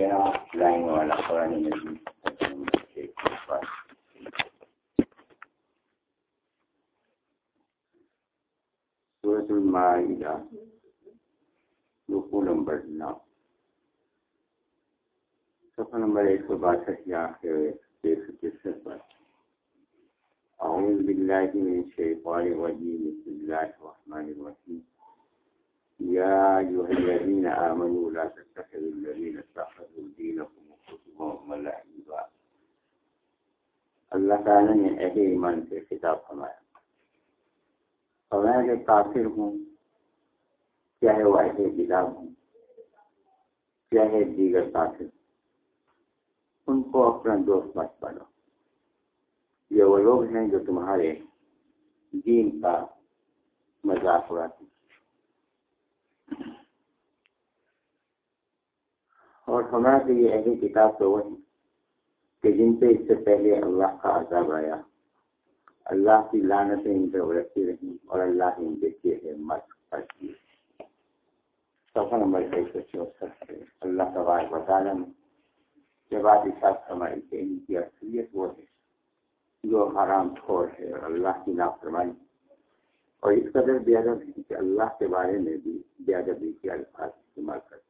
قرآن number نو صفحہ number ایک سو باسٹھ یا ایک سو ترسٹھ پر أعوذ بالله من الشيطان الرجيم بسم الله الرحمن الرحيم يا أيها الذين آمنوا لا تتخذوا الذين اتخذوا دينكم وخصومهم لعبا. اللہ تعالیٰ نے اہل ایمان سے خطاب فرمایا فرمایا کہ کافر ہوں چاہے وہ اہل کتاب ہوں چاہے دیگر کافر ان کو اپنا دوست مت بنو یہ وہ لوگ ہیں جو تمہارے دین کا مذاق اڑاتے اور ہمارا تو یہ ایسی کتاب تو وہی کہ جن پہ اس سے پہلے اللہ کا عذاب آیا۔ اللہ کی لانتیں ان پہ برتتی رہی اور اللہ نے ان کے کیے مت کرتی سفر نمبر ایک سو چونسٹھ اللہ تبارک وطالعہ نے جب آپ اس بات ہماری کہ ان کی اصلیت وہ ہے، جو حرام خور ہے اور اللہ کی نافرمانی۔ اور اس قدر بے ادب ہے کہ اللہ کے بارے میں بھی بے ادبی کے الفاظ استعمال کرتے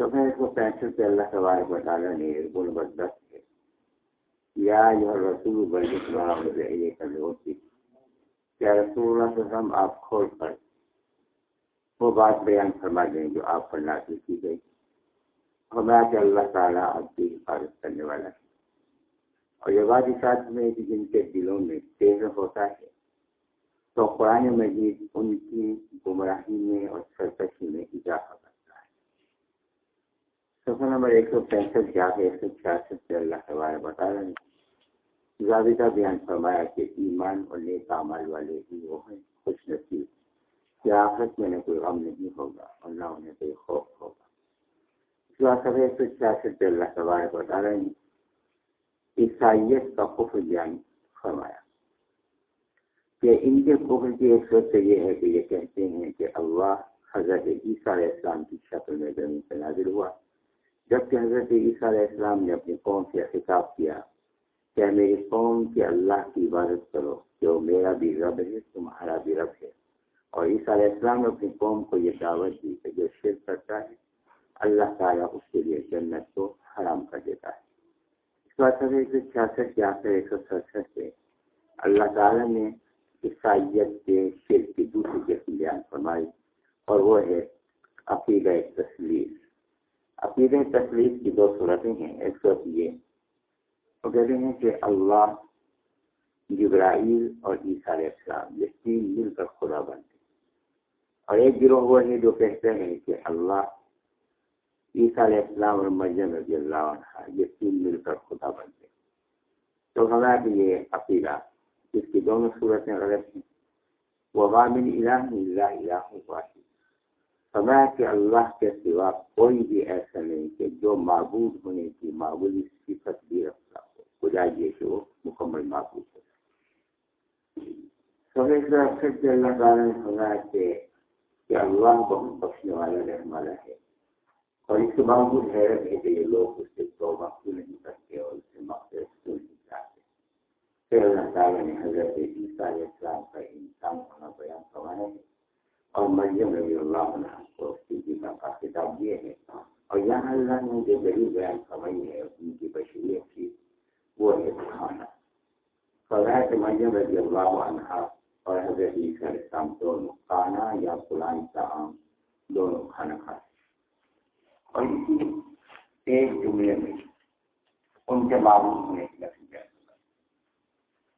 تو میں اس کو پینسٹھ سے اللہ کے بارے میں تعالیٰ نے بول بس دس ہے یا جو رسول بلکہ کر ہوتی کیا رسول اللہ وسلم، آپ کھول کر وہ بات بیان فرما دیں جو آپ پر نازل کی گئی۔ ہمارا کہ اللہ تعالیٰ آپ کی حفاظت کرنے والا ہے اور یہ بات ساتھ میں جن کے دلوں میں تیز ہوتا ہے، تو قرآن مجید ان کی گمراہی میں اور سرکشی میں اضافہ کرتا ہے سفر نمبر ایک سو پینسٹھ جا کے ایک سو چھیاسٹھ سے اللہ کے بارے بتا رہے ہیں۔ ضابطہ بیان فرمایا کہ ایمان اور نیک عمل والے ہی وہ ہیں، خوش نصیب۔ کہ آخرت میں نہ کوئی غم نہیں ہوگا اور نہ انہیں کوئی خوف ہوگا۔ اس بات ایک سو چھیاسٹھ سے اللہ کے بارے بتا رہے ہیں۔ عیسائیت کا کفر بیان فرمایا۔ کہ ان کے کفر کی ایک سوچ یہ ہے کہ یہ کہتے ہیں کہ اللہ حضرت عیسیٰ علیہ السلام کی شکل میں زمین سے نازل ہوا۔ جبکہ حضرت عیسیٰ علیہ السلام نے اپنی قوم سے خطاب کیا کہ میری قوم کے اللہ کی عبادت کرو کہ وہ میرا بھی رب ہے، تمہارا بھی رب ہے۔ اور عیسیٰ علیہ السلام نے اپنی قوم کو یہ دعوت دی کہ جو شرک کرتا ہے، اللہ تعالیٰ اس کے لیے جنت کو حرام کر دیتا ہے۔ ایک سو چھیاسٹھ یا پھر ایک سو سڑسٹھ سے اللہ تعالیٰ نے عیسائیت کے شیر کی دوسری قسم بیان فرمائی اور وہ ہے عقیدہ تصویر عقیدہ تصویر کی دو صورتیں ہیں، ایک صورت یہ، وہ کہتے ہیں کہ اللہ جبرائیل اور عیسیٰ علیہ السلام، یہ تین مل کر خدا بنتے اور ایک گروہ وہ ہے جو کہتے ہیں کہ اللہ عیسیٰ علیہ السلام اور مریم رضی اللہ عنہ یہ تین مل کر خدا بن گئے تو ہمارا یہ عقیدہ جس کی دونوں صورتیں غلط ہیں۔ وہ غامل الہ اللہ الہ واحد۔ ہمارا کہ اللہ کے سوا کوئی بھی ایسا نہیں کہ جو معبود ہونے کی معمولی صفت بھی رکھتا ہو خدا یہ کہ وہ مکمل معبود ہو سے اللہ تعالیٰ نے سنا کہ اللہ بہت بخشنے والا رہنے والا ہے اور اس کے باوجود حیرت ہے کہ یہ لوگ اس سے توبہ کیوں نہیں کرتے اور اس سے مقصد کیوں نہیں چاہتے پھر اللہ تعالیٰ نے حضرت عیسیٰ علیہ السلام کا انسان ہونا بیان کروایا ہے اور مریم رضی اللہ عنہ کو اس کی کا خطاب دیے ہیں اور یہاں اللہ نے جو غریب بیان کروائی ہے، ان کی بشریت کی، وہ ہے کھانا۔ فرائے مریم رضی اللہ عنہ اور حضرت عیسیٰ علیہ السلام دونوں کھانا یا فلان تعام دونوں کھانا کھاتے اور اسی ایک جملے میں ان کے معلوم ہونے کی نتیجہ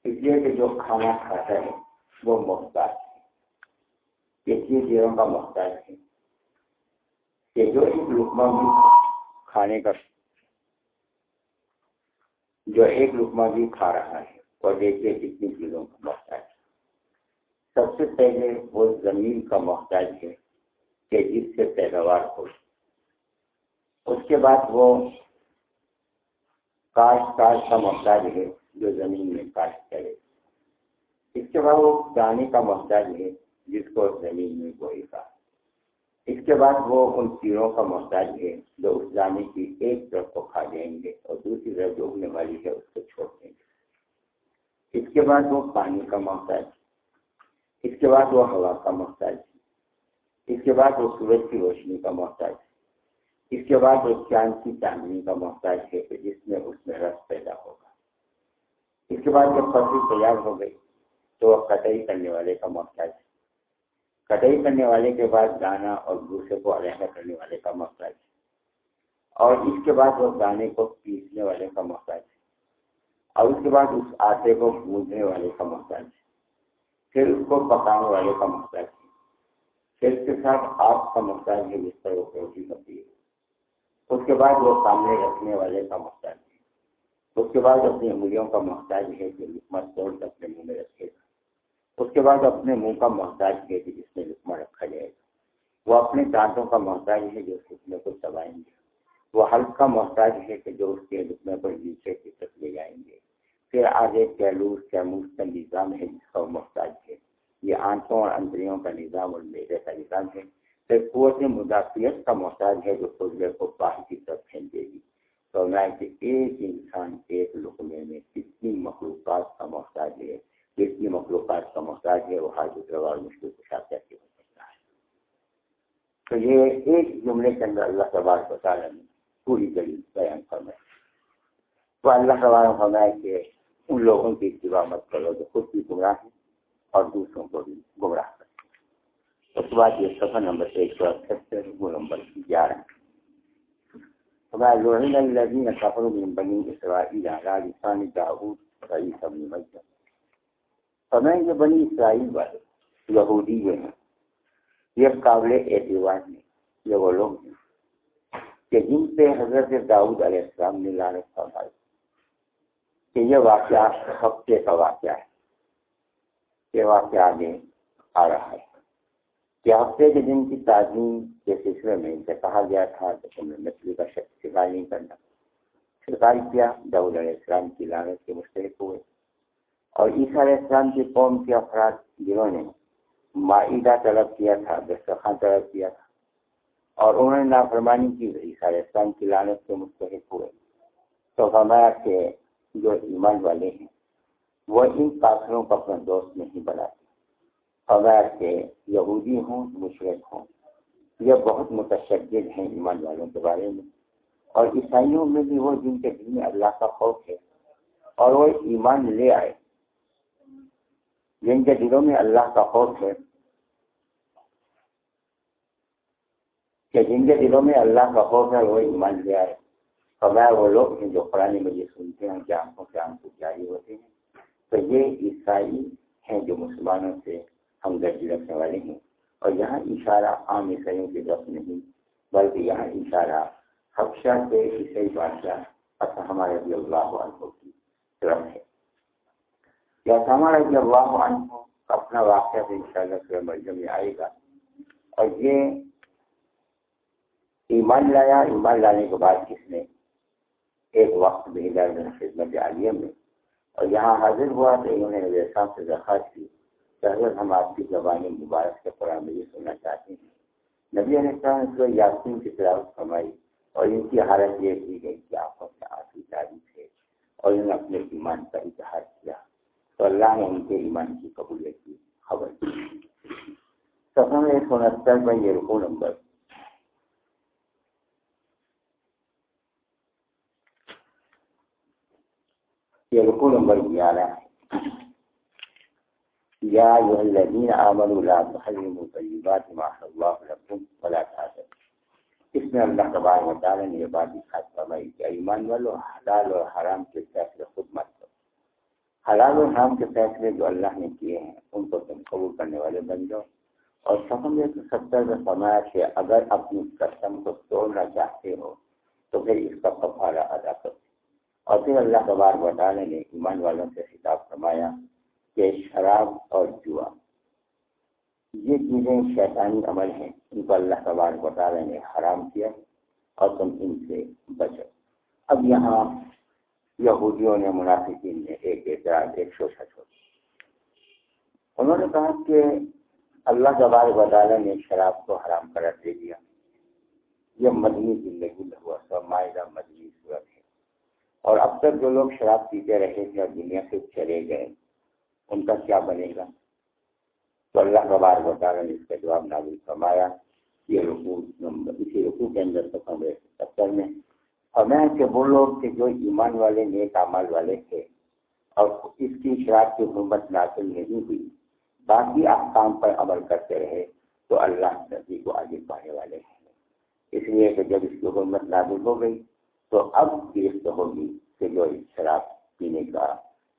اس لیے کہ جو کھانا کھاتا ہے، وہ محتاج ہے۔ یہ چیزوں کا محتاج ہے کہ جو ایک رکما بھی کھانے کا جو ایک رکما بھی کھا رہا ہے اور دیکھیے کتنی چیزوں کا محتاج ہے۔ سب سے پہلے وہ زمین کا محتاج ہے کہ جس سے پیداوار ہو۔ اس کے بعد وہ کاشت کاشت کا محتاج ہے جو زمین میں کاشت کرے۔ اس کے بعد وہ دانے کا محتاج ہے جس کو زمین میں بوئے گا اس کے بعد وہ ان تیروں کا محتاج ہے جو اس دانے کی ایک طرف کو کھا جائیں گے اور دوسری طرف جو اگنے والی ہے اس کو چھوڑ دیں گے۔ اس کے بعد وہ پانی کا محتاج اس کے بعد وہ ہوا کا محتاج اس کے بعد وہ سورج کی روشنی کا محتاج اس کے بعد وہ چاند کی چاندنی کا محتاج ہے جس میں اس میں رس پیدا ہوگا۔ اس کے بعد جب فصل تیار ہو گئی تو وہ کٹائی کرنے والے کا محتاج ہے۔ کٹائی کرنے والے کے بعد دانا اور دوسرے کو علیحدہ کرنے والے کا محتاج ہے۔ اور اس کے بعد وہ دانے کو پیسنے والے کا محتاج ہے۔ اور اس کے بعد اس آٹے کو گونجنے والے کا محتاج ہے۔ پھر اس کو پکانے والے کا محتاج ہے۔ پھر اس کے ساتھ آپ کا محتاج ہے جس پر وہ روٹی کرتی ہے۔ اس کے بعد وہ سامنے رکھنے والے کا محتاج ہے۔ اس کے بعد اپنی انگلیوں کا محتاج ہے کہ لکما توڑ اپنے منہ میں رکھے گا اس کے بعد اپنے منہ کا محتاج ہے کہ جس میں لکما رکھا جائے گا۔ وہ اپنے دانتوں کا محتاج ہے جو اس لکمے کو چبائیں گے۔ وہ حلق کا محتاج ہے کہ جو اس کے لکمے پر نیچے کی طرف لے جائیں گے۔ پھر آگے کیلوس کیموس کا نظام ہے جس کا وہ محتاج ہے۔ یہ آنکھوں اور اندریوں کا نظام اور میرے کا نظام ہے۔ پھر قوت مدافعت کا محتاج ہے جو خود کو باہر کی طرف پھینک دے گی۔ تو میں کہ ایک انسان ایک لقمے میں کتنی مخلوقات کا محتاج ہے۔ کتنی مخلوقات کا محتاج ہے وہ حاضر اور مشکل کشا کیسے ہو سکتا ہے تو یہ ایک جملے کے اندر اللہ تبار بتا رہے ہیں پوری دلیل بیان فرمائے تو اللہ تبار فرمائے کہ ان لوگوں کی اتباع مت کرو جو خود بھی گمراہ ہیں اور دوسروں کو بھی گمراہ اس بعد یہ سفر نمبر ایک سو اٹھہتر وہ نمبر گیارہ لوہین الذین کفروا من بنی اسرائیل علی لسان داؤد رئیس ابن مریم فرمائیں یہ بنی اسرائیل والے، یہودی جو ہیں، یہ قابل اعتبار ہیں یہ وہ لوگ ہیں کہ جن پہ حضرت داؤد علیہ السلام نے لانت فرمائی کہ یہ واقعہ ہفتے کا واقعہ ہے، یہ واقعہ آگے آ رہا ہے۔ کہ ہفتے کے دن کی تعظیم کے سلسلے میں ان سے کہا گیا تھا کہ تم نے مچھلی کا شکار نہیں کرنا۔ شکار کیا داود علیہ السلام کی لانت کے مشترک ہوئے۔ اور عیسیٰ علیہ السلام کی قوم کے افراد جنہوں نے معیدہ طلب کیا تھا، دسترخوان طلب کیا تھا اور انہوں نے نافرمانی کی، عیسیٰ علیہ السلام کی لانت کے مستحق ہوئے۔ تو فرمایا کہ جو ایمان والے ہیں، وہ ان کافروں کو اپنا دوست نہیں بناتے۔ فوائد کے یہودی ہوں مشرق ہوں، یہ بہت متشدد ہیں ایمان والوں کے بارے میں۔ اور عیسائیوں میں بھی وہ جن کے دل میں اللہ کا خوف ہے اور وہ ایمان لے آئے جن کے دلوں میں اللہ کا خوف ہے، کہ جن کے دلوں میں اللہ کا خوف ہے، وہ ایمان لے آئے فوائد وہ لوگ ہیں جو قرآن میں یہ سنتے ہیں کہ آنکھوں سے آنکھوں جاری ہوتے ہیں۔ تو یہ عیسائی ہیں جو مسلمانوں سے ہمدردی رکھنے والے ہیں۔ اور یہاں اشارہ عام عیسائیوں کی طرف نہیں، بلکہ یہاں اشارہ حفشہ سے عیسائی بادشاہ ہمارے رضی اللہ عنہ کی طرف ہے۔ یا ہمارا رضی اللہ عنہ اپنا واقعہ سے ان شاء اللہ مرجم میں آئے گا۔ اور یہ ایمان لایا، ایمان لانے کے بعد کس نے ایک وقت بھیجا خدمت عالیہ میں۔ اور یہاں حاضر ہوا تو انہوں نے صاحب سے درخواست کی اگر ہم آپ کی زبان مبارک سے قرآن میں یہ سننا چاہتے ہیں۔ نبی علیہ السلام نے یاسین کی تلاوت فرمائی اور ان کی حالت یہ کی گئی کہ آنکھوں سے آنسو جاری تھے اور انہوں نے اپنے ایمان کا اظہار کیا۔ تو اللہ نے ان کے ایمان کی قبولیت کی خبر دی۔ سفر میں ایک سو انہتر میں یہ رکو نمبر۔ یہ رکو نمبر گیارہ ہے۔ یا الذین آمنوا لا تحرموا طیبات ما اللہ لکم ولا تعتدوا اس میں اللہ تبارک و تعالی نے یہ بات خاص فرمائی کہ ایمان والو حلال اور حرام کے فیصلے خود مت۔ حلال اور حرام کے فیصلے جو اللہ نے کیے ہیں، ان کو تم قبول کرنے والے بن جاؤ۔ اور سفم ایک سو ستر میں فرمایا کہ اگر اپنی قسم کو توڑنا چاہتے ہو، تو پھر اس کا کفارہ ادا کرو۔ اور پھر اللہ تبارک و تعالی نے ایمان والوں سے خطاب فرمایا کہ شراب اور جوا، یہ چیزیں شیطانی عمل ہیں، ان کو اللہ تبار تعالی نے حرام کیا اور تم ان سے بچو۔ اب یہاں یہودیوں نے منافقین نے ایک اعتراض ایک شوشا چھوڑ انہوں نے کہا کہ اللہ تبار وطالعہ نے شراب کو حرام قرار دے دیا۔ یہ مدنی زندگی میں ہوا، سب معاہدہ مدنی صورت ہے۔ اور اب تک جو لوگ شراب پیتے رہے تھے اور دنیا سے چلے گئے، ان کا کیا بنے گا؟ تو اللہ تبار وطالعہ نے اس کا جواب نازل فرمایا یہ رقو نمبر، اسی رقو کے اندر سفر ستر میں اور میں کہ وہ لوگ تھے جو ایمان والے، نیک امال والے تھے اور اس کی شراب کی حکومت نازل نہیں ہوئی۔ باقی احکام پر عمل کرتے رہے تو اللہ نبی کو آگے پانے والے ہیں۔ اس لیے کہ جب اس کی حکومت نازل ہو گئی تو اب گرفت ہوگی کہ جو اس شراب پینے کا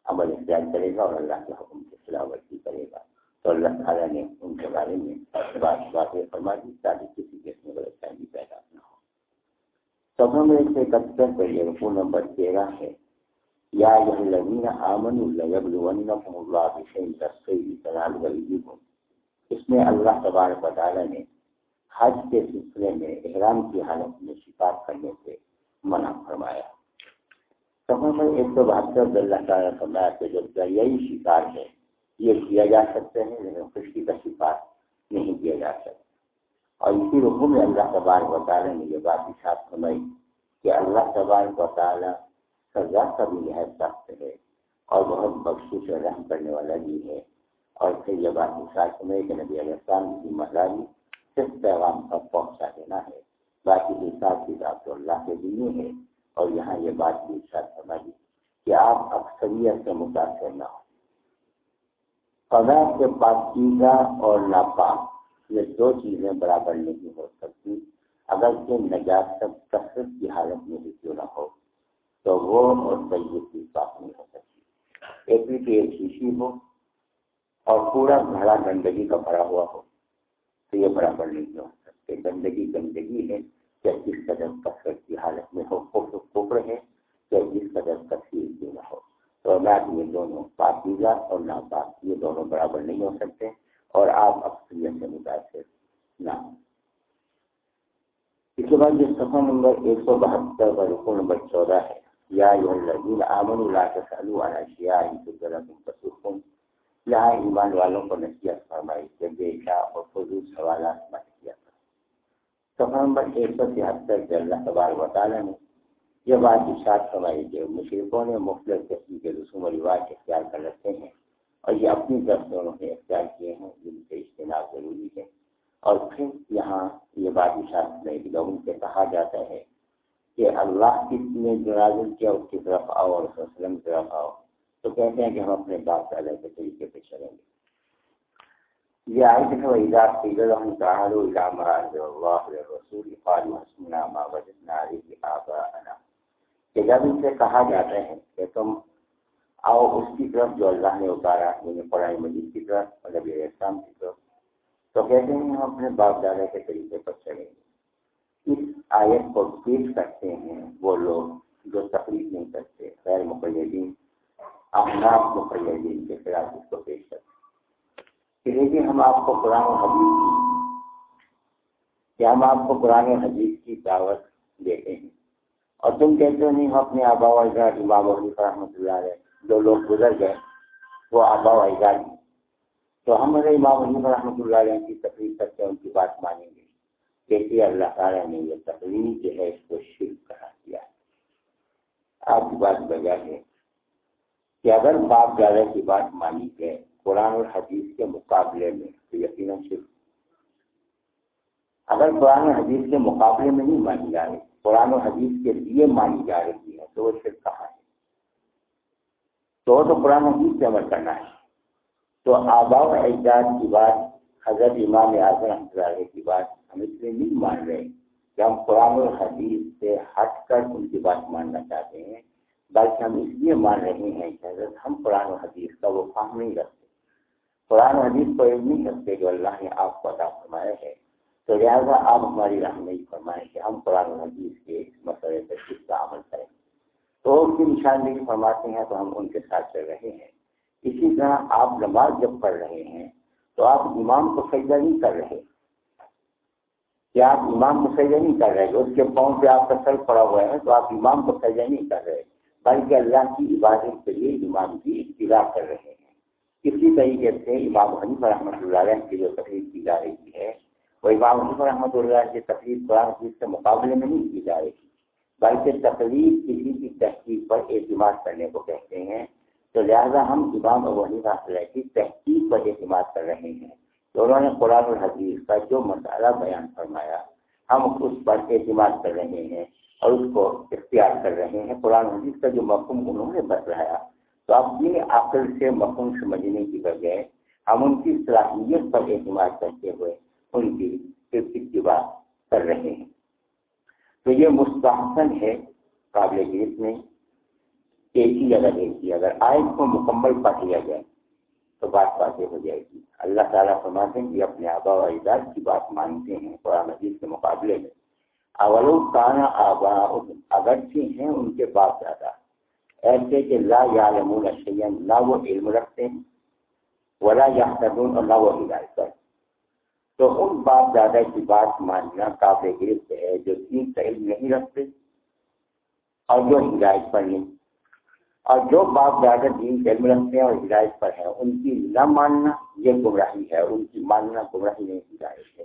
عمل اختیار کرے گا اور اللہ کے حکم کی خلاورتی کرے گا۔ تو اللہ تعالیٰ نے ان کے بارے میں بات باتیں فرما دی تاکہ کسی کے میں غلط فہمی پیدا نہ ہو۔ سب میں سے اکہتر پر یہ رقو نمبر تیرہ ہے۔ یا آمن اللہ اس میں اللہ تبارک تعالیٰ نے حج کے سلسلے میں احرام کی حالت میں شکار کرنے سے منع فرمایا۔ سفر میں ایک سو بہتر اللہ تعالیٰ فرمایا کہ جو دریائی شکار ہے یہ کیا جا سکتے ہیں؟ لیکن خشکی کا شکار نہیں کیا جا سکتا۔ اور اسی رخو میں اللہ تبارک و تعالیٰ نے یہ بات اشاعت فرمائی کہ اللہ تبارک و تعالیٰ سزا کا بھی نہایت سخت ہے اور بہت بخشش اور رحم کرنے والا بھی ہے۔ اور پھر یہ بات ساتھ میں کہ نبی علیہ السلام کی مہرانی صرف پیغام کا پہنچا دینا ہے، باقی حساب کتاب تو اللہ کے لیے ہے۔ اور یہاں یہ بات بھی ساتھ سمجھی کہ آپ اکثریت سے متاثر نہ ہو فضا سے پاکیزہ اور ناپاک۔ یہ دو چیزیں برابر نہیں ہو سکتی۔ اگر کہ نجاست کثرت کی حالت میں بھی کیوں نہ ہو، تو وہ اور طیب کی بات نہیں ہو سکتی۔ ایک بھی ایک شیشی ہو اور پورا گھڑا گندگی کا بھرا ہوا ہو، تو یہ برابر نہیں ہو سکتے۔ گندگی گندگی ہے کہ جس قدر کثرت کی حالت میں ہو خوب رہے کہ جس قدر تصویر کی نہ ہو۔ تو میں یہ دونوں پاکیزہ اور ناپاک یہ دونوں برابر نہیں ہو سکتے۔ اور آپ اکثریت سے متاثر نہ ہوں۔ اس کے بعد یہ صفحہ نمبر ایک سو بہتر کا رکو نمبر چودہ ہے، یا الذین آمنوا لا تسألوا عن یہاں ایمان والوں کو نصیحت فرمائی، کہ بے اور فضول سوالات مت کیا سفر نمبر ایک سو تہتر کے اللہ تبار و تعالیٰ نے یہ بات اشاعت فرمائی کہ مشرقوں نے مختلف قسم کے رسوم و رواج اختیار کر رکھے ہیں اور یہ اپنی طرف دونوں نے اختیار کیے ہیں جن سے اجتناب ضروری ہے اور پھر یہاں یہ بات اشاعت لوگوں سے کہا جاتا ہے کہ اللہ کس نے جنازل کیا، اس کی طرف آؤ اور وسلم کی طرف آؤ۔ تو کہتے ہیں کہ ہم اپنے باپ دادا کے طریقے پہ چلیں گے۔ یہ آئی کہ وہ اجاز کی گل ہم تعالو الى مراد اللہ رسول قال حسنا ما وجدنا علیہ آباءنا۔ کہ جب ان سے کہا جاتا ہے کہ تم آؤ اس کی طرف جو اللہ نے اتارا یعنی قرآن مجید کی طرف مطلب اور نبی اسلام کی طرف تو کہتے ہیں ہم اپنے باپ دادا کے طریقے پر چلیں گے۔ اس آیت کو پیش کرتے ہیں وہ لوگ جو تقریب نہیں کرتے، غیر مقیدین احناف مقیدین کے خلاف اس کو پیش کرتے کہ دیکھیے ہم آپ کو قرآن و حدیث کی ہم آپ کو قرآن و حدیث کی دعوت دیتے ہیں۔ اور تم کہتے ہو، نہیں، ہم اپنے آبا و اجاد امام علی رحمۃ اللہ علیہ، جو لوگ گزر گئے، وہ آبا و اجاد تو ہم اگر امام علی رحمۃ اللہ علیہ کی تقریب کرتے ہیں ان کی بات مانیں گے کہتے اللہ تعالیٰ نے یہ تقریر جو ہے اس کو شرک کرا دیا آپ کی بات وجہ ہے کہ اگر باپ دادا کی بات مانی جائے قرآن اور حدیث کے مقابلے میں تو یقیناً شرک۔ اگر قرآن و حدیث کے مقابلے میں نہیں مانی جا رہی، قرآن و حدیث کے لیے مانی جا رہی ہے، تو وہ شرک کہاں ہے؟ تو تو قرآن حدیث سے عمل کرنا ہے۔ تو آبا و اجداد کی بات، حضرت امام اعظم کی بات ہم اس لیے نہیں مان رہے کہ ہم قرآن و حدیث سے ہٹ کر ان کی بات ماننا چاہتے ہیں، بلکہ ہم اس لیے مان رہے ہیں کہ حضرت ہم قرآن و حدیث کا وہ فہم نہیں رکھتے۔ قرآن و حدیث کو یہ نہیں رکھتے جو اللہ نے آپ کو عطا فرمایا ہے۔ تو لہٰذا آپ ہماری رہنمائی فرمائیں کہ ہم قرآن و حدیث کے اس مسئلے پر کس کا عمل کریں۔ تو ان کی نشاندہی فرماتے ہیں تو ہم ان کے ساتھ چل رہے ہیں۔ اسی طرح آپ نماز جب پڑھ رہے ہیں تو آپ امام کو سجدہ نہیں کر رہے۔ کہ آپ امام کو سجدہ نہیں کر رہے؟ اس کے پاؤں پہ آپ کا سر پڑا ہوا ہے تو آپ امام کو سجدہ نہیں کر رہے۔ بلکہ اللہ کی عبادت کے لیے امام کی اطلاع کر رہے ہیں۔ اسی طریقے سے امام حنیف رحمۃ اللہ علیہ کی جو تقریب کی جا رہی ہے، وہ امام حنیف رحمۃ اللہ کی تقریب قرآن حدیث کے مقابلے میں نہیں کی جا رہی۔ بلکہ تقریب کسی کی تحقیق پر اعتماد کرنے کو کہتے ہیں۔ تو لہٰذا ہم امام ابو حنیفہ کی تحقیق پر اعتماد کر رہے ہیں تو انہوں نے قرآن الحدیث کا جو مسئلہ بیان فرمایا، ہم اس پر اعتماد کر رہے ہیں اور اس کو اختیار کر رہے ہیں، قرآن حدیث کا جو مفہوم انہوں نے بتلایا۔ تو اپنی عقل سے مفہوم سمجھنے کی بجائے ہم ان کی صلاحیت پر اعتماد کرتے ہوئے ان کی اتباع کر رہے ہیں۔ تو یہ مستحسن ہے قابل گیت میں۔ ایک ہی جگہ دیکھیے، اگر آئس کو مکمل پڑھ لیا جائے تو بات باتیں ہو جائے گی۔ اللہ تعالیٰ فرماتے ہیں کہ اپنے آبا و اجداد کی بات مانتے ہیں قرآن مجید کے مقابلے میں۔ اولو کانا آبا اگرچہ ہیں ان کے باپ دادا۔ ایسے کہ لا یا نہ وہ علم رکھتے ہیں، ولا یا اور نہ وہ ہدایت کرتے تو ان باپ دادا کی بات ماننا قابل گرفت ہے جو تین کا علم نہیں رکھتے اور جو ہدایت پر نہیں اور جو باپ دادا دین علم رکھتے ہیں اور ہدایت پر ہیں، ان کی نہ ماننا یہ گمراہی ہے، ان کی ماننا گمراہی نہیں، ہدایت ہے۔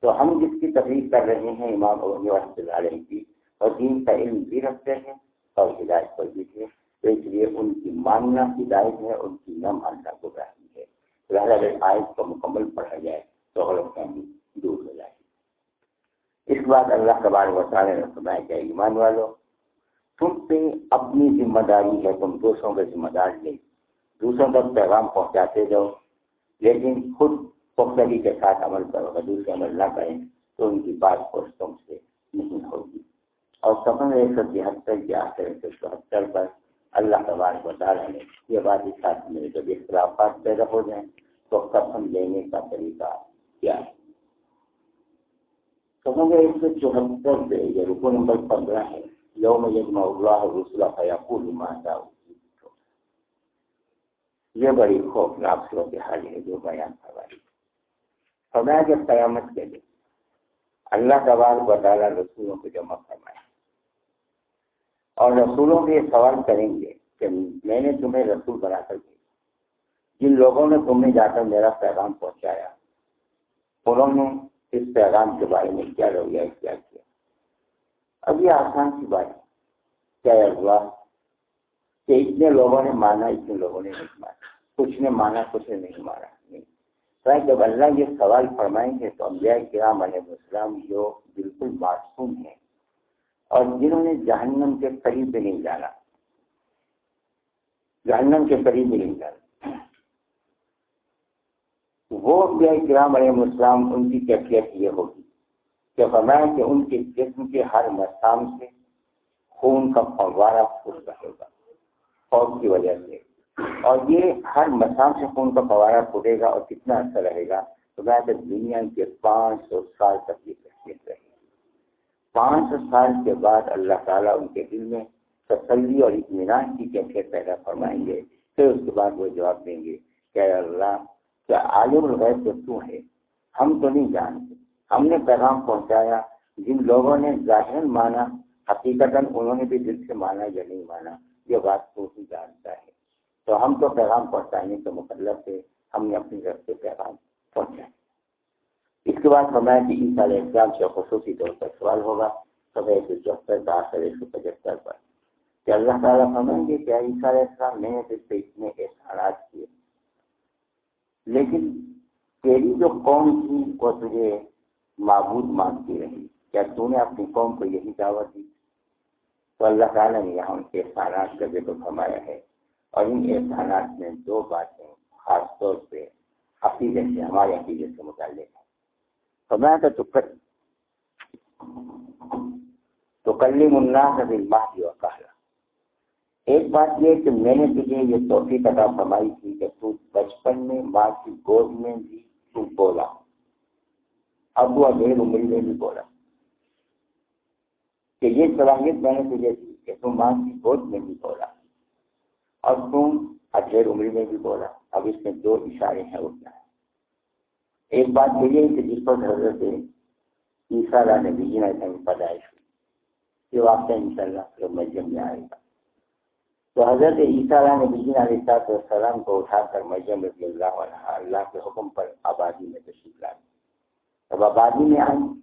تو ہم جس کی تقریب کر رہے ہیں، امام رحمۃ اللہ علیہ کی، اور دین کا علم بھی رکھتے ہیں اور ہدایت پر بھی تھے تو اس لیے ان کی ماننا ہدایت ہے، ان کی نہ ماننا گمراہی ہے۔ لہٰذا اگر آیت کو مکمل پڑھا جائے تو غلط فہمی دور ہو جائے۔ اس بات اللہ کبار وسالے نے سنایا کہ ایمان والوں تم پہ اپنی ذمہ داری ہے، تم دوسروں کا ذمہ دار لے دوسروں تک پیغام پہنچاتے جاؤ، لیکن خود پختگی کے ساتھ عمل کرو۔ اگر دوسرے عمل نہ کریں تو ان کی بات کو تم سے نہیں ہوگی۔ اور سفر ایک سو تہتر کے آخر ایک سو چوہتر پر اللہ تبارک بتا رہے ہیں یہ بات اس ساتھ میں جب اختلافات پیدا ہو جائیں تو قسم لینے کا طریقہ کیا؟ ہے سفر ایک سو چوہتر پہ یہ رکو نمبر پندرہ ہے۔ یوم یجمع اللہ رسول فیقول ما شاء یہ بڑی خوفناک صورت حال ہے جو بیان فرمائی فرمایا کہ قیامت کے لیے اللہ تبار بطالہ رسولوں کو جمع فرمایا اور رسولوں کے سوال کریں گے کہ میں نے تمہیں رسول بنا کر دیا جن لوگوں نے تم نے جا کر میرا پیغام پہنچایا، انہوں نے اس پیغام کے بارے میں کیا رویہ کیا کیا؟ اب یہ آسان سی بات ہے۔ کیا ہوا؟ کہ اتنے لوگوں نے مانا، اتنے لوگوں نے نہیں مانا۔ کچھ نے مانا، کچھ نے نہیں مانا۔ نہیں۔ جب اللہ یہ سوال فرمائیں گے تو انبیاء کرام علیہ السلام جو بالکل معصوم ہیں اور جنہوں نے جہنم کے قریب بھی نہیں جانا۔ جہنم کے قریب بھی نہیں جانا۔ وہ انبیاء کرام علیہ السلام ان کی کیفیت یہ ہوگی۔ کہ فرمایا کہ ان کے جسم کے ہر مسام سے خون کا فوارہ پھوٹ رہے گا فوج کی وجہ سے۔ اور یہ ہر مسام سے خون کا فوارہ پھوٹے گا اور کتنا اچھا رہے گا۔ تو میں کہ دنیا کے پانچ سو سال تک یہ کیفیت رہے گی پانچ سو سال کے بعد اللہ تعالیٰ ان کے دل میں تسلی اور اطمینان کی کیفیت پیدا فرمائیں گے۔ پھر اس کے بعد وہ جواب دیں گے کہ اللہ، کیا عالم الغیب تو تو ہے؟ ہم تو نہیں جانتے۔ ہم نے پیغام پہنچایا، جن لوگوں نے ظاہر مانا حقیقت انہوں نے بھی دل سے مانا یا نہیں مانا، یہ بات تو ہی جانتا ہے۔ تو ہم تو پیغام پہنچانے کے مطلب سے ہم نے اپنی طرف سے پیغام پہنچایا۔ اس کے بعد فرمایا کہ عیسیٰ علیہ السلام سے خصوصی طور پر سوال ہوگا سب ایک سو چوہتر داخل ایک سو پچہتر پر۔ کہ اللہ تعالیٰ فرمائیں گے کیا عیسیٰ علیہ السلام میں نے تجھ پہ اتنے احسانات کیے۔ لیکن تیری جو قوم تھی، وہ تجھے معبود مانگتی رہی۔ کیا تو نے اپنی قوم کو یہی دعوت دی؟ تو اللہ تعالیٰ نے یہاں ان کے احسانات کا ذکر فرمایا ہے۔ اور ان احسانات میں دو باتیں خاص طور پہ عقیدے سے، ہمارے عقیدے سے متعلق ہیں۔ فرمایا تھا تو کر تو کلی منا دل ماہ کی وقالا ایک بات یہ کہ میں نے تجھے یہ توفیق عطا فرمائی تھی کہ تو بچپن میں ماں کی گود میں بھی تو بولا۔ اب وہ امیر عمری نے بھی بولا۔ کہ یہ صلاحیت میں نے تجھے دی کہ تم ماں کی گود میں بھی بولا۔ اور تم اجیر عمری میں بھی بولا۔ اب اس میں دو اشارے ہیں اٹھنا ہے ایک بات یہ ہے کہ جس پر حضرت عیسیٰ علیہ نبی نے پیدائش ہوئی، یہ واقعہ ان شاء اللہ مسجد میں آئے گا۔ تو حضرت عیسیٰ علیہ نبی علیہ السلام کو اٹھا کر مریم رضی اللہ عنہ اللہ کے حکم پر آبادی میں تشریف لائی جب آبادی میں آئی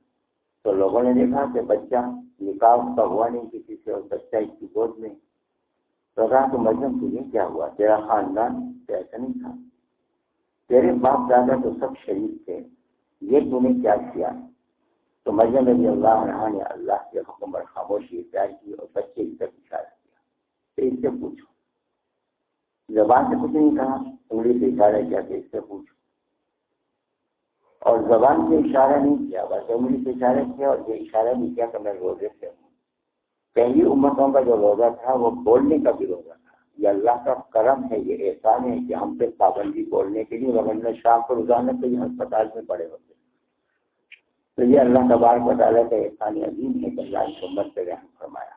تو لوگوں نے دیکھا کہ بچہ نکاح کا ہوا نہیں کسی سے اور بچہ اس کی گود میں۔ تو کہا کہ مریم، تجھے کیا ہوا؟ تیرا خاندان ایسا نہیں تھا۔ تیرے باپ دادا تو سب شریف تھے، یہ تم نے کیا کیا؟ تو مریم رضی اللہ عنہ نے اللہ کے حکم پر خاموشی اختیار کی اور بچے کی طرف اشارہ کیا۔ اس سے پوچھو۔ زبان سے کچھ نہیں کہا، انگلی سے اشارہ کیا کہ اس سے پوچھو۔ اور زبان سے اشارہ نہیں کیا، بس انگلی سے اشارہ کیا اور یہ اشارہ نہیں کیا کہ میں روزے سے ہوں۔ پہلی امتوں کا جو روزہ تھا وہ بولنے کا بھی روزہ تھا۔ یہ اللہ کا کرم ہے، یہ احسان ہے کہ ہم پہ پابندی بولنے کے لیے رمن شام کو روزانہ تو یہ ہسپتال میں پڑے ہوتے تو یہ اللہ تبار تعالیٰ کا احسان عظیم ہے کہ اللہ کی امت پہ رحم فرمایا۔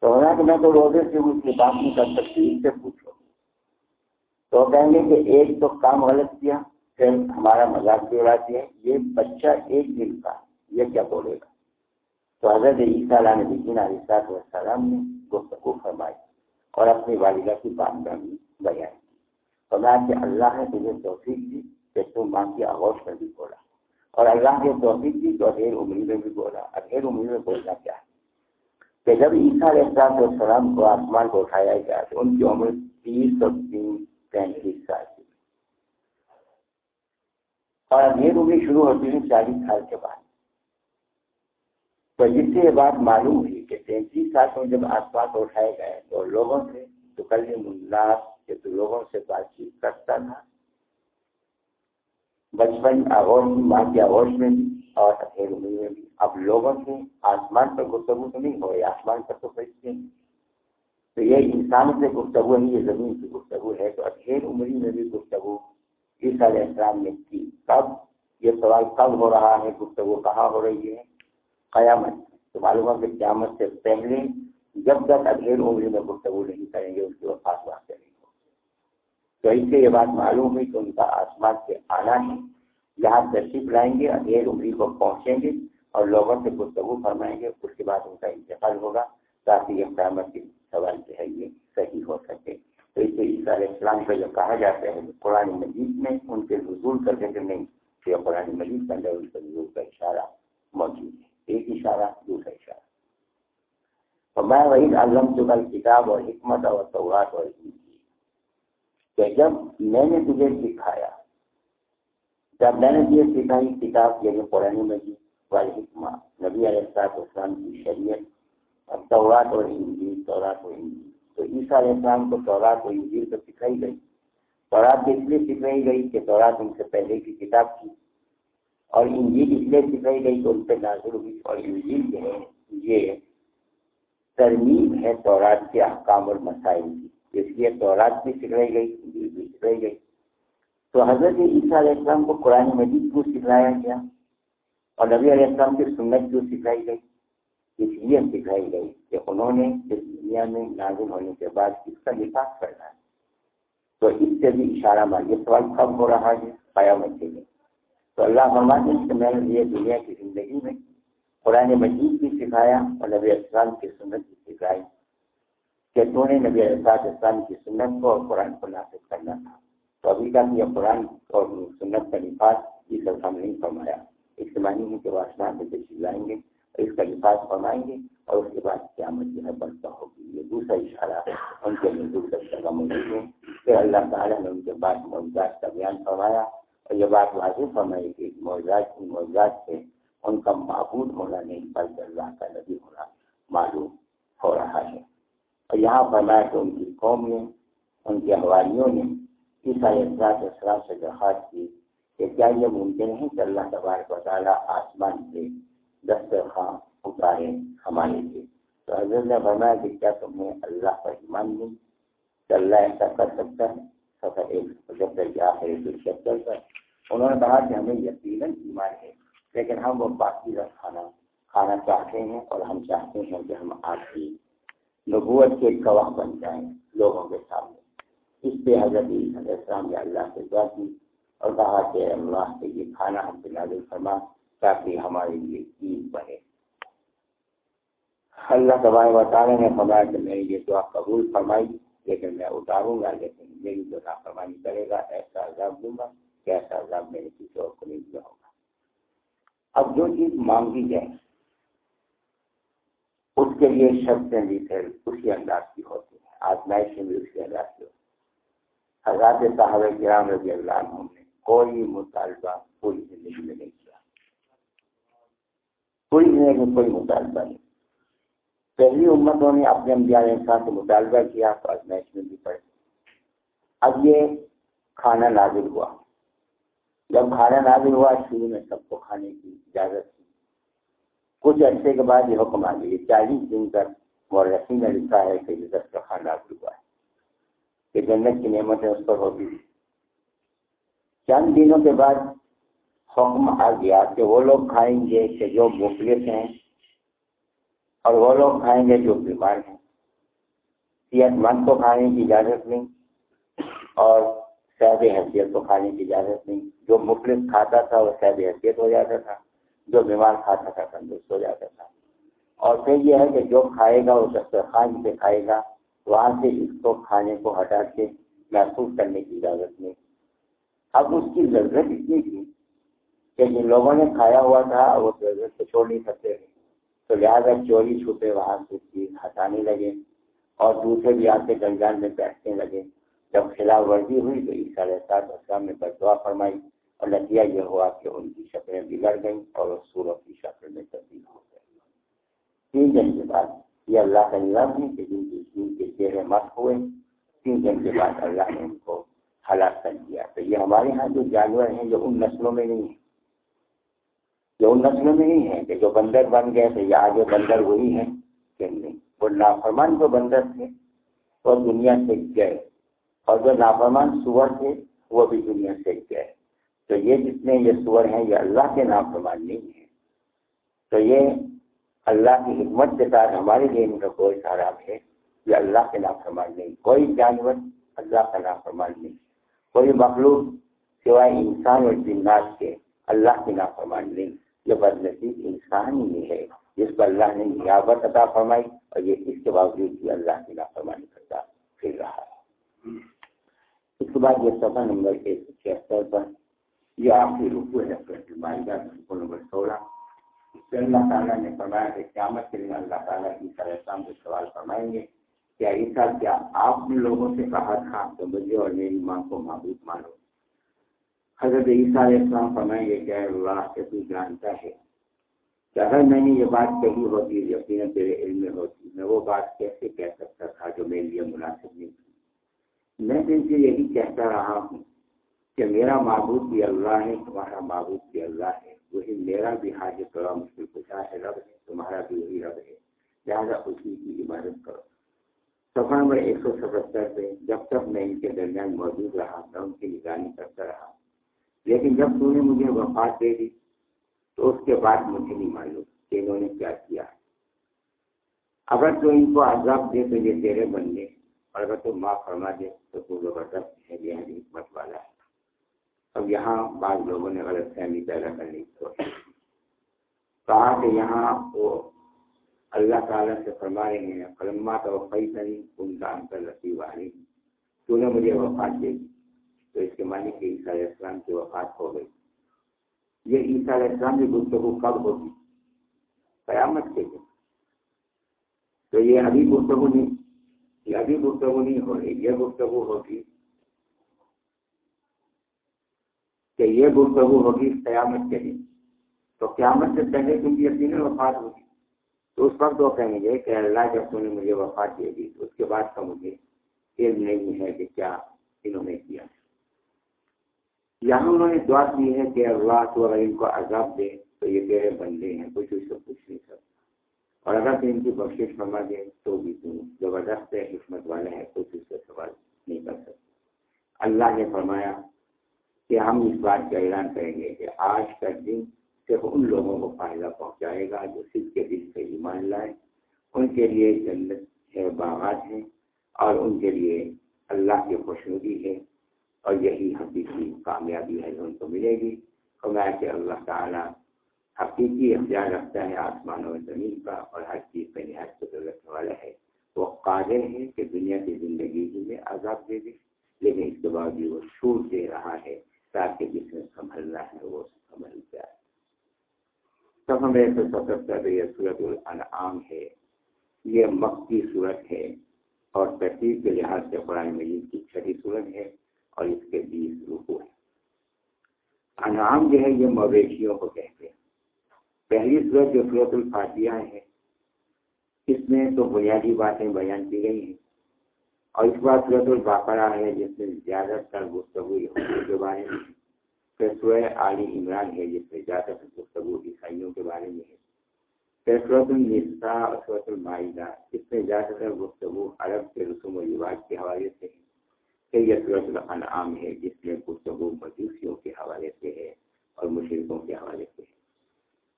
تو ہونا کہ میں تو روزے سے اس کی بات نہیں کر سکتی، اس سے پوچھو۔ تو کہیں گے کہ ایک تو کام غلط کیا پھر ہمارا مذاق بھی اڑاتی ہے۔ یہ بچہ ایک دن کا یہ کیا بولے گا؟ تو حضرت عیسیٰ علیہ نبی علیہ السلام نے گفتگو فرمائی اور اپنی والدہ کی بات بھی بیان کی۔ فرمایا کہ اللہ نے تجھے توفیق دی کہ تم ماں کی آغوش میں بھی بولا اور اللہ کے توفیق دی تو ادھیر امید میں بھی بولا۔ ادھیر امید میں بولنا کیا ہے؟ کہ جب عیسیٰ علیہ السلام کو آسمان کو اٹھایا گیا تو ان کی عمر تیس سو تین پینتیس سال اور ادھیر امید شروع ہوتی ہے چالیس سال کے بعد۔ تو جس سے یہ بات معلوم ہوئی کہ تینتیس سال میں جب آسمان کو اٹھائے گئے تو لوگوں سے تو کل کے تو لوگوں سے بات چیت کرتا تھا۔ بچپن آغوش ماں کے آغوش میں بھی اور اکیلے میں بھی۔ اب لوگوں سے آسمان پر گفتگو تو نہیں ہو رہی آسمان پر تو ہیں۔ تو یہ انسان سے گفتگو نہیں، یہ زمین کی گفتگو ہے۔ تو اکیل عمری میں بھی گفتگو اس علیہ السلام نے کی۔ کب یہ سوال کب ہو رہا ہے، گفتگو کہاں ہو رہی ہے؟ قیامت، تو معلوم ہے کہ قیامت سے پہلے جب تک اکیل عمری میں گفتگو نہیں کریں گے، اس کے وفات واقع نہیں تو اس سے یہ بات معلوم ہوئی کہ ان کا آسمان سے آنا ہے یہاں تشریف لائیں گے اندھیر عمری کو پہنچیں گے اور لوگوں سے گفتگو فرمائیں گے، اس کے بعد ان کا انتقال ہوگا، تاکہ یہ قیامت کے سوال جو ہے یہ صحیح ہو سکے۔ تو اس عیسیٰ علیہ السلام کا جو کہا جاتا ہے قرآن مجید میں ان کے رضول کا ذکر نہیں کہ قرآن مجید کے اندر ان کے رضول کا اشارہ موجود ہے۔ ایک اشارہ، دوسرا اشارہ۔ تو میں وہی علم چکا کتاب اور حکمت اور طورات اور کہ جب میں نے تجھے سکھایا، جب میں نے تجھے سکھائی کتاب یعنی قرآن مجید والی حکمہ نبی علیہ السلاط اسلام کی شریعت اور تورات اور انجیل، تورات و انجیل۔ تو عیسیٰ علیہ السلام کو تورات و انجیل تو سکھائی گئی۔ تورات اس لیے سکھائی گئی کہ تورات ان سے پہلے کی کتاب تھی۔ اور انجیل اس لیے سکھائی گئی تو ان پہ نازل ہوئی اور انجیل جو ہے، یہ ترمیم ہے تورات کے احکام اور مسائل کی۔ اس لیے تورات بھی سکھائی گئی، انجیل بھی سکھائی گئی۔ تو حضرت عیسیٰ علیہ السلام کو قرآن مجید کیوں سکھلایا گیا؟ اور نبی علیہ السلام کی سنت کیوں سکھائی گئی؟ اس لیے سکھائی گئی کہ انہوں نے اس دنیا میں نازل ہونے کے بعد اس کا لفاظ کرنا ہے۔ تو اس سے بھی اشارہ مار یہ سوال کب ہو رہا ہے؟ قیامت کے لیے تو اللہ فرماتے کہ میں نے یہ دنیا کی زندگی میں قرآن مجید بھی سکھایا اور نبی السلام کی سنت بھی سکھائی کہ تو نے نبی الفاظ اسلام کی سنت کو اور قرآن کو نافذ کرنا تھا۔ تو ابھی تک یہ قرآن اور سنت کا لفاظ یہ سب ہم نہیں فرمایا۔ اس کے معنی ہے کہ وہ آسمان سے تشریف لائیں گے۔ اس کا لفاظ فرمائیں گے اور اس کے بعد قیامت جو ہے بڑھتا ہوگی۔ یہ دوسرا اشارہ ان کے لیے دوسرا جگہ موجود ہے۔ کہ اللہ تعالیٰ نے ان کے بعد موجود کا بیان فرمایا اور یہ بات واضح فرمائی کہ موجود کی موجود سے ان کا معبود ہونا نہیں، بلکہ اللہ کا نبی ہونا معلوم ہو رہا ہے۔ اور یہاں فرمایا کہ ان کی قوم نے، ان کے حوالیوں نے عیسائی اسلام سے درخواست کی کہ کیا یہ ممکن ہے کہ اللہ تبارک و تعالیٰ آسمان سے دسترخواں اتارے ہمارے لیے تو حضرت نے فرمایا کہ کیا تمہیں اللہ پر ایمان نہیں کہ اللہ ایسا کر سکتا ہے؟ سفر ایک پچہتر کے آخر پچہتر پر۔ انہوں نے کہا کہ ہمیں یقیناً ایمان ہے، لیکن ہم وہ باقی کھانا کھانا چاہتے ہیں اور ہم چاہتے ہیں کہ ہم آپ کی نبوت کے گواہ بن جائیں لوگوں کے سامنے۔ اس پہ حضرت علیہ السلام نے اللہ سے دعا کی اور کہا کہ اللہ سے یہ کھانا ہم سے نازل فرما۔ تاکہ ہمارے لیے عید بنے۔ اللہ تباہ و تعالیٰ نے فرمایا کہ میں یہ دعا قبول فرمائی، لیکن میں اتاروں گا، لیکن میری جو نافرمانی کرے گا، ایسا عذاب دوں گا کہ ایسا عذاب میرے کسی اور کو نہیں دیا ہوگا۔ اب جو چیز مانگی جائے، اس کے لیے شبد بھی پھر اسی انداز کی ہوتی ہے آزمائشیں بھی اسی انداز کی ہوتی ہے حضرات صاحب کرام رضی اللہ عنہ نے کوئی مطالبہ پوری زندگی میں نہیں کیا۔ کوئی زندگی میں کوئی مطالبہ نہیں۔ پہلی امتوں نے اپنے انبیاء انسان سے مطالبہ کیا، تو آزمائش میں بھی پڑے اب یہ کھانا نازل ہوا۔ جب کھانا نازل ہوا، شروع میں سب کو کھانے کی اجازت تھی۔ کچھ عرصے کے بعد یہ حکم آ گئی چالیس دن تک اور رسی نے لکھا ہے کہ عزت کا کھانا نازل ہوا ہے، کہ جنت کی نعمتیں اس پر ہوتی تھی چند دنوں کے بعد حکم آ گیا کہ وہ لوگ کھائیں گے کہ جو مفلس ہیں اور وہ لوگ کھائیں گے جو بیمار ہیں۔ صحت مند کو کھانے کی اجازت نہیں اور صحت حیثیت کو کھانے کی اجازت نہیں۔ جو مفلس کھاتا تھا وہ صحت حیثیت ہو جاتا تھا، جو بیمار کھاتا تھا تندرست ہو جاتا تھا۔ اور پھر یہ ہے کہ جو کھائے گا وہ دسترخوان سے کھائے گا، وہاں سے اس کو کھانے کو ہٹا کے محسوس کرنے کی اجازت نہیں۔ اب اس کی ضرورت اتنی تھی کہ جن لوگوں نے کھایا ہوا تھا، وہ ضرورت کو چھوڑ نہیں سکتے۔ تو لہٰذا چوری چھپے وہاں سے چیز ہٹانے لگے اور دوسرے بھی آ کے گنجان میں بیٹھنے لگے۔ جب خلاف ورزی ہوئی تو عیسیٰ علیہ صاحب اسلام نے بدعا فرمائی اور نتیجہ یہ ہوا کہ ان کی شکلیں بگڑ گئیں اور وہ سوروں کی شکل میں تبدیل ہو گئی تین دن کے بعد یہ اللہ کا نظام ہے کہ جن کی جن کے چہرے مت ہوئے، تین دن کے بعد اللہ نے ان کو ہلاک کر دیا۔ تو یہ ہمارے ہاں جو جانور ہیں، جو ان نسلوں میں نہیں ہیں جو ان نسلوں میں نہیں ہے کہ جو بندر بن گئے تھے، یا آگے بندر وہی ہیں، کہ نہیں، وہ نافرمان جو بندر تھے، وہ دنیا سے گئے۔ اور جو نافرمان سور تھے، وہ بھی دنیا سے گئے۔ تو یہ جتنے یہ سور ہیں، یہ اللہ کے نافرمان نہیں ہیں۔ تو یہ اللہ کی حکمت کے ساتھ ہمارے لیے ان کا کوئی سارا ہے، یہ اللہ کے نافرمان نہیں۔ کوئی جانور اللہ کا نافرمان نہیں۔ کوئی مخلوق سوائے انسان اور جنات کے اللہ کی نافرمان نہیں۔ یہ بد انسان ہی ہے، جس کو اللہ نے نیابت عطا فرمائی اور یہ اس کے باوجود بھی اللہ کی نافرمانی کرتا پھر رہا ہے۔ اس کے بعد یہ سفر نمبر ایک سو چھہتر پر یہ آخری رکو ہے رکو نمبر سولہ۔ اس سے اللہ تعالیٰ نے فرمایا کہ قیامت کے دن اللہ تعالیٰ کی السلام سے سوال فرمائیں گے کیا عیسیٰ کیا آپ نے لوگوں سے کہا تھا تو مجھے اور میری ماں کو معبود مانو۔ حضرت عیسیٰ علیہ السلام فرمائیں گے کہ اللہ کے تو جانتا ہے کہ اگر میں نے یہ بات کہی ہوتی، یقیناً تیرے علم میں ہوتی، میں وہ بات کیسے کہہ سکتا تھا جو میرے لیے مناسب نہیں تھی؟ میں ان سے یہی کہتا رہا ہوں کہ میرا معبود بھی اللہ ہے، تمہارا معبود بھی اللہ ہے، وہی میرا بھی حاجت تھوڑا مشکل کشا ہے، رب ہے، تمہارا بھی وہی رب ہے، لہٰذا اسی کی عبادت کرو۔ سفر نمبر ایک سو ستہتر پہ جب تک میں ان کے درمیان موجود رہا، میں ان کی نگرانی کرتا رہا۔ لیکن جب تو نے مجھے وفات دے دی، تو اس کے بعد مجھے نہیں معلوم کہ انہوں نے کیا کیا۔ اگر تو ان کو عذاب دے تو یہ تیرے بن گئے اور اگر تو معاف فرما دے تو تو زبردست ہے یہ حکمت والا ہے۔ اب یہاں بعض لوگوں نے غلط فہمی پیدا کرنے کی کوشش کہا کہ یہاں وہ اللہ تعالیٰ سے فرما رہے ہیں، فلما تو وفائی نہیں ان کا انتر رسی والی تو نے مجھے وفات دے دی۔ تو اس کے معنی کہ عیسیٰ علیہ السلام کی وفات ہو گئی۔ یہ عیسیٰ علیہ السلام کی گفتگو کب ہوگی؟ قیامت کے دن۔ تو یہ ابھی گفتگو نہیں، یہ ابھی گفتگو نہیں ہو رہی، یہ گفتگو ہوگی کہ یہ گفتگو ہوگی قیامت کے دن۔ تو قیامت سے پہلے کیونکہ یقین وفات ہوگی۔ تو اس وقت وہ کہیں گے کہ اللہ جب تم نے مجھے وفات دے دی، تو اس کے بعد کا مجھے علم نہیں ہے کہ کیا انہوں نے کیا۔ یہاں انہوں نے دعا کی ہے کہ اللہ تو اگر ان کو عذاب دے تو یہ تیرے بندے ہیں، کچھ اس سے پوچھ نہیں سکتا۔ اور اگر تو ان کی بخش فرما دے تو بھی تم زبردست ہے حکمت والے ہیں، کچھ اس سے سوال نہیں کر سکتے۔ اللہ نے فرمایا کہ ہم اس بات کا اعلان کریں گے کہ آج کا دن صرف ان لوگوں کو فائدہ پہنچائے گا جو صرف کے دل سے ایمان لائے۔ ان کے لیے جنت ہے باغات ہیں اور ان کے لیے اللہ کی خوشنودی ہے۔ اور یہی حقیقی کامیابی ہے ان کو ملے گی۔ اور میں کہ اللہ تعالیٰ حقیقی اختیار رکھتا ہے آسمان و زمین کا اور ہر چیز پہ نہایت قدرت والا ہے۔ وہ قادر ہے کہ دنیا کی زندگی ہی میں عذاب دے دے، لیکن اس کے بعد وہ چھوٹ دے رہا ہے تاکہ جس میں سنبھلنا ہے وہ سنبھل جائے۔ تو ہمیں تو سب سے یہ صورت الانعام ہے۔ یہ مکی صورت ہے اور ترتیب کے لحاظ سے قرآن مجید کی چھٹی صورت ہے۔ اور اس کے بیس رکو ہے۔ انعام جو ہے یہ مویشیوں کو کہتے ہیں۔ پہلی صورت جو صورت الفاتحہ ہے، اس میں تو بنیادی باتیں بیان کی گئی ہیں۔ اور اس بات صورت الباقرہ ہے، جس میں زیادہ تر گفتگو کے بارے میں پھر سورہ علی عمران ہے، جس میں زیادہ تر گفتگو عیسائیوں کے بارے میں ہے۔ پھر صورت النساء اور صورت المائدہ، اس میں زیادہ تر گفتگو عرب کے رسوم و رواج کے حوالے سے ہے۔ پھر یہ صورت الانعام ہے جس میں گفتگو مجوسیوں کے حوالے سے ہے اور مشرقوں کے حوالے سے ہے۔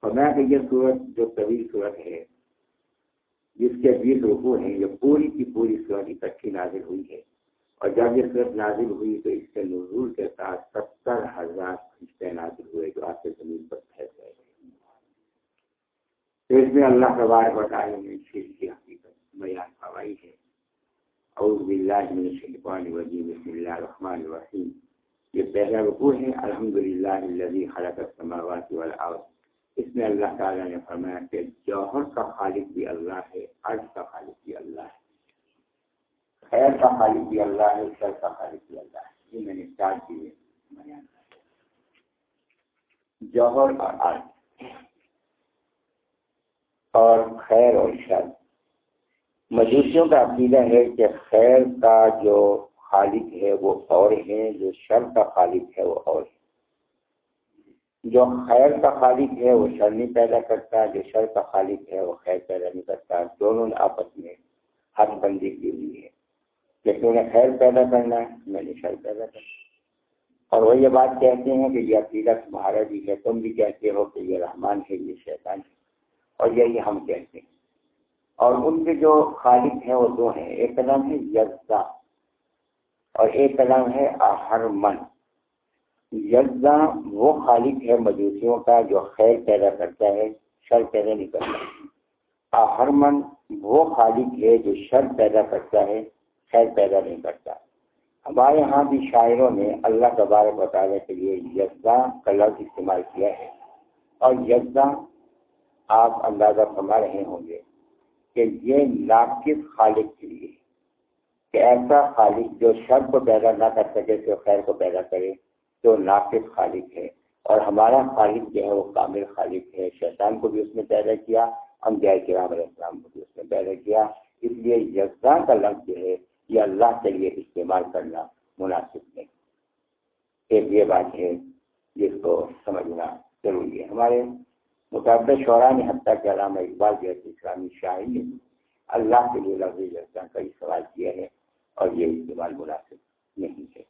فرمایا کہ یہ صورت جو طویل صورت ہے، جس کے بیس رکو ہیں، یہ پوری کی پوری صورت اکٹھی نازل ہوئی ہے۔ اور جب یہ صورت نازل ہوئی تو اس کے نزول کے ساتھ ستر ہزار رشتے نازل ہوئے جو آپ کے زمین پر پھیل گئے تو اس میں اللہ تبار بتائے میں شیر کی حقیقت بیان فرمائی ہے۔ اعوذ باللہ من الشیطان الرجیم، بسم اللہ الرحمن الرحیم۔ یہ پہلا رکوع ہے، الحمدللہ الذی خلق السماوات والارض۔ اس میں اللہ تعالیٰ نے فرمایا کہ جوہر کا خالق بھی اللہ ہے عرض کا خالق بھی اللہ ہے۔ خیر کا خالق بھی اللہ ہے، شر کا خالق بھی اللہ ہے۔ یہ میں نے چار چیزیں بیان جوہر اور عرض اور خیر اور شر۔ مجوسیوں کا عقیدہ ہے کہ خیر کا جو خالق ہے وہ اور ہے جو شر کا خالق ہے وہ اور ہے جو خیر کا خالق ہے وہ شر نہیں پیدا کرتا، جو شر کا خالق ہے وہ خیر پیدا نہیں کرتا۔ دونوں آپس میں حد بندی کی ہوئی ہے لیکن انہیں خیر پیدا کرنا ہے میں نے شر پیدا کرنا اور وہ یہ بات کہتے ہیں کہ یہ عقیدہ تمہارا بھی ہے، تم بھی کہتے ہو کہ یہ رحمان ہے، یہ شیطان ہے۔ اور یہی ہم کہتے ہیں۔ اور ان کے جو خالق ہیں وہ دو ہیں، ایک نام ہے یزا اور ایک نام ہے آہر من یزا وہ خالق ہے مجوسیوں کا جو خیر پیدا کرتا ہے، شر پیدا نہیں کرتا۔ ہرمن وہ خالق ہے جو شر پیدا کرتا ہے، خیر پیدا نہیں کرتا۔ ہمارے ہاں بھی شاعروں نے اللہ تبارک بتانے کے لیے یزا کا لفظ استعمال کیا ہے۔ اور یزا آپ اندازہ فرما رہے ہوں گے۔ کہ یہ ناقص خالق کے لیے کہ ایسا خالق جو شر کو پیدا نہ کر سکے تو خیر کو پیدا کرے، جو ناقص خالق ہے۔ اور ہمارا خالق جو ہے وہ کامل خالق ہے۔ شیطان کو بھی اس نے پیدا کیا ہم جائے کرام علیہ السلام کو بھی اس نے پیدا کیا۔ اس لیے یزاں کا لفظ جو ہے، یہ اللہ کے لیے استعمال کرنا مناسب نہیں۔ ایک یہ بات ہے، جس کو سمجھنا ضروری ہے۔ ہمارے مطابق شعرا نے حتیٰ کہ علامہ اقبال جیسے اسلامی شاعری نے اللہ کے لیے لفظ یزاں کا سوال کیا ہے اور یہ استعمال مناسب نہیں ہے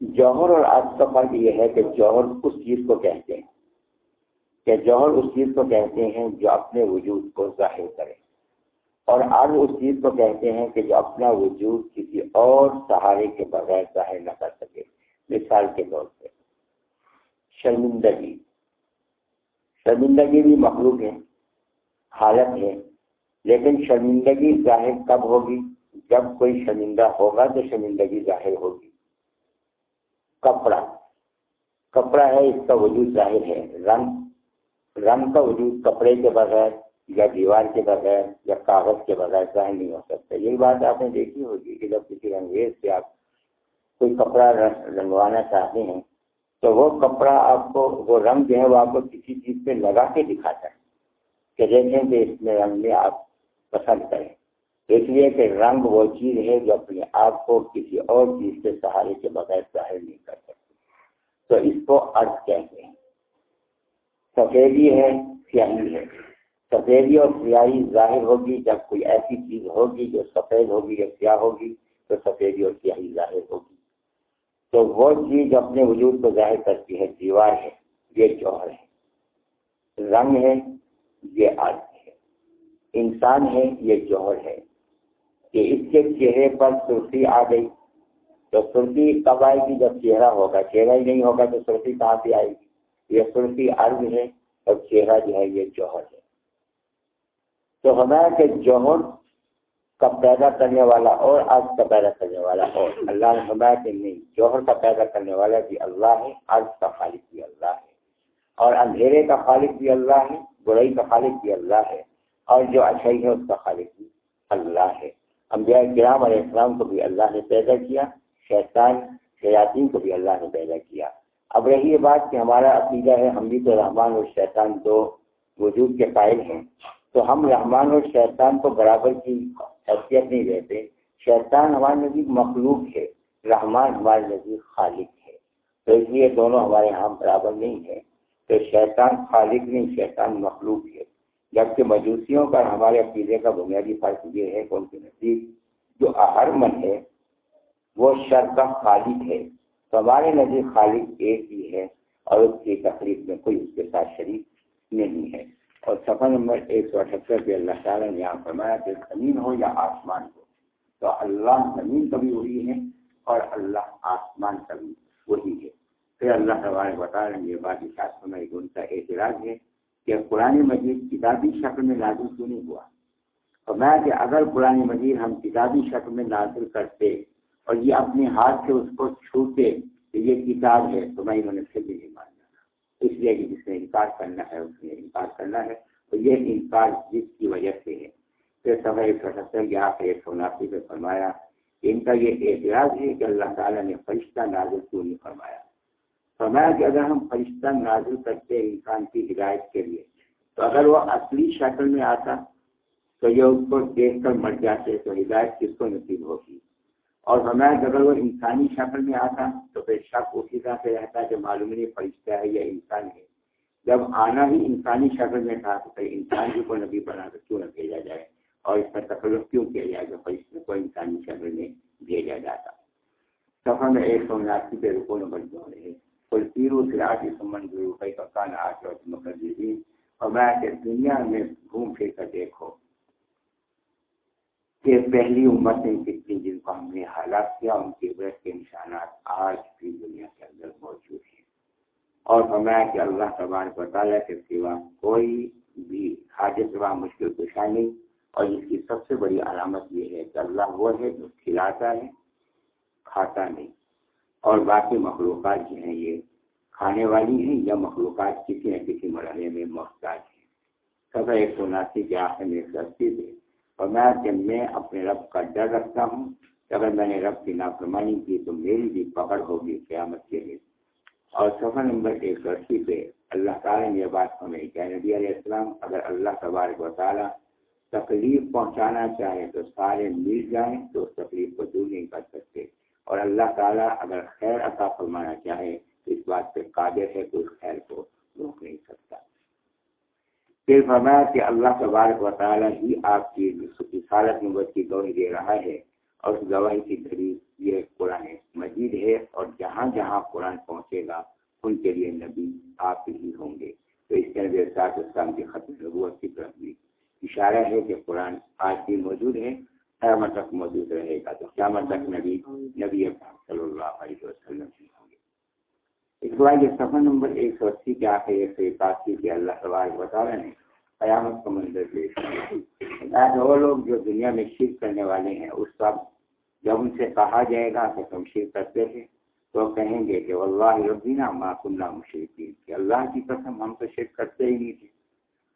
جوہر اور آج کا فرق یہ ہے کہ جوہر اس چیز کو کہتے ہیں. کہ جوہر اس چیز کو کہتے ہیں جو اپنے وجود کو ظاہر کرے. اور آج اس چیز کو کہتے ہیں کہ جو اپنا وجود کسی اور سہارے کے بغیر ظاہر نہ کر سکے. مثال کے طور پہ شرمندگی. شرمندگی بھی مخلوق ہے، حالت ہے، لیکن شرمندگی ظاہر کب ہوگی؟ جب کوئی شرمندہ ہوگا تو شرمندگی ظاہر ہوگی۔ کپڑا کپڑا ہے، اس کا وجود ظاہر ہے۔ رنگ رنگ کا وجود کپڑے کے بغیر یا دیوار کے بغیر یا کاغذ کے بغیر ظاہر نہیں ہو سکتا۔ یہی بات آپ نے دیکھی ہوگی کہ جب کسی رنگیز سے آپ کوئی کپڑا رنگوانا چاہتے ہیں تو وہ کپڑا آپ کو وہ رنگ جو ہے وہ آپ کو کسی چیز پہ لگا کے دکھاتا ہے کہ دیکھیں کہ اس میں رنگ میں آپ پسند کریں۔ اس لیے کہ رنگ وہ چیز ہے جو اپنے آپ کو کسی اور چیز کے سہارے کے بغیر ظاہر نہیں کر سکتی۔ تو اس کو ارد کہتے ہیں۔ سفیدی ہے، سیاہی ہے۔ سفیدی اور سیاہی ظاہر ہوگی جب کوئی ایسی چیز ہوگی جو سفید ہوگی یا سیاہ ہوگی تو سفیدی اور سیاہی ظاہر ہوگی۔ تو وہ چیز اپنے وجود کو ظاہر کرتی ہے، دیوار ہے، یہ جوہر ہے۔ رنگ ہے، یہ ارد ہے۔ انسان ہے، یہ جوہر ہے۔ کہ اس کے چہرے پر سرخی آ گئی، تو سرخی کب آئے گی؟ جب چہرہ ہوگا۔ چہرہ ہی نہیں ہوگا تو سرخی کہاں سے آئے گی؟ یہ سلفی عرض ہے اور چہرہ جو ہے، یہ جوہر ہے۔ تو ہمارا کہ جوہر کا پیدا کرنے والا اور آگ کا پیدا کرنے والا اور اللہ نے ہمارا کہ نہیں، جوہر کا پیدا کرنے والا بھی اللہ ہے آگ کا خالق بھی اللہ ہے۔ اور اندھیرے کا خالق بھی اللہ ہے، برائی کا خالق بھی اللہ ہے۔ اور جو اچھائی ہے، اس کا خالق بھی اللہ ہے۔ انبیاء کرام علیہ السلام کو بھی اللہ نے پیدا کیا، شیطان، شیاطین کو بھی اللہ نے پیدا کیا۔ اب رہی یہ بات کہ ہمارا عقیدہ ہے ہم بھی تو رحمان اور شیطان دو وجود کے قائل ہیں۔ تو ہم رحمان اور شیطان کو برابر کی حیثیت نہیں دیتے شیطان ہمارے نزدیک مخلوق ہے، رحمان ہمارے نزدیک خالق ہے۔ تو اس لیے دونوں ہمارے یہاں برابر نہیں ہے تو شیطان خالق نہیں، شیطان مخلوق ہے۔ جبکہ مجوسیوں کا ہمارے عقیدے کا بنیادی فرق یہ ہے کہ ان کے نزدیک جو اہرمن ہے، وہ شر کا خالق ہے۔ تو ہمارے نزدیک خالق ایک ہی ہے اور اس کی تقریب میں کوئی اس کے ساتھ شریک نہیں ہے۔ اور سفر نمبر ایک سو اٹھہتر پہ اللہ تعالیٰ نے یہاں فرمایا کہ زمین ہو یا آسمان ہو، تو اللہ زمین کبھی وہی ہے اور اللہ آسمان کبھی وہی ہے۔ پھر اللہ تبارک بتا رہے ہیں یہ بات اشاعت فرمائی کہ ان کا اعتراض ہے کہ قرآن مجید کتابی شکل میں نازل کیوں نہیں ہوا؟ اور میں کہ اگر قرآن مجید ہم کتابی شکل میں نازل کرتے اور یہ اپنے ہاتھ سے اس کو چھوتے کہ یہ کتاب ہے، تو میں انہوں نے پھر بھی نہیں ماننا اس لیے کہ جس نے انکار کرنا ہے، اس نے انکار کرنا ہے۔ تو یہ انکار جس کی وجہ سے ہے۔ پھر سب ایک سو ستر یہاں پہ ایک سو اناسی پہ فرمایا۔ ان کا یہ اعتراض ہے کہ اللہ تعالیٰ نے فرشتہ نازل کیوں نہیں فرمایا۔ فرمایا کہ اگر ہم فرشتہ نازل کرتے انسان کی ہدایت کے لیے، تو اگر وہ اصلی شکل میں آتا تو یہ اس کو دیکھ کر مر جاتے، تو ہدایت کس کو نصیب ہوگی؟ اور ہمیں اگر وہ انسانی شکل میں آتا تو پھر شک اسی طرح سے رہتا کہ معلوم نہیں، فرشتہ ہے یا انسان ہے۔ جب آنا ہی انسانی شکل میں تھا تو پھر انسان کی کو نبی بنا کر کیوں نہ بھیجا جائے؟ اور اس کا تکلف کیوں کیا جائے کہ فرشتے کو انسانی شکل میں بھیجا جاتا؟ سفر میں ایک سو اناسی پہ رکو نمبر جو رہے کل پیرو سراج سمن روپئے کا کانا آ کے مقدر اور میں کہ دنیا میں گھوم پھر کر دیکھو۔ کہ پہلی امتیں کتنی جن کو ہم نے ہلاک کیا، ان کی عبرت کے نشانات آج بھی دنیا کے اندر موجود ہیں۔ اور فرمایا کہ اللہ تبارک و تعالیٰ کے سوا کوئی بھی حاجت سوا مشکل کشا نہیں۔ اور اس کی سب سے بڑی علامت یہ ہے کہ اللہ وہ ہے جو کھلاتا ہے، کھاتا نہیں۔ اور باقی مخلوقات جو ہیں، یہ کھانے والی ہیں یا مخلوقات کسی نہ کسی مرحلے میں محتاج ہیں۔ سب ایک سو اناسی کے آخر میں سستی تھے اور میں کہ میں اپنے رب کا ڈر رکھتا ہوں۔ کہ اگر میں نے رب کی نافرمانی کی تو میری بھی پکڑ ہوگی قیامت کے لیے۔ اور سفر نمبر ایک سو اسی پہ اللہ تعالیٰ نے یہ بات ہمیں کیا نبی علیہ السلام، اگر اللہ تبارک و تعالیٰ تکلیف پہنچانا چاہے تو سارے مل جائیں تو اس تکلیف کو دور نہیں کر سکتے۔ اور اللہ تعالیٰ اگر خیر عطا فرمانا چاہے تو اس بات پہ قادر ہے تو اس خیر کو روک نہیں سکتا۔ پھر فرمایا کہ اللہ تبارک و تعالیٰ ہی آپ کی سالت نبت کی گواہی دے رہا ہے اور اس گواہی کی دلیل یہ قرآن مجید ہے اور جہاں جہاں قرآن پہنچے گا، ان کے لیے نبی آپ ہی ہوں گے۔ تو اس کے اندر اسلام کی ختم نبوت کی طرف بھی اشارہ ہے کہ قرآن آج بھی موجود ہے، قیامت تک موجود رہے گا۔ تو قیامت تک نبی نبی صلی اللہ علیہ وسلم ہوں گے۔ اس کے بعد یہ سفر نمبر ایک سو اسی کے آخر ایک سو اکاسی کے اللہ تبارک و تعالیٰ نے قیامت کا منظر پیش وہ لوگ جو دنیا میں شرک کرنے والے ہیں، اس وقت جب ان سے کہا جائے گا کہ تم شرک کرتے تھے تو کہیں گے کہ اللہ ربینہ معقول مشرقین کہ اللہ کی قسم ہم تو شرک کرتے ہی نہیں تھے۔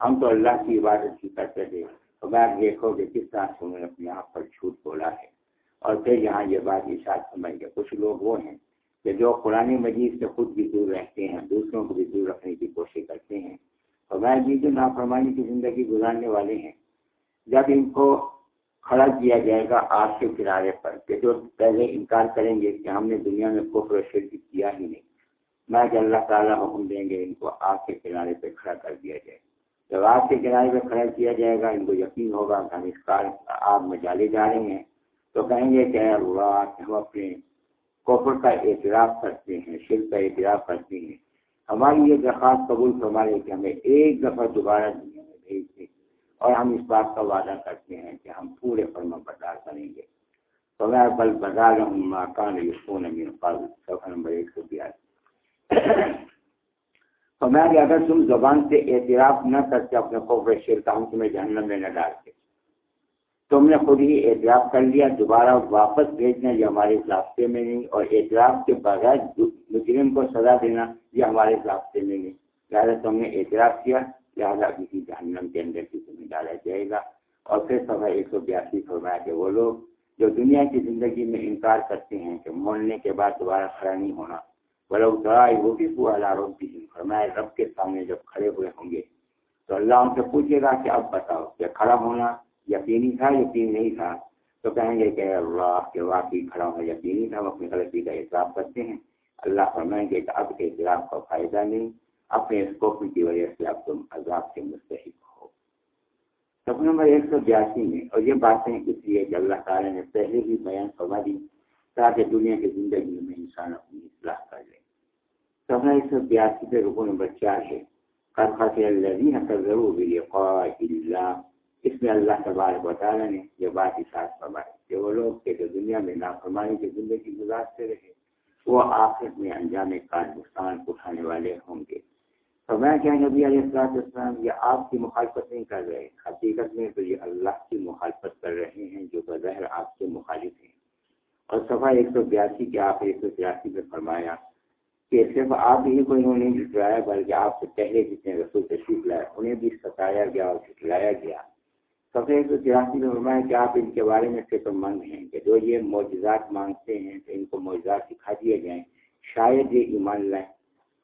ہم تو اللہ کی عبادت ہی کرتے تھے۔ تو دیکھو کہ کس طرح سے انہوں نے اپنے آپ پر جھوٹ بولا ہے۔ اور پھر یہاں یہ بات اشاعت سمجھ گئے کچھ لوگ وہ ہیں کہ جو قرآن مجید سے خود بھی دور رہتے ہیں، دوسروں کو بھی دور رکھنے کی کوشش کرتے ہیں۔ فرمایا جی جو نافرمانی کی زندگی گزارنے والے ہیں، جب ان کو کھڑا کیا جائے گا آگ کے کنارے پر کہ جو پہلے انکار کریں گے کہ ہم نے دنیا میں کفر و شرک کیا ہی نہیں، میں کہ اللہ تعالیٰ حکم دیں گے ان کو آگ کے کنارے پہ کھڑا کر دیا جائے۔ جب آگ کے کنارے پہ کھڑا کیا جائے گا، ان کو یقین ہوگا کہ ہم اس کار آگ میں جا رہے ہیں، تو کہیں گے کہ اللہ ہم اپنے کفر کا اعتراف کرتے ہیں، شرک کا اعتراف کرتے ہیں۔ ہماری یہ درخواست قبول فرما رہے کہ ہمیں ایک دفعہ دوبارہ دنیا میں بھیج دیں اور ہم اس بات کا وعدہ کرتے ہیں کہ ہم پورے فرما بردار کریں گے۔ تو میں بل بازار ہوں ماکان یقون امین قابل سفر نمبر ایک سو بیاسی۔ فرمایا اگر تم زبان سے اعتراف نہ کرتے، اپنے خوف شیر ہوں تمہیں جہنم میں نہ ڈالتے۔ تم نے خود ہی اعتراف کر لیا، دوبارہ واپس بھیجنا یہ ہمارے راستے میں نہیں اور اعتراف کے بغیر مجرم کو سزا دینا یہ ہمارے راستے میں نہیں۔ لہٰذا تم نے اعتراف کیا، لہٰذا کسی جہنم کے اندر کسی میں ڈالا جائے گا۔ اور پھر سب ایک سو بیاسی فرمایا کہ وہ لوگ جو دنیا کی زندگی میں انکار کرتے ہیں کہ مولنے کے بعد دوبارہ کھڑا نہیں ہونا وہ لوگ ذرائع وہ بھی پورا لاروں کی فرمایا رب کے سامنے جب کھڑے ہوئے ہوں گے تو اللہ ان سے پوچھے گا کہ اب بتاؤ کہ کھڑا ہونا یقینی تھا، یقین نہیں تھا۔ تو کہیں گے کہ اللہ کے واقعی کھڑا ہونا یقینی تھا۔ وہ اپنی غلطی کا احساس کرتے ہیں۔ اللہ فرمائیں گے کہ اب اعتراف کا فائدہ نہیں، اپنے اسکوپی کی وجہ سے اب تم عذاب کے مستحق ہو۔ سب نمبر ایک سو بیاسی میں، اور یہ باتیں اس لیے کہ اللہ تعالیٰ نے پہلے ہی بیان فرما دی تاکہ دنیا کی زندگی میں انسان اپنی اصلاح کر لے۔ سب ایک سو بیاسی پہ رکو نمبر چار ہے۔ ضرور اس میں اللہ تبارک و تعالیٰ نے یہ بات اشاعت فرمائی کہ وہ لوگ کہ جو دنیا میں نافرمانی کی زندگی گزارتے رہے، وہ آخر میں انجام کار نقصان اٹھانے والے ہوں گے۔ تو میں کیا نبی علیہ السلام اسلام یہ آپ کی مخالفت نہیں کر رہے، حقیقت میں تو یہ اللہ کی مخالفت کر رہے ہیں جو بظاہر آپ کے مخالف ہیں۔ اور صفحہ ایک سو بیاسی کے آپ ایک سو تراسی میں فرمایا کہ صرف آپ ہی کو انہوں نے جٹلایا بلکہ آپ سے پہلے جتنے رسول تشریف لائے، انہیں بھی ستایا گیا اور جٹلایا گیا۔ سفید ایک سو تراسی میں فرمایا کہ آپ ان کے بارے میں فکر مند ہیں کہ جو یہ معجزات مانگتے ہیں تو ان کو معجزات سکھا دیے جائیں، شاید یہ ایمان لائیں۔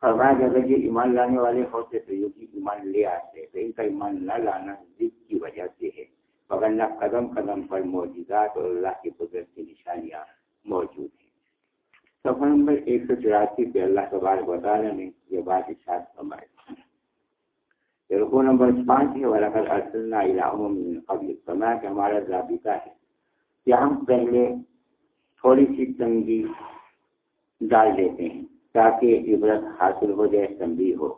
فرمایا کہ اگر یہ ایمان لانے والے ہوتے تو یہ ایمان لے آتے، تو ان کا ایمان نہ لانا ضد کی وجہ سے ہے۔ مگر نہ قدم قدم پر معجزات اور اللہ کی قدرت کی نشانیاں موجود ہیں۔ سفر نمبر ایک سو چوراسی پہ اللہ تبارک وطالعہ نے یہ بات اشاعت فرمائی۔ رکو نمبر پانچ ہے ورقل ارسلنا من قبل فرمایا کہ ہمارا ضابطہ ہے کہ ہم پہلے تھوڑی سی تنگی ڈال دیتے ہیں تاکہ عبرت حاصل ہو جائے تنگی ہو،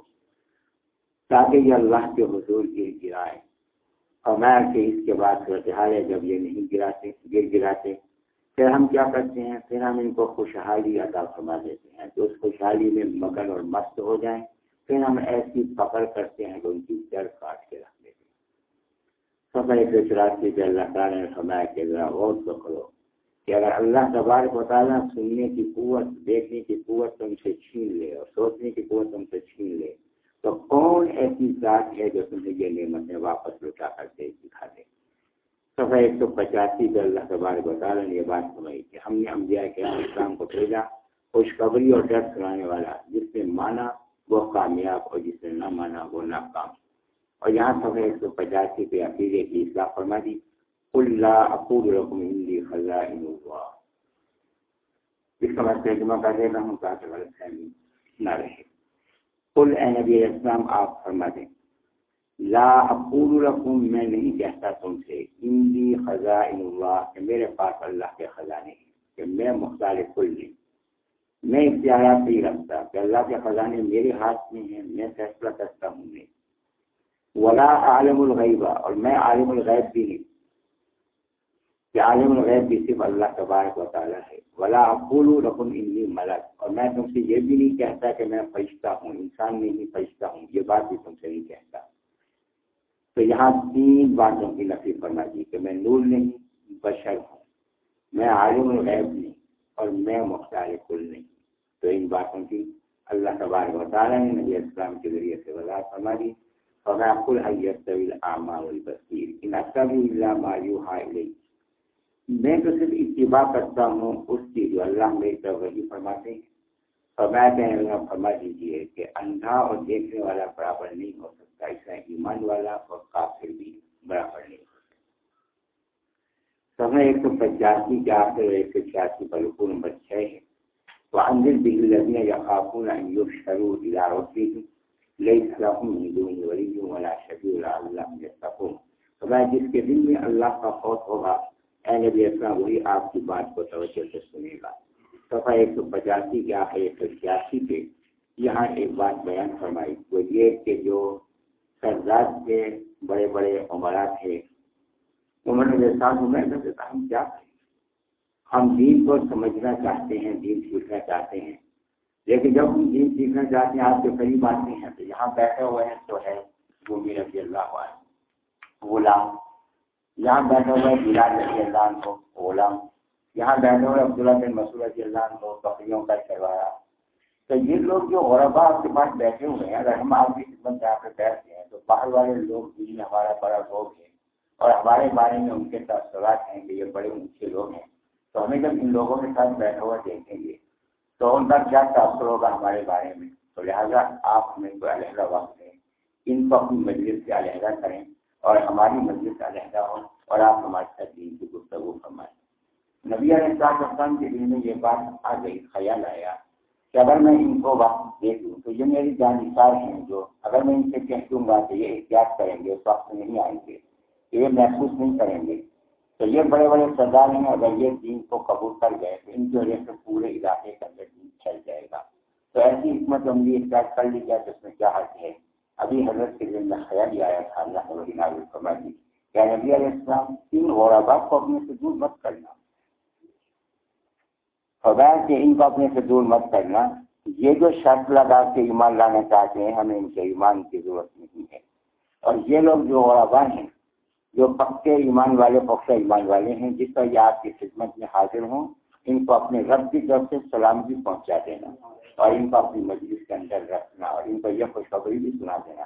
تاکہ یہ اللہ کے حضور گر گرائے۔ اور میں کہ اس کے بعد صورتحال ہے جب یہ نہیں گراتے، گر گراتے، پھر ہم کیا کرتے ہیں؟ پھر ہم ان کو خوشحالی ادا فرما دیتے ہیں۔ تو اس خوشحالی میں مگن اور مست ہو جائیں پھر ہم ایسی پکڑ کرتے ہیں کہ ان کی جڑ کاٹ کے رکھ دیتے ہیں۔ سفر ایک چراسی پہ اللہ تعالیٰ نے فرمایا کہ ذرا غور تو کرو کہ اگر اللہ تبارک و تعالیٰ سننے کی قوت، دیکھنے کی قوت تم سے چھین لے اور سوچنے کی قوت تم سے چھین لے، تو کون ایسی ذات ہے جو تمہیں یہ نعمتیں واپس لوٹا کر دے، دکھا دے؟ سفر ایک سو پچاسی پہ اللہ تبارک و تعالیٰ نے یہ بات سنائی کہ ہم نے ہم انبیاء کے اسلام کو بھیجا، خوشخبری اور ڈر سنانے والا، جس نے مانا وہ کامیاب اور جس نے نہ مانا وہ ناکام۔ اور یہاں سب ایک سو پچاسی پہ عقیدے کی اصلاح فرما دی اللہ اقول رقم ہندی خزا اس کا مطلب ترجمہ کر دیتا ہوں تاکہ غلط فہمی نہ رہے۔ کل اے نبی اسلام آپ فرما دیں۔ لا اقول رقم میں نہیں کہتا تم سے ہندی خزا اللہ، کہ میرے پاس اللہ کے خزانے ہیں، کہ میں مختلف کل نہیں۔ میں اختیارات نہیں رکھتا کہ اللہ کے خزانے میرے ہاتھ میں ہیں، میں فیصلہ کرتا ہوں میں ولا عالم الغیبہ اور میں عالم الغیب بھی نہیں۔ کہ عالم الغیب بھی صرف اللہ تبارک و تعالیٰ ہے۔ ولا ابول رقم انی ملک اور میں تم سے یہ بھی نہیں کہتا کہ میں فرشتہ ہوں، انسان میں ہی فرشتہ ہوں۔ یہ بات بھی تم سے نہیں کہتا۔ تو یہاں تین باتوں کی نفی فرما دی کہ میں نور نہیں، بشر ہوں۔ میں عالم الغیب نہیں، اور میں مختار کل نہیں۔ تو ان باتوں کی اللہ تبارک و تعالیٰ نے نبی اسلام کے ذریعے سے وضاحت فرما دی فما قل حیت طویل اعمال البصیر ان اکتبی اللہ ما یوحا الی میں تو صرف اتباع کرتا ہوں، اس کی جو اللہ میری طرف وحی فرماتے ہیں۔ فرمایا کہنے لگا، فرما دیجیے کہ اندھا اور دیکھنے والا برابر نہیں ہو سکتا، اس طرح ایمان والا اور کافر بھی برابر نہیں ہو سکتا۔ سب ایک سو پچاسی کے آخر ایک سو چھیاسی پر رکو نمبر چھ ہے۔ وأنزل به الذين يخافون أن يحشروا إلى ربهم ليس لهم من دون ولي ولا شفيع لعلهم يتقون فرمایا، جس کے دل میں اللہ کا خوف ہوگا، اے نبی اسلام، وہی آپ کی بات کو توجہ سے سنے گا۔ صفحہ ایک سو پچاسی کے آخر ایک سو چھیاسی پہ یہاں ایک بات بیان فرمائی۔ وہ یہ کہ جو سردار تھے بڑے بڑے عمرات تھے، عمر نے ساتھ میں ہم کیا کریں؟ ہم دین کو سمجھنا چاہتے ہیں، دین سیکھنا چاہتے ہیں۔ لیکن جب ہم دین سیکھنا چاہتے ہیں، آپ کے قریب آتے ہیں، تو یہاں بیٹھے ہوئے ہیں تو ہے گوبی رضی اللہ عنہ، غلام۔ یہاں بیٹھے ہوئے بلال رضی اللہ عنہ کو غلام۔ یہاں بیٹھے ہوئے عبداللہ بن مسعود رضی اللہ عنہ کو بکریوں کا کروایا تو یہ لوگ جو غربا آپ کے پاس بیٹھے ہوئے ہیں، اگر ہم آپ کی خدمت میں آ کے بیٹھتے ہیں، تو باہر والے لوگ بھی ہمارا بڑا لوگ ہیں۔ اور ہمارے بارے میں ان کے تاثرات ہیں کہ یہ بڑے اونچے لوگ ہیں۔ تو ہمیں جب ان لوگوں کے ساتھ بیٹھا ہوا دیکھیں گے تو ان کا کیا تاثر ہوگا ہمارے بارے میں؟ تو لہٰذا آپ ہمیں کوئی علیحدہ وقت دیں، ان کو اپنی مجلس سے علیحدہ کریں اور ہماری مسجد علیحدہ ہو اور آپ ہمارے ساتھ دین کی گفتگو فرمائیں۔ نبی علیہ السلام کے دل میں یہ بات آ گئی، خیال آیا کہ اگر میں ان کو وقت دے دوں تو یہ میری جانکار ہیں جو اگر میں ان سے کہہ دوں گا کہ یہ احتیاط کریں گے، اس وقت نہیں آئیں گے، یہ محسوس نہیں کریں گے۔ تو یہ بڑے بڑے سردار ہیں، اگر یہ دین کو قبول کر گئے تو ان کی وجہ سے پورے علاقے کا اندر دین پھیل جائے گا۔ تو ایسی حکمت عملی احتیاط کر لی جائے تو اس میں کیا حق ہے؟ ابھی حضرت کے دل میں خیال ہی آیا تھا، اللہ نے نازل فرما کیا نبی علیہ السلام ان غورابا کو اپنے سے دور مت کرنا۔ خبر کہ ان کو اپنے سے دور مت کرنا۔ یہ جو شرط لگا کے ایمان لانا چاہتے ہیں، ہمیں ان کے ایمان کی ضرورت نہیں ہے۔ اور یہ لوگ جو غورابا ہیں جو پکے ایمان والے پختہ ایمان والے ہیں، جس پر یہ آپ کی خدمت میں حاضر ہوں، ان کو اپنے رب کی طرف سے سلام بھی پہنچا دینا اور ان کو اپنی مجلس کے اندر رکھنا اور ان کو یہ خوشخبری بھی سنا دینا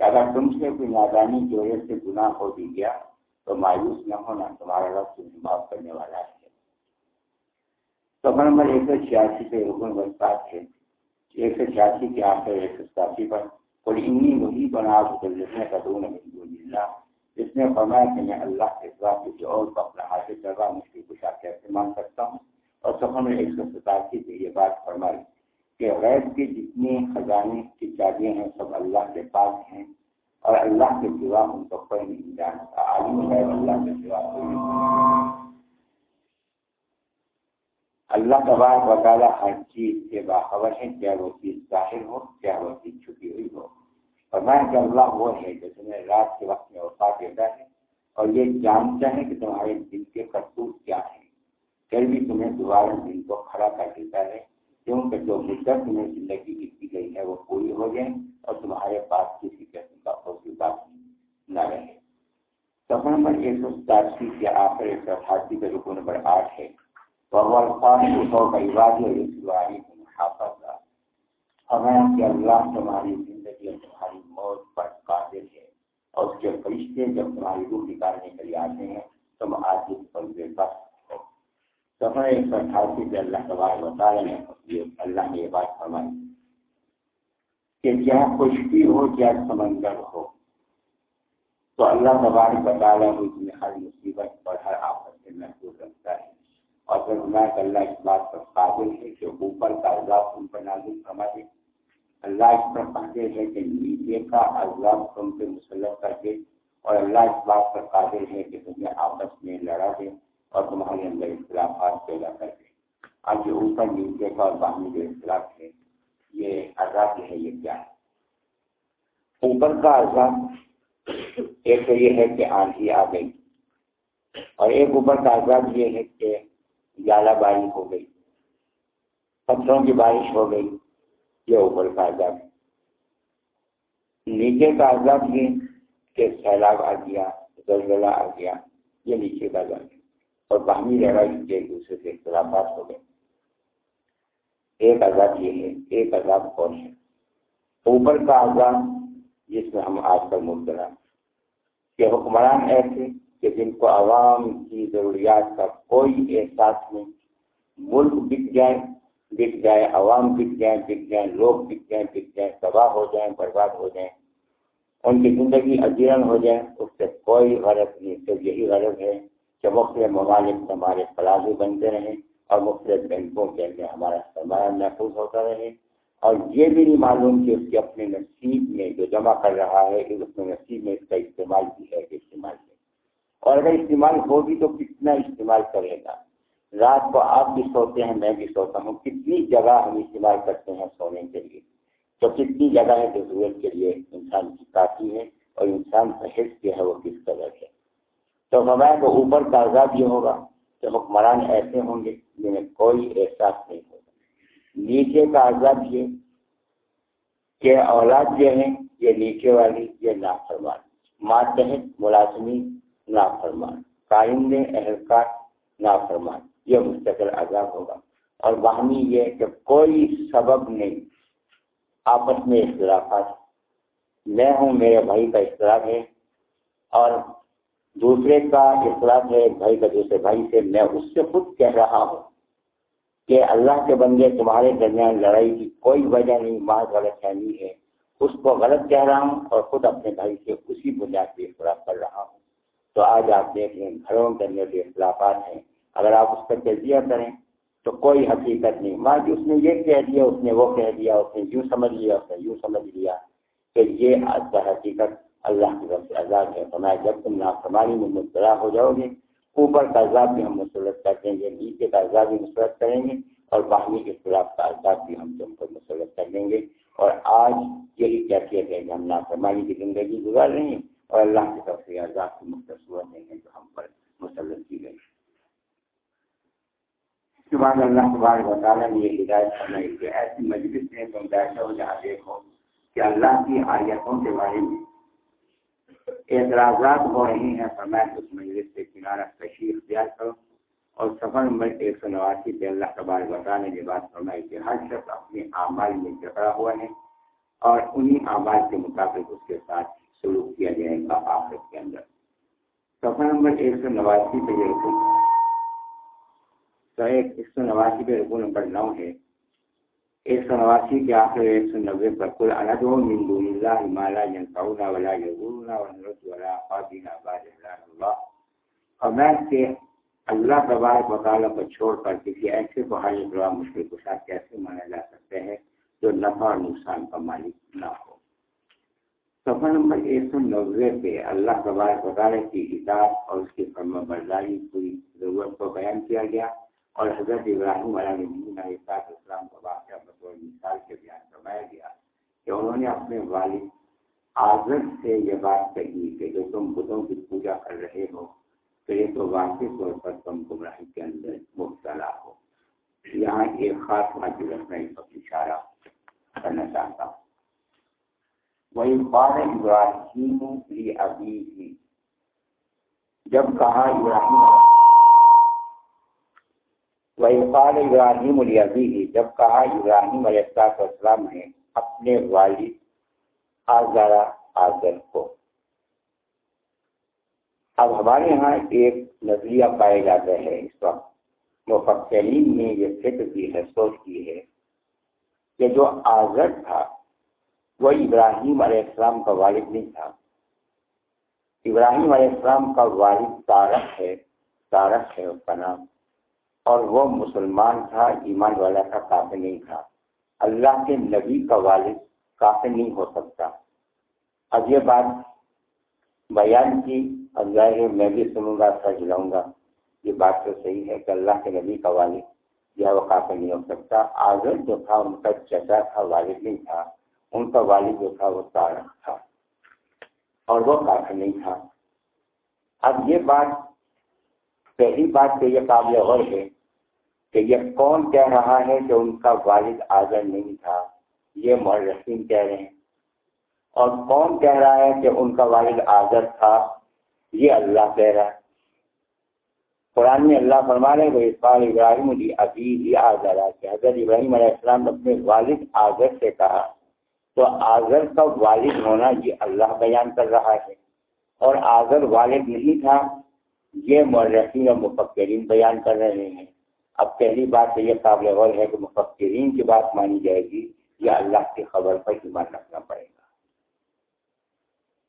کہ اگر تم سے کوئی نادانی کی وجہ سے گناہ ہو بھی گیا، تو مایوس نہ ہونا، تمہارا رب تمہیں معاف کرنے والا ہے۔ تو نمبر ایک سو چھیاسی پہ رکن وسطات ہے ایک سو چھیاسی کے آخر ایک سو ستاسی پر کوئی انی وہی بنا جسنے کا دون اللہ جس نے فرمایا کہ میں اللہ کے ساتھ کسی اور کو اپنا حاصل کروا مشکل کشا کیسے مان سکتا ہوں۔ اور سفر میں ایک سو ستاسی پہ یہ بات فرمائی کہ غیب کی جتنی خزانے کی چابیاں ہیں، سب اللہ کے پاس ہیں اور اللہ کے سوا ان کو کوئی نہیں جانتا۔ عالم غیب اللہ کے سوا کوئی نہیں۔ اللہ تبار وطالعہ ہر چیز کے باخبر ہے کیا وہ چیز ظاہر ہو کیا وہ چیز چھپی ہوئی ہو۔ اور کہ اللہ وہ ہے جو تمہیں رات کے وقت میں وفا دیتا ہے اور یہ جانتا ہے کہ تمہارے دل کے کرتوت کیا ہیں۔ پھر بھی تمہیں دوبارہ دل کو کھڑا کر دیتا ہے، کیونکہ جو مدت تمہیں زندگی کی کی گئی ہے وہ پوری ہو جائے اور تمہارے پاس کسی قسم کا خوشی بات نہ رہے۔ سفر نمبر ایک سو ستاسی کے آخر ایک سو اٹھاسی کا رکو نمبر آٹھ ہے۔ بغور سو کا عبادی اور اس محافظ ہمیں کہ اللہ تمہاری زندگی اور تمہاری موت پر قادر ہے اور اس کے فرشتے جب تمہاری روح نکالنے کے لیے آتے ہیں، تم آج پر بے بس سفر ایک سو اٹھاسی سے اللہ تبار بتا رہے ہیں اللہ نے یہ بات فرمائی۔ کہ کیا خشکی ہو، کیا سمندر ہو۔ تو اللہ تبار بتا رہے اس میں ہر مصیبت اور ہر آفت سے محفوظ رکھتا ہے۔ اور پھر اللہ اس بات پر قابل ہے کہ اوپر کا عذاب تم پر نازل فرما دے۔ اللہ اس پر قادر ہے کہ نیچے کا عذاب تم پہ مسلط کر دے اور اللہ اس بات پر قابل ہے کہ تمہیں آپس میں لڑا دے اور تمہارے اندر اختلافات پیدا کر دیں آج جو اوپر نیچے کا اور باہمی جو اختلاف ہے، یہ عذاب ہے، یہ کیا ہے؟ اوپر کا عذاب ایک تو یہ ہے کہ آندھی آ گئی اور ایک اوپر کا عذاب یہ ہے کہ جالا باری ہو گئی، پتھروں کی بارش ہو گئی۔ یہ اوپر کا عذاب نیچے کا عذاب یہ کہ سیلاب آ گیا، زلزلہ آ گیا، یہ نیچے کا عذاب اور باہمی لڑائی کے ایک دوسرے سے اختلافات ہو گئے۔ ایک عذاب یہ ہے، ایک عذاب کون ہے۔ اوپر کا عذاب جس میں ہم آج کل مبتلا کہ حکمران ایسے کہ جن کو عوام کی ضروریات کا کوئی احساس نہیں، ملک بک جائے بک جائے، عوام بک جائیں بک جائیں لوگ بک جائیں بک جائیں تباہ ہو جائیں، برباد ہو جائیں، ان کی زندگی اجیرن ہو جائے، اس سے کوئی غرض نہیں، صرف یہی غرض ہے کہ مختلف ممالک ہمارے پلازو بنتے رہیں اور مختلف بینکوں کے اندر ہمارا سرمایہ محفوظ ہوتا رہے۔ اور یہ بھی نہیں معلوم کہ اس کے اپنے نصیب میں جو جمع کر رہا ہے، اس میں نصیب میں اس کا استعمال بھی ہے کہ استعمال ہے۔ اور اگر استعمال ہوگی تو کتنا استعمال کرے گا؟ رات کو آپ بھی سوتے ہیں، میں بھی سوتا ہوں۔ کتنی جگہ ہم استعمال کرتے ہیں سونے کے لیے؟ تو کتنی جگہ ہے ضرورت کے لیے انسان کی کافی ہے اور انسان کا حص جو ہے وہ کس قدر ہے؟ تو فرمایا کو اوپر کا عذاب یہ ہوگا کہ حکمران ایسے ہوں گے جنہیں کوئی احساس نہیں ہوگا۔ نیچے کا عذاب یہ کہ اولاد جو ہیں، یہ نیچے والی، یہ نافرمان۔ ماتحت ملازمی نافرمان۔ قائم اہلکار نافرمان۔ یہ مستقل عذاب ہوگا۔ اور باہمی یہ کہ کوئی سبب نہیں۔ آپس میں اختلافات۔ میں ہوں، میرے بھائی کا اختلاف ہے۔ اور دوسرے کا اختلاف ہے بھائی کا دوسرے بھائی سے۔ میں اس سے خود کہہ رہا ہوں کہ اللہ کے بندے تمہارے درمیان لڑائی کی کوئی وجہ نہیں، بات غلط فہمی ہے۔ اس کو غلط کہہ رہا ہوں اور خود اپنے بھائی سے اسی بنیاد پہ اختلاف کر رہا ہوں۔ تو آج آپ دیکھ لیں گھروں کے اندر جو اختلافات ہیں اگر آپ اس کا تجزیہ کریں تو کوئی حقیقت نہیں۔ ماں جی اس نے یہ کہہ دیا، اس نے وہ کہہ دیا، اس نے یوں سمجھ لیا، اس نے یوں سمجھ لیا کہ یہ آج حقیقت اللہ کی طرف سے عذاب ہے۔ فرمایا، جب تم نافرمانی میں مبتلا ہو جاؤ گے، اوپر کا عذاب بھی ہم مسلط کر دیں گے، نیچے کا عذاب بھی مسلط کریں گے، اور باہمی کے خلاف کا عذاب بھی ہم تم کو مسلط کر دیں گے۔ اور آج یہی کیفیت ہے کہ ہم نافرمانی کی زندگی گزار رہے ہیں اور اللہ کی طرف سے عذاب کی مختصور ہیں جو ہم پر مسلط کی گئی۔ کے بعد اللہ تبارک و تعالیٰ نے یہ ہدایت فرمائی کہ ایسی مجلس میں تم بیٹھے ہو جہاں دیکھو کہ اللہ کی آیتوں کے بارے میں اعتراضات ہو رہی ہیں۔ فرمایا اس مجلس سے کنارہ تشریف اختیار کرو اور سفر نمبر ایک سو نواسی پہ اللہ تبارک و تعالیٰ نے یہ بات فرمائی کہ ہر شخص اپنے اعمال میں جکڑا ہوا ہے اور انہی اعمال کے مطابق اس کے ساتھ سلوک کیا جائے گا آخرت کے اندر۔ سفر نمبر ایک سو نواسی پہ یہ تو ایک ایک سو نواسی پہ رکو نمبر نو ہے۔ ایک سو نواسی کے آخر ایک سو نبے پر کل الگ من دون اللہ مالا ينفعنا ولا يضرنا ونرد ولا قابنا بعد اللہ اور میں اللہ تبارک و تعالیٰ کو چھوڑ کر کسی ایسے کو حال دعا مشکل کو ساتھ کیسے مانا جا سکتے ہیں جو نفع اور نقصان کا مالک نہ ہو؟ سفر نمبر ایک سو نوے پہ اللہ تبارک و تعالیٰ کی اطاعت اور اس کی فرما برداری پوری ضرورت کو بیان کیا گیا۔ اور حضرت ابراہیم علیہ السلام کا واقعہ بطور مثال کے بیان کروایا گیا کہ انہوں نے اپنے والد آزر سے یہ بات کہی کہ جو تم بدھوں کی پوجا کر رہے ہو، تو یہ تو واقعی طور پر تم گمراہی کے اندر مبتلا ہو۔ یہاں ایک خاص واقعی رکھنا اس وقت اشارہ کرنا چاہتا ہوں۔ وہی بار ابراہیم ابھی جب کہا ابراہیم وحفال ابراہیم البی جب کہا ابراہیم علیہ السلام نے اپنے والد آزارا آزر کو۔ اب ہمارے یہاں ایک نظریہ پائے جاتا ہے اس وقت۔ مفکرین نے یہ فکر کی ہے سوچ کی ہے کہ جو آزر تھا، وہ ابراہیم علیہ السلام کا والد نہیں تھا۔ ابراہیم علیہ السلام کا والد تارک ہے تارک ہے اس کا نام۔ اور وہ مسلمان تھا، ایمان والا کا کافی نہیں تھا۔ اللہ کے نبی کا والد کافی نہیں ہو سکتا۔ اب یہ بات بیان کی اللہ میں بھی سنوں گا، سچ لاؤں گا۔ یہ بات تو صحیح ہے کہ اللہ کے نبی کا والد جو ہے وہ کافی نہیں ہو سکتا۔ آگر جو تھا، ان کا چچا تھا والد نہیں تھا۔ ان کا والد جو تھا، وہ تارک تھا۔ اور وہ کافی نہیں تھا۔ اب یہ بات پہلی بات تو یہ قابل غور ہے کہ یہ کون کہہ رہا ہے کہ ان کا والد آزر نہیں تھا، یہ مرحین کہہ رہے ہیں۔ اور کون کہہ رہا ہے کہ ان کا والد آزر تھا، یہ اللہ کہہ رہا ہے۔ قرآن میں اللہ فرما رہے وہ اقبال ابراہیم علی ابھی یہ آزر کہ حضرت ابراہیم علیہ السلام نے اپنے والد آزر سے کہا۔ تو آزر کا والد ہونا یہ اللہ بیان کر رہا ہے۔ اور آزر والد نہیں تھا یہ مرحین اور مفکرین بیان کر رہے ہیں۔ اب پہلی بات تو یہ قابل غور ہے کہ مفکرین کی بات مانی جائے گی یا اللہ کی خبر پر ایمان رکھنا پڑے گا۔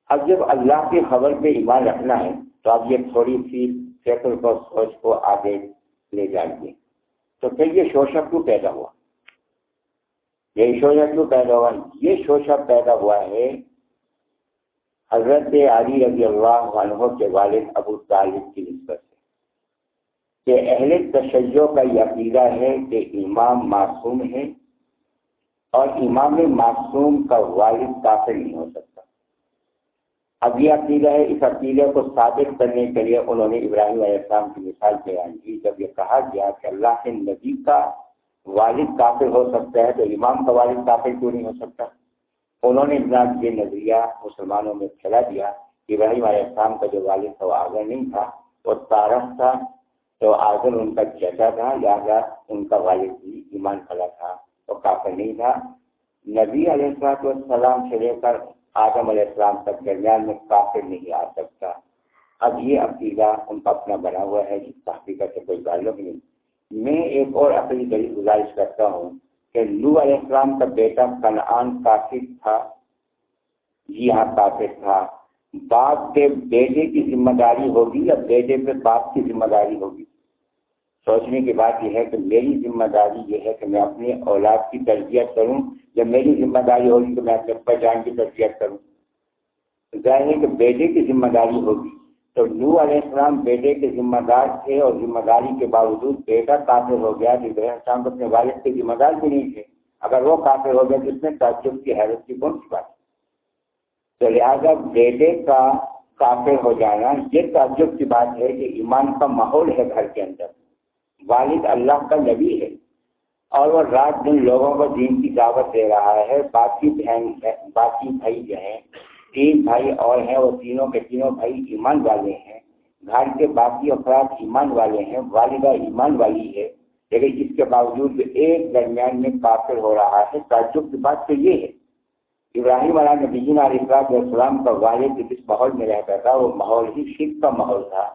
اب جب اللہ کی خبر پہ ایمان رکھنا ہے تو اب یہ تھوڑی سی فکر کو سوچ کو آگے لے جائیے تو پھر یہ شوشہ کیوں پیدا ہوا؟ یہ شوشہ کیوں پیدا ہوا؟ یہ شوشہ پیدا ہوا ہے حضرت علی رضی اللہ عنہ کے والد ابو طالب کی نسبت سے کہ اہل تشیع کا یہ عقیدہ ہے کہ امام معصوم ہے اور امام معصوم کا والد کافر نہیں ہو سکتا۔ اب یہ عقیدہ ہے، اس عقیدے کو ثابت کرنے کے لیے انہوں نے ابراہیم علیہ السلام کی مثال بیان کی۔ جب یہ کہا گیا کہ اللہ کے نبی کا والد کافر ہو سکتا ہے تو امام کا والد کافر کیوں نہیں ہو سکتا؟ انہوں نے یہ نظریہ مسلمانوں میں پھیلا دیا کہ ابراہیم علیہ السلام کا جو والد تھا وہ آگر نہیں تھا وہ تارف تھا تو آگر ان کا چچا تھا، لہٰذا ان کا والد بھی ایمان کھلا تھا وہ کافر نہیں تھا۔ نبی علیہ السلاط والسلام سے لے کر آدم علیہ السلام تک درمیان میں کافر نہیں آ سکتا۔ اب یہ عقیدہ ان کا اپنا بنا ہوا ہے، جس کا حقیقت سے کوئی تعلق نہیں۔ میں ایک اور اپنی بڑی گزارش کرتا ہوں۔ کہ لو علیہ السلام کا بیٹا کنعان کافر تھا جی ہاں کافر تھا۔ باپ کے بیٹے کی ذمہ داری ہوگی یا بیٹے پہ باپ کی ذمہ داری ہوگی؟ سوچنے کی بات یہ ہے کہ میری ذمہ داری یہ ہے کہ میں اپنے اولاد کی تربیت کروں، یا میری ذمہ داری ہوگی کہ میں اپنے جان کی تربیت کروں۔ ظاہر ہے کہ بیٹے کی ذمہ داری ہوگی۔ تو نو علیہ السلام بیٹے کے ذمہ دار تھے اور ذمہ داری کے باوجود بیٹا کافر ہو گیا کہ السلام اپنے والد کے ذمہ دار بھی نہیں تھے۔ اگر وہ کافر ہو گیا تو اس میں تعجب کی حیرت کی کون سی بات۔ تو لہٰذا بیٹے کا کافر ہو جانا یہ تعجب کی بات ہے کہ ایمان کا ماحول ہے گھر کے اندر۔ والد اللہ کا نبی ہے اور وہ رات دن لوگوں کو دین کی دعوت دے رہا ہے۔ باقی بہن باقی بھائی جو ہیں تین بھائی اور ہیں، وہ تینوں کے تینوں بھائی ایمان والے ہیں۔ گھر کے باقی افراد ایمان والے ہیں، والدہ ایمان والی ہے۔ لیکن اس کے باوجود ایک درمیان میں کافر ہو رہا ہے۔ تعجب کی بات تو یہ ہے۔ ابراہیم علیہ نبی علیہ السلام کا والد جس ماحول میں رہتا تھا، وہ ماحول ہی شک کا ماحول تھا۔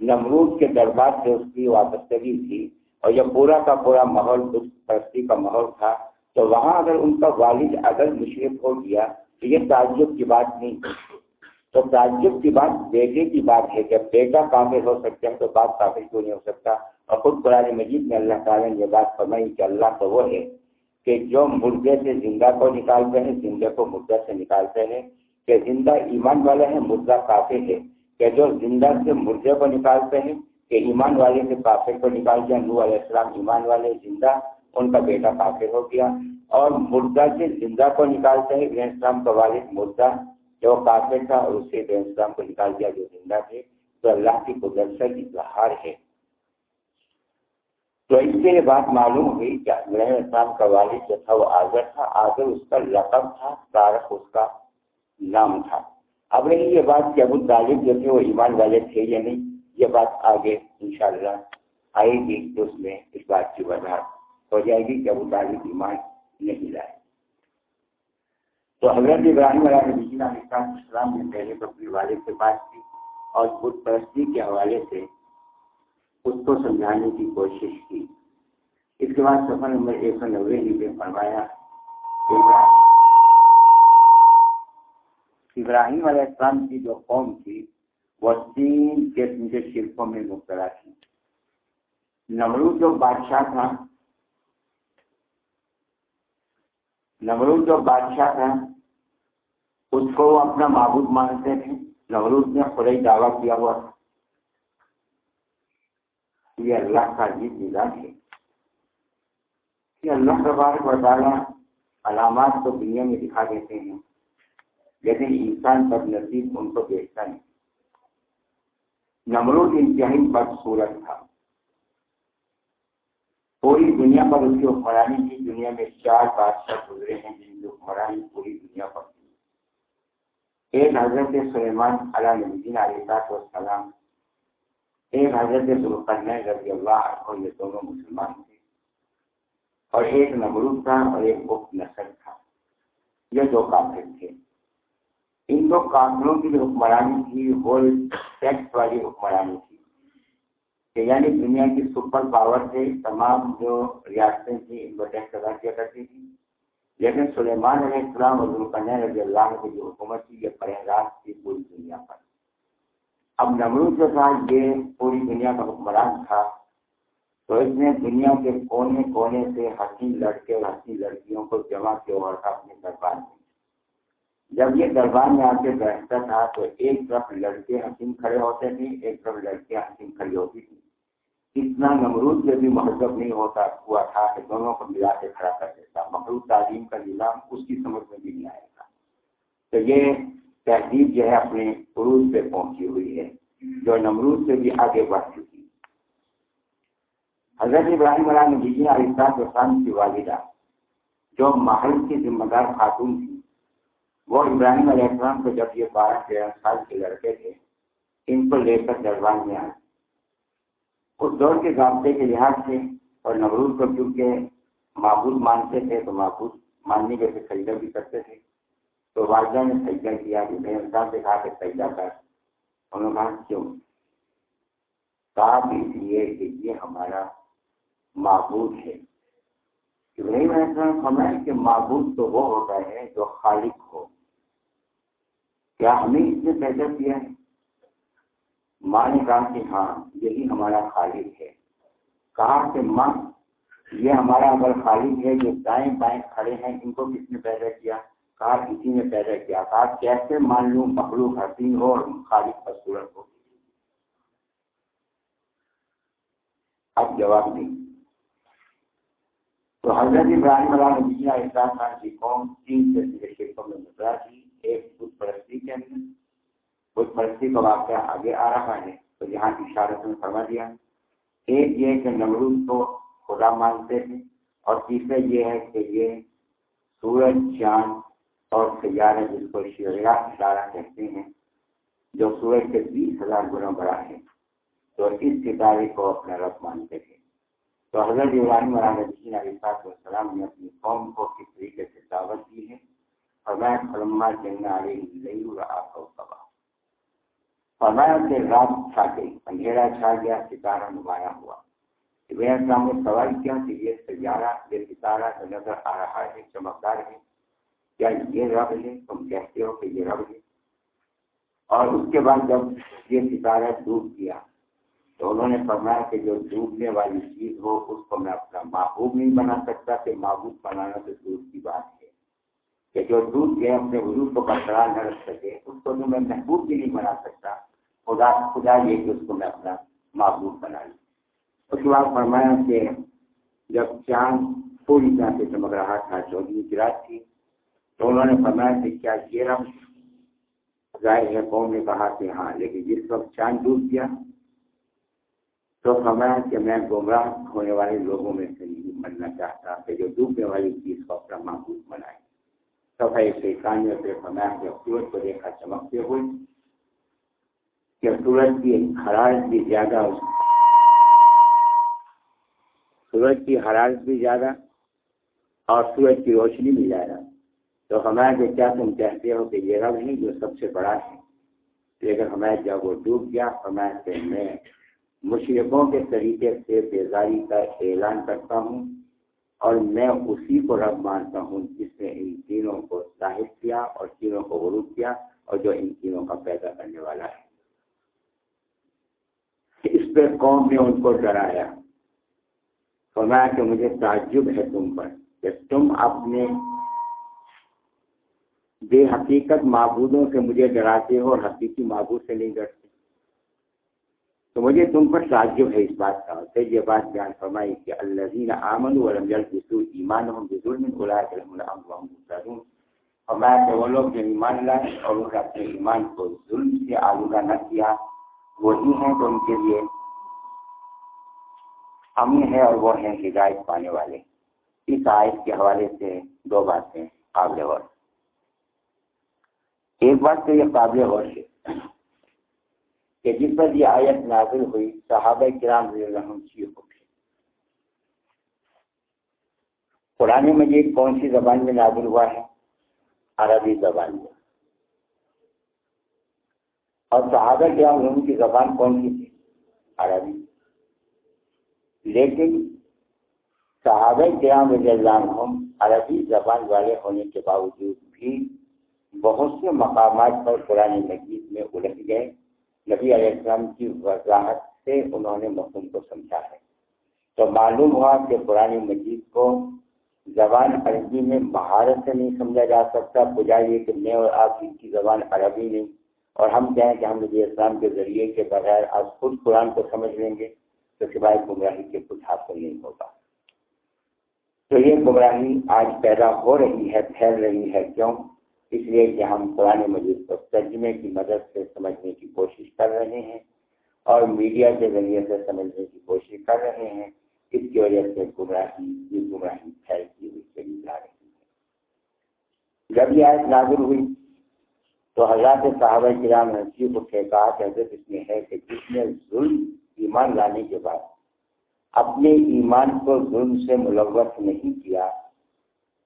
نمرود کے دربار سے اس کی وابستگی تھی اور یہ پورا کا پورا ماحول پرستی کا ماحول تھا۔ تو وہاں اگر ان کا والد اگر مشرف ہو گیا تو یہ تعجب کی بات نہیں۔ تو تعجب کی بات بیٹے کی بات ہے کہ بیٹا کافر ہو سکتا ہے تو بات کافر کیوں نہیں ہو سکتا؟ اور خود قرآن مجید میں اللہ تعالیٰ نے یہ بات فرمائی کہ اللہ تو وہ ہے کہ جو مردے سے زندہ کو نکالتے ہیں زندہ کو مردہ سے نکالتے ہیں۔ کہ زندہ ایمان والا ہے مردہ کافر ہے۔ کہ جو زندہ سے مردے کو نکالتے ہیں، کہ ایمان والے سے کافر کو نکالتے ہیں نو علیہ السلام ایمان والے، زندہ، ان کا بیٹا کافر ہو گیا۔ اور مردہ سے زندہ کو نکالتے ہیں۔ ابن اسلام کا والد مردہ جو کافر تھا اور اسے ابن اسلام کو نکال دیا، جو زندہ تھے، تو اللہ کی قدرت سے اظہار ہے۔ تو اس سے یہ بات معلوم ہوئی کہ ابراہیم اسلام کا والد جو تھا، وہ آزر تھا۔ آزر اس کا لقب تھا، تارک اس کا نام تھا۔ اب رہی یہ بات کہ ابو طالب جو تھے، وہ ایمان والے تھے یا نہیں، یہ بات آگے انشاءاللہ آئے گی تو اس میں اس بات کی وضاحت۔ ہو جائے گی کہ ابو طالب ایمان نہیں لائے تو حضرت ابراہیم علیہ السلام نے پہلے تو اپنے والد کے پاس کی اور بت پرستی کے حوالے سے اس کو سمجھانے کی کوشش کی۔ اس کے بعد سفر نمبر ایک سو نوے میں فرمایا ابراہیم علیہ السلام کی جو قوم تھی، وہ تین قسم کے شرکوں میں مبتلا تھی۔ نمرود جو بادشاہ تھا نمرود جو بادشاہ تھا اس کو وہ اپنا معبود مانتے تھے نمرود نے خود ہی دعویٰ کیا ہوا۔ تھا یہ اللہ کا جی نظام ہے۔ کہ اللہ تبارک بتانا علامات تو دنیا میں دکھا دیتے ہیں۔ لیکن انسان پر نصیب ان کو دیکھتا نہیں نمرود انتہائی بدصورت تھا۔ پوری دنیا پر اس کی حکمرانی تھی دنیا میں چار بادشاہ گزرے ہیں جن کی حکمرانی پوری دنیا پر تھی ایک حضرت سلیمان علیہ نبین علیہ السلام ایک حضرت ذوالقرن رضی اللہ عنہ، یہ دونوں مسلمان تھے۔ اور ایک نمرود تھا اور ایک بخت نسل تھا۔ یہ دو کافر تھے۔ ان دو کافروں کی جو حکمرانی تھی، وہ ٹیکس والی حکمرانی تھی۔ کہ یعنی دنیا کی سپر پاور سے تمام جو ریاستیں تھیں، ان کو ٹیکس ادا کیا کرتی تھی۔ لیکن سلیمان علیہ السلام اور ذوالقرن رضی اللہ کی جو حکومت تھی، یہ پرہراز تھی پوری دنیا پر۔ اب نمرود جو تھا یہ پوری دنیا کا حکمران تھا۔ تو اس نے دنیا کے کونے کونے سے حسین لڑکے اور حسین لڑکیوں کو جمع کیا ہوا تھا اپنے دربار میں جب یہ دربار میں آ کے بیٹھتا تھا تو ایک طرف لڑکے حسین کھڑے ہوتے تھے، ایک طرف لڑکیاں حسین کھڑی ہوتی تھی۔ اتنا نمرود سے بھی مہذب نہیں ہوتا ہوا تھا کہ دونوں کو ملا کے کھڑا کر دیتا۔ مخلوط تعلیم کا نظام اس کی سمجھ میں بھی نہیں آئے گا۔ تو یہ تہذیب جو ہے اپنے عروج پہ پہنچی ہوئی ہے، جو نمرود سے بھی آگے بڑھ چکی۔ حضرت ابراہیم علیہ نبی علیہ السلام کی والدہ، جو محل کی ذمہ دار خاتون تھی وہ ابراہیم علیہ السلام کو جب یہ بارہ تیرہ سال کے لڑکے تھے، ان کو لے کر دربار میں آئے۔ اس دور کے ضابطے کے لحاظ سے اور نمرود کو کیونکہ معبود مانتے تھے، تو معبود ماننے کے سجدہ بھی کرتے تھے۔ تو والدہ نے سجدہ کیا کہ میں انسان سے کہا کہ سجدہ کر۔ انہوں نے کہا، کیوں؟ کہا اس لیے کہ یہ ہمارا معبود ہے۔ ابراہیم علیہ السلام فرمائے کہ معبود تو وہ ہوتا ہے جو خالق ہو۔ کیا ہمیں اس نے پیدا کیا ہے؟ ماں نے کہا کہ ہاں یہی ہمارا خالق ہے۔ کہا کہ ماں یہ ہمارا اگر خالق ہے، جو دائیں بائیں کھڑے ہیں، ان کو کس نے پیدا کیا؟ کہا کسی نے پیدا کیا۔ کہا کیسے؟ مان لوں مخلوق حسین ہو اور خالق خوبصورت ہو اب جواب نہیں۔ تو حضرت ابراہیم علیہ نبی علیہ خان کی قوم تین سے شرکوں میں مدرا تھی۔ ایک بت پرستی کے اندر، بت پرستی کا واقعہ آگے آ رہا ہے، تو یہاں اشارت میں فرما دیا۔ ایک یہ کہ نمرود کو خدا مانتے تھے اور تیسرا یہ ہے کہ یہ سورج، چاند اور سیارے جس کو شیرا اشارہ کہتے ہیں، جو سورج کے بیس ہزار گنا بڑا ہے، تو اس ستارے کو اپنا رب مانتے تھے تو حضرت ابراہیم علیہ السلام نے اپنی قوم کو کس طریقے سے دعوت دی ہے؟ فرمایا فرما جنگا فرمایا کہ رات چھا گئی، اندھیرا چھا گیا، ستارہ نمایاں ہوا۔ ابراہیم السلام نے سوال کیا کہ یہ سیارہ، یہ ستارہ جو نظر آ رہا ہے، چمکدار ہے؟ کیا یہ رب ہے؟ تم کہتے ہو کہ یہ رب ہے؟ اور اس کے بعد جب یہ ستارہ ڈوب گیا، تو انہوں نے فرمایا کہ جو ڈوبنے والی چیز ہو، اس کو میں اپنا محبوب نہیں بنا سکتا، کہ محبوب بنانا تو دور کی بات ہے۔ کہ جو ڈوب گئے اپنے وجود کو برقرار نہ رکھ سکے، اس کو تو میں محبوب بھی نہیں بنا سکتا، خدا خدا یہ کہ اس کو میں اپنا محبوب بنا لوں۔ اس کے بعد فرمایا کہ جب چاند پوری طرح سے چمک رہا تھا چودہ کی رات تھی، تو انہوں نے فرمایا کہ کیا یہ رم ظاہر ہے، قوم نے کہا کہ ہاں لیکن جس وقت چاند ڈوب گیا، تو فرمایا کہ میں گمراہ ہونے والے لوگوں میں سے نہیں بننا چاہتا، کہ جو ڈوبنے والی چیز کو اپنا محبوب بنائے۔ صفائی سے کانیوں سے فرمایا کہ سورج کو دیکھا چمکتے ہوئے کہ سورج کی حرارت بھی زیادہ سورج کی حرارت بھی زیادہ اور سورج کی روشنی بھی زیادہ۔ تو ہمارا کہ کیا تم کہتے ہو کہ یہ رب ہی جو سب سے بڑا ہے؟ لیکن ہمارے جب وہ ڈوب گیا ہمارا کہ میں مشرقوں کے طریقے سے بیزاری کا اعلان کرتا ہوں۔ اور میں اسی کو رب مانتا ہوں جس نے ان تینوں کو ظاہر کیا اور تینوں کو غروب کیا اور جو ان تینوں کا پیدا کرنے والا ہے۔ اس پہ قوم نے ان کو ڈرایا۔ فرمایا کہ مجھے تعجب ہے تم پر کہ تم اپنے بے حقیقت معبودوں سے مجھے ڈراتے ہو اور حقیقی معبود سے نہیں ڈرتے۔ تو مجھے تم پر تعجب ہے اس بات کا۔ پھر یہ بات بیان فرمائی کہ اللہ آمن ولم یلبسوا ایمانهم بظلم اولئک لهم الامن وهم مهتدون۔ فرمایا کہ وہ لوگ جو ایمان لائے اور انہوں نے اپنے ایمان کو ظلم سے آلودہ نہ کیا، وہی ہیں تو ان کے لیے امن ہے اور وہ ہیں ہدایت پانے والے۔ اس آیت کے حوالے سے دو باتیں قابل غور۔ ایک بات تو یہ قابل غور ہے۔ کہ جس پر یہ آیت نازل ہوئی، صحابہ کرام رضی اللہ عنہ چیز ہو گئی قرآن مجید کون سی زبان میں نازل ہوا ہے؟ عربی زبان میں۔ اور صحابہ کرام ان کی زبان کون سی تھی؟ عربی۔ لیکن صحابہ کرام رضی اللہ عنہ عربی زبان والے ہونے کے باوجود بھی بہت سے مقامات پر قرآن مجید میں الجھ گئے۔ نبی علیہ السلام کی وضاحت سے انہوں نے مفہوم کو سمجھا ہے۔ تو معلوم ہوا کہ قرآن مجید کو زبان عربی میں مہارت سے نہیں سمجھا جا سکتا۔ بجائے یہ کہ میں اور آپ کی زبان عربی نہیں۔ اور ہم کہیں کہ ہم نبی اسلام کے ذریعے کے بغیر آپ خود قرآن کو سمجھ لیں گے تو سوائے گمراہی کے کچھ حاصل نہیں ہوگا۔ تو یہ گمراہی آج پیدا ہو رہی ہے، پھیل رہی ہے۔ کیوں؟ اس لیے کہ ہم قرآن مجید کو ترجمے کی مدد سے سمجھنے کی کوشش کر رہے ہیں اور میڈیا کے ذریعے سے سمجھنے کی کوشش کر رہے ہیں، اس کی وجہ سے گمراہی، یہ گمراہی پھیلتی ہوئی چلی جا رہی ہے۔ جب یہ آیت نازل ہوئی تو حضرات صحابہ کرام نصیب اٹھے کہا کہ حضرت اس میں ہے کہ جس نے ظلم، ایمان لانے کے بعد اپنے ایمان کو ظلم سے ملوث نہیں کیا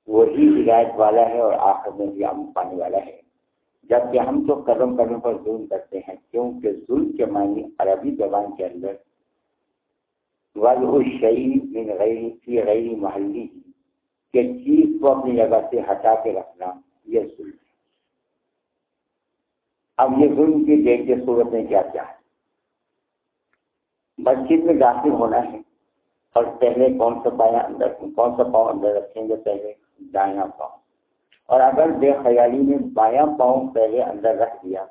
وہی ہدایت والا ہے اور آخر میں بھی عام پانے والا ہے۔ جبکہ ہم تو قدم قدم پر ظلم کرتے ہیں، کیونکہ ظلم کے معنی عربی زبان کے اندر وضع شعیع غیر کی غیر محلی کہ چیز کو اپنی جگہ سے ہٹا کے رکھنا، یہ ظلم ہے۔ اب یہ ظلم کی دیکھ کے صورتیں کیا کیا ہے؟ مسجد میں داخل ہونا ہے، اور پہلے کون سا پایا اندر، کون سا پاؤں اندر رکھیں گے پہلے؟ دایاں پاؤں۔ اور اگر بے خیالی میں بایاں پاؤں پہلے اندر رکھ دیا،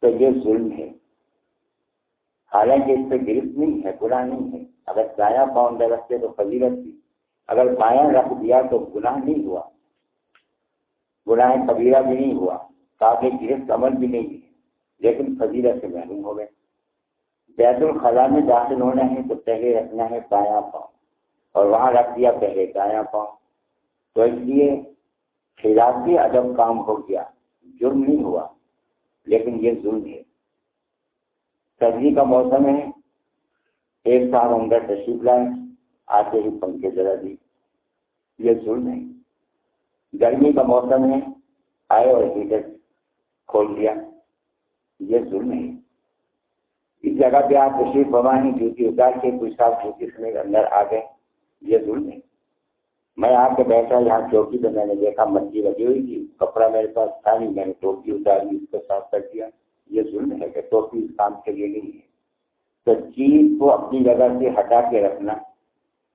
تو یہ ظلم ہے۔ حالانکہ اس پہ گرفت نہیں ہے برا نہیں ہے۔ اگر دایاں پاؤں اندر رکھتے تو فضیلت تھی۔ اگر بایاں رکھ دیا تو گناہ نہیں ہوا۔ گناہ کبیرہ بھی نہیں ہوا تاکہ گرفت عمل بھی نہیں ہے۔ لیکن فضیلت سے محروم ہو گئے۔ بیت الخلاء میں داخل ہونا ہے تو پہلے رکھنا ہے بایاں پاؤں۔ اور وہاں رکھ دیا، پہلے دایاں پاؤں۔ تو اس لیے خلافی ادب کام ہو گیا، جرم نہیں ہوا، لیکن یہ ظلم ہے۔ سردی کا موسم ہے، ایک سال اندر تشریف لائے آتے ہی پنکھے ذرا دی یہ ظلم ہے۔ گرمی کا موسم ہے، آئے اور ہیٹر کھول دیا۔ یہ ظلم ہے۔ اس جگہ پہ آپ تشریف بوائیں ڈیوٹی اتار کے کچھ سال ڈیوٹی سمیت اندر آ گئے۔ یہ ظلم ہے۔ میں آ کے بیٹھا یہاں چوکی تو میں نے دیکھا مچھلی لگی ہوئی تھی، کپڑا میرے پاس تھا نہیں، میں نے ٹوپی اتاری، اس کو صاف کر دیا۔ یہ ظلم ہے کہ ٹوپی اس کام کے لیے نہیں ہے۔ تو چیز کو اپنی جگہ سے ہٹا کے رکھنا،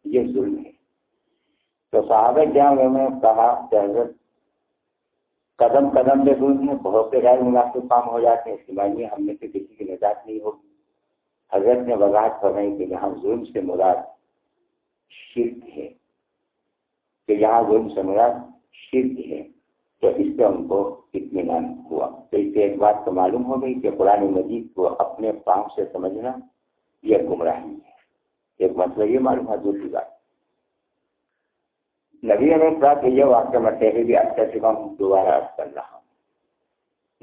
یہ ظلم ہے۔ تو صحابہ جہاں میں کہا، کہ حضرت قدم قدم میں ظلم ہے بہت سے غیر مناسب کام ہو جاتے ہیں اس کے ہم میں سے کسی کی نجات نہیں ہوگی۔ حضرت نے وضاحت فرمائی کہ یہاں ظلم سے مراد شرک ہے۔ کہ یہاں ظلم سے مراد شرک ہے۔ تو اس سے ان کو اطمینان ہوا۔ تو اس سے ایک بات تو معلوم ہو گئی کہ قرآن مجید کو اپنے پاؤں سے سمجھنا یہ گمراہی ہے۔ ایک مطلب یہ معلوم ہے دوسری بات۔ نبی علیہ السلام کہ یہ واقعہ میں پہلے بھی اچھا چکا ہوں، دوبارہ عرض کر رہا ہوں۔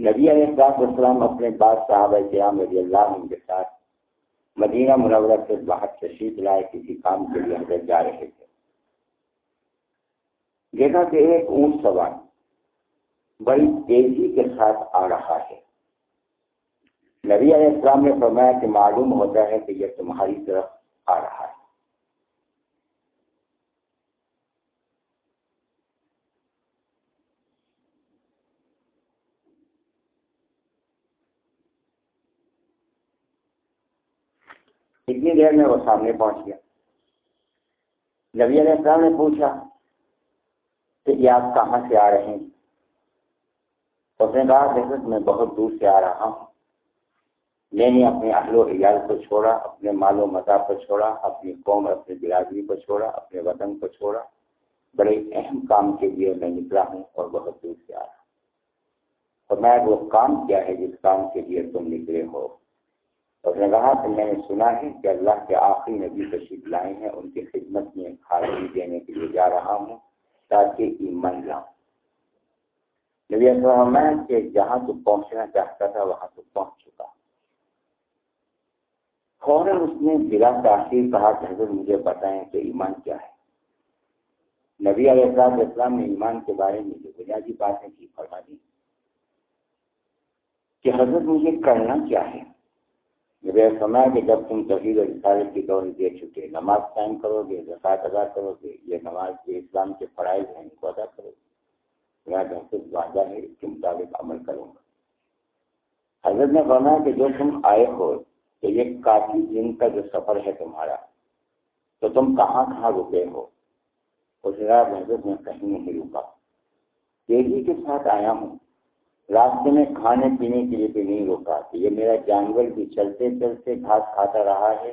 نبی علیہ السلام السلام اپنے بعد صحابہ قیام رضی اللہ عنہ کے ساتھ مدینہ منورہ سے باہر تشریف لائے کسی کام کے لیے اندر جا رہے تھے۔ دیکھا کہ ایک اونٹ سوار بڑی تیزی کے ساتھ آ رہا ہے۔ نبی علیہ السلام نے فرمایا کہ معلوم ہوتا ہے کہ یہ تمہاری طرف آ رہا ہے اتنی دیر میں وہ سامنے پہنچ گیا۔ نبی علیہ السلام نے پوچھا کہ یہ آپ کہاں سے آ رہے ہیں؟ اس نے کہا حضرت میں بہت دور سے آ رہا ہوں۔ میں نے اپنے اہل و عیال کو چھوڑا، اپنے مال و متا کو چھوڑا، اپنی قوم، اپنی برادری کو چھوڑا، اپنے وطن کو چھوڑا۔ بڑے اہم کام کے لیے میں نکلا ہوں اور بہت دور سے آ رہا ہوں۔ اور میں وہ کام کیا ہے جس کام کے لیے تم نکلے ہو؟ اس نے کہا کہ میں نے سنا ہے کہ اللہ کے آخری نبی تشریف لائے ہیں، ان کی خدمت میں حاضری دینے کے لیے جا رہا ہوں تاکہ ایمان لاؤں. نبی السلام کہ جہاں تو پہنچنا چاہتا تھا، وہاں تو پہنچ چکا۔ فوراً اس نے بلا تاخیر کہا کہ حضرت مجھے بتائیں کہ ایمان کیا ہے۔ نبی علیہ السلام اسلام نے ایمان کے بارے میں جو بنیادی باتیں کی فرما دی کہ حضرت مجھے کرنا کیا ہے؟ میرے سمے کہ جب تم تحریر و رسالت کی دور دے چکے، نماز قائم کرو گے زکات ادا کرو گے، یہ نماز کے اسلام کے فرائض ہیں، ان کو ادا کرو گے۔ میرا محفوظ وعدہ ہے اس کے مطابق عمل کروں گا۔ حضرت نے فرمایا کہ جو تم آئے ہو، تو یہ کافی دن کا جو سفر ہے تمہارا، تو تم کہاں کہاں رکے ہو؟ اس رات حضرت میں کہیں نہیں رکا۔ تیزی کے ساتھ آیا ہوں۔ راستے میں کھانے پینے کے لیے بھی نہیں روکا کہ یہ میرا جانور بھی چلتے چلتے گھاس کھاتا رہا ہے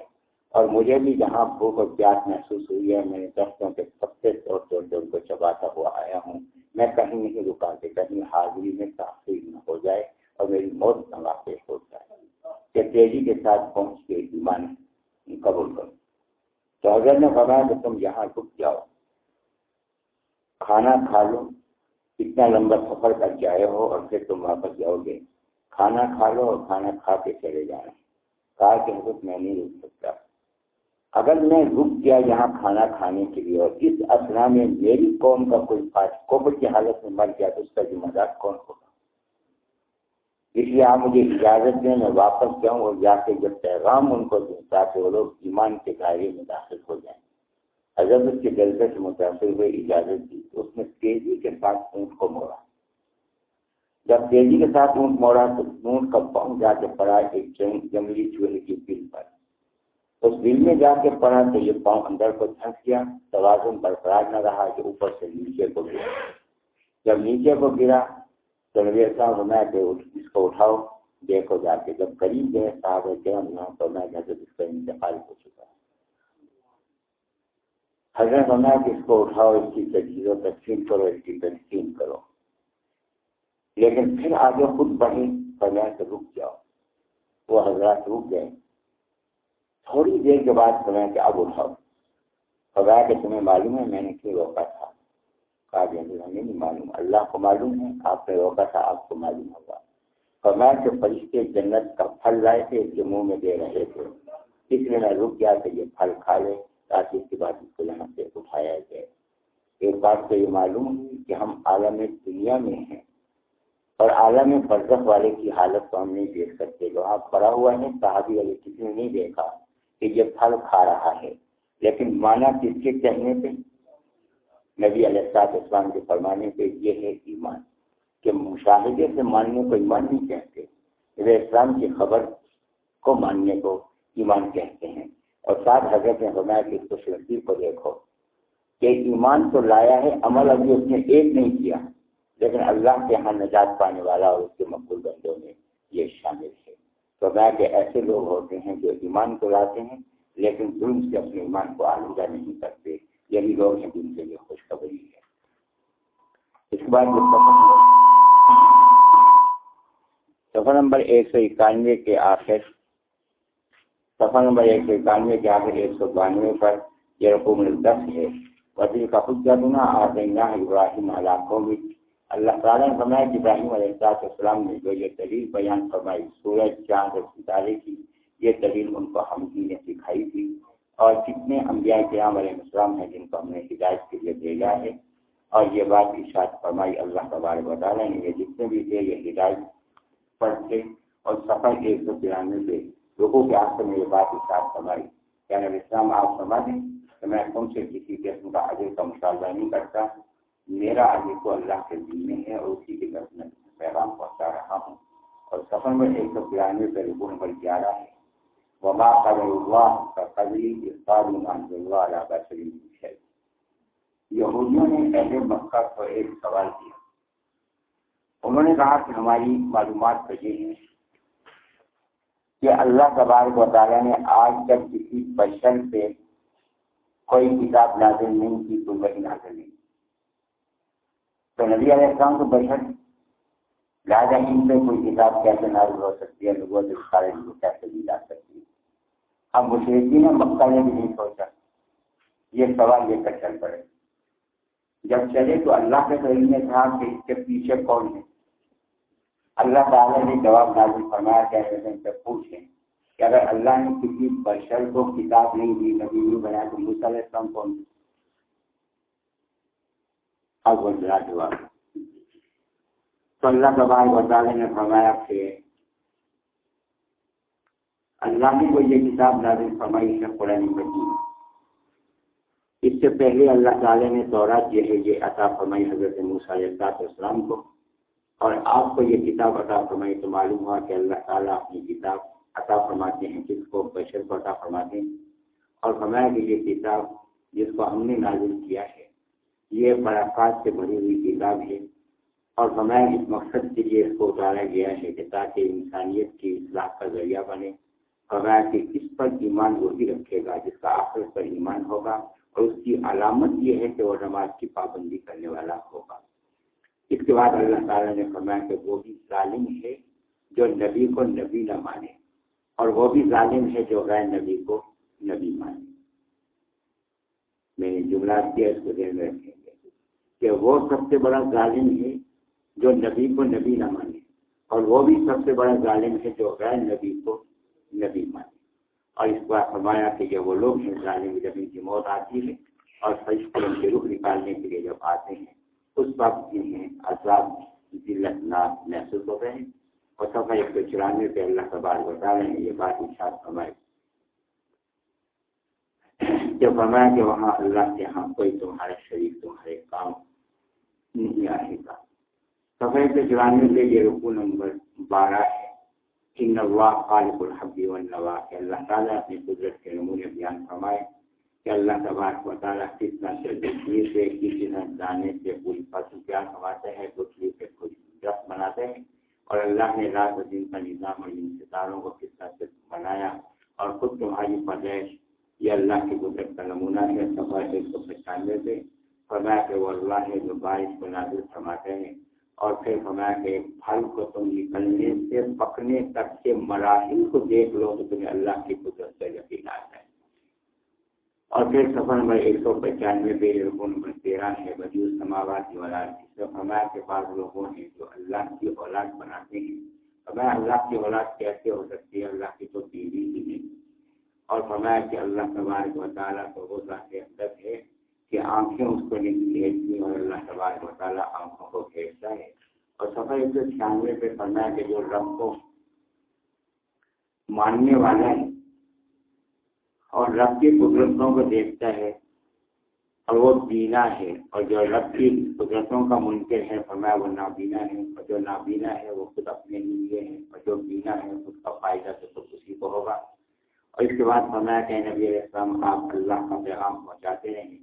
اور مجھے بھی جہاں بھوک اور پیاس محسوس ہوئی ہے، میں نے درختوں کے پتے توڑ توڑ کے ان کو چباتا ہوا آیا ہوں۔ میں کہیں نہیں رکا کہ کہیں حاضری میں تاخیر نہ ہو جائے اور میری موت نہ واقع ہو جائے۔ کہ تیزی کے ساتھ پہنچ کے ایمان قبول کروں حضرت نے فرمایا کہ تم یہاں رک جاؤ۔ کھانا کھا لو۔ اتنا لمبا سفر کر کے آئے ہو اور پھر تم واپس جاؤ گے۔ کھانا کھا لو اور کھانا کھا کے چلے جانا۔ کہا کہ حضرت میں نہیں رک سکتا۔ اگر میں رک گیا یہاں کھانا کھانے کے لیے اور اس اسنا میں میری قوم کا کوئی کوبر کی حالت میں مر گیا تو اس کا ذمہ دار کون ہوگا؟ اس لیے آپ مجھے اجازت دیں میں واپس جاؤں اور جا کے جب پیغام ان کو دوں تاکہ وہ لوگ ایمان کے دائرے میں داخل ہو جائیں۔ حضرت اس کے جلسے سے متاثر ہوئے اجازت دی تو اس نے تیزی کے ساتھ اونٹ کو موڑا۔ جب تیزی کے ساتھ اونٹ موڑا تو اونٹ کا پاؤں جا کے پڑا ایک جنگلی چوہے کی بل پر۔ اس بل میں جا کے پڑا تو یہ پاؤں اندر کو دھنس گیا۔ توازن برقرار نہ رہا کہ اوپر سے نیچے کو گرا جب نیچے کو گرا تو نبی صاحب میں کہ اس کو اٹھاؤ، دیکھو جا کے جب قریب گئے صاحب تو میں اس کا انتقال ہو چکا۔ حضرت بنا کہ اس کو اٹھاؤ، اس کی تجزیز و تقسیم کرو، اس کی تقسیم کرو۔ لیکن پھر آگے خود بڑھے فرمایا کہ رک جاؤ۔ وہ حضرات رک گئے۔ تھوڑی دیر کے بعد فرمایا کہ اب اٹھاؤ۔ فرمایا کہ تمہیں معلوم ہے، میں نے کیوں روکا تھا؟ کہا کہ ہمیں نہیں معلوم۔ اللہ کو معلوم ہے، آپ نے روکا تھا، آپ کو معلوم ہوگا۔ فرمایا کہ فرشتے جنت کا پھل لائے تھے اس کے منہ میں دے رہے تھے۔ اس لیے میں رک گیا کہ یہ پھل کھا لے۔ تاکہ اس کے بعد اس کو یہاں سے اٹھایا جائے ایک بات تو یہ معلوم ہے کہ ہم عالم دنیا میں ہیں اور عالم برزخ والے کی حالت کو ہم نہیں دیکھ سکتے۔ جو آپ پڑا ہوا ہے، صحابی والے کسی نے نہیں دیکھا کہ یہ پھل کھا رہا ہے۔ لیکن مانا کس کے کہنے پہ؟ نبی علیہ السلاط اسلام کے فرمانے پہ یہ ہے ایمان کہ مشاہدے سے ماننے کو ایمان نہیں کہتے۔ اسلام کی خبر کو ماننے کو ایمان کہتے ہیں۔ اور ساتھ حضرت نے فرمایا کہ اس خوش نصیب کو دیکھو کہ ایمان تو لایا ہے، عمل ابھی اس نے ایک نہیں کیا۔ لیکن اللہ کے یہاں نجات پانے والا اور اس کے مقبول بندوں میں یہ شامل ہے۔ تو میں کہ ایسے لوگ ہوتے ہیں جو ایمان کو لاتے ہیں، لیکن ظلم سے اپنے ایمان کو آلودہ نہیں کرتے۔ یہی لوگ ہیں جن کے لیے خوشخبری ہے۔ اس کے بعد سفر نمبر ایک سو اکانوے کے آخر سفر نمبر ایک سو اکانوے کے آخر ایک سو بانوے پر یہ رقوم دس ہے۔ وزیر کا خود جدنا آدینہ ابراہیم علاقوں میں اللہ تعالیٰ نے فرمایا کہ ابراہیم علیہ السلام نے جو یہ دلیل بیان فرمائی سورج چاند اور ستارے کی، یہ دلیل ان کو ہم ہی نے سکھائی تھی۔ اور کتنے انبیاء قیام علیہ السلام ہیں جن کو ہم نے ہدایت کے لیے بھیجا ہے۔ اور یہ بات ارشاد فرمائی، اللہ تبارک و تعالیٰ نے یہ جتنے بھی تھے، یہ ہدایت پڑھتے اور سفر ایک سو ترانوے پہ لوگوں کے آخر میں یہ بات اشار فرمائی کیا اسلام آپ سما دیں کہ میں تم سے کسی قسم کا عجیب کا مشاہدہ نہیں کرتا۔ میرا عجیب کو اللہ کے دل میں ہے اور اسی کی طرف میں پیغام پہنچا رہا ہوں۔ اور سفر میں ایک سو بیانوے پہ رکو نمبر گیارہ ہے۔ وما قدر اللہ کا قدری افطار اللہ علیہ بشرین ہے یہودیوں نے اہل مکہ کو ایک سوال کیا۔ انہوں نے کہا کہ ہماری معلومات تو یہ ہیں کہ اللہ تبارک و تعالیٰ نے آج تک کسی بشر سے کوئی کتاب نازل نہیں کی تو وہی نازل نہیں تو نبی علیہ السلام کو بشر لہٰذا ان پہ کوئی کتاب کیسے نازل ہو سکتی ہے، لوگوں سے خارج کو کیسے دی جا سکتی ہے؟ اب مشرقی نے مکہ نے بھی نہیں سوچا۔ یہ سوال لے کر چل پڑے۔ جب چلے تو اللہ کے قریب نے کہا کہ اس کے پیچھے کون ہے؟ اللہ تعالیٰ نے جواب نازل فرمایا کہ سے پوچھیں کہ اگر اللہ نے کسی بشر کو کتاب نہیں دی، نبی نہیں بنایا تو علیہ السلام کون اب وہ جواب تو اللہ تبار وطالعہ نے فرمایا کہ اللہ نے کو یہ کتاب نازل فرمائی ہے قرآن مجید۔ اس سے پہلے اللہ تعالیٰ نے دورہ یہ ہے یہ عطا فرمائی حضرت علیہ السلام کو۔ اور آپ کو یہ کتاب عطا فرمائی تو معلوم ہوا کہ اللہ تعالیٰ اپنی کتاب عطا فرماتے ہیں جس کو؟ بشر کو عطا فرماتے ہیں۔ اور فرمایا کہ یہ کتاب جس کو ہم نے نازل کیا ہے، یہ برکات سے بھری ہوئی کتاب ہے۔ اور فرمایا اس مقصد کے لیے اس کو اتارا گیا ہے کہ تاکہ انسانیت کی اصلاح کا ذریعہ بنے۔ فرمایا کہ اس پر ایمان وہی رکھے گا جس کا آخر پر ایمان ہوگا اور اس کی علامت یہ ہے کہ وہ نماز کی پابندی کرنے والا ہوگا۔ اس کے بعد اللہ تعالیٰ نے فرمایا کہ وہ بھی ظالم ہے جو نبی کو نبی نہ مانے اور وہ بھی ظالم ہے جو غیر نبی کو نبی مانے۔ جملات کیا اس کو دیر میں رکھیں گے کہ وہ سب سے بڑا ظالم ہے جو نبی کو نبی نہ مانے اور وہ بھی سب سے بڑا ظالم ہے جو غیر نبی کو نبی مانے۔ اور اس بار فرمایا کہ جو وہ لوگ ہیں ظالم جب ان کی موت آتی ہے اور فرشتے ان کے رخ نکالنے کے لیے جب آتے ہیں۔ اس وقت انہیں عذاب ذلت ناک محسوس ہوتے ہیں۔ اور سفا ایک سو چورانوے پہ اللہ کا بتا رہے ہیں، یہ بات اشاعت فرمائے۔ جب فرمایا کہ وہاں اللہ کے ہاں کوئی تمہارے شریف تمہارے کام نہیں آئے گا۔ سفید سے چورانوے پہ یہ رکو نمبر بارہ ہے۔ کہ نوا خالق الحبی و نوا کہ اللہ تعالیٰ اپنی قدرت کے نمونے بیان فرمائے۔ کہ اللہ تبارک و تعالیٰ کتنا سے سے کسی طرح دانے سے پوری فصل پیار کماتے ہیں گٹھلی سے پوری درخت بناتے ہیں۔ اور اللہ نے رات و دن کا نظام اور ان ستاروں کو کس طرح سے بنایا۔ اور خود تمہاری پیدائش، یہ اللہ کی قدرت کا نمونہ ہے سفر ایک سو پچانوے سے۔ فرمایا کہ وہ اللہ ہے جو بارش کو نازل فرماتے ہیں۔ اور پھر فرمایا کہ پھل کو تم نکلنے سے، پکنے تک کے مراحل کو دیکھ لو تو تمہیں اللہ کی قدرت سے یقین آ جائے اور پھر سفر نمبر ایک سو پچانوے پہ رکو نمبر تیرہ ہے وجود سماوات کی اولاد جس میں فرمایا کے بعض لوگوں ہیں جو اللہ کی اولاد بناتے ہیں، فرمایا اللہ کی اولاد کیسے ہو سکتی ہے؟ اللہ کی تو بیوی ہی نہیں۔ اور فرمایا کہ اللہ تبارک و تعالیٰ کو وہ ذات اندر ہے کہ آنکھیں اس کو نہیں بھیجتی اور اللہ تبارک و تعالیٰ آنکھوں کو بھیجتا ہے۔ اور سفر ایک سو چھیانوے پہ فرمایا کہ جو رب کو ماننے والا ہے اور رب کی قدرتوں کو دیکھتا ہے اور وہ بینا ہے اور جو رب کی قدرتوں کا منکر ہے، فرمایا وہ نابینا ہے اور جو نابینا ہے وہ خود اپنے لیے ہے اور جو بینا ہے اس کا فائدہ تو خود اسی کو ہوگا۔ اور اس کے بعد فرمایا کہ نبی علیہ السلام، آپ اللہ کا پیغام پہنچاتے رہیں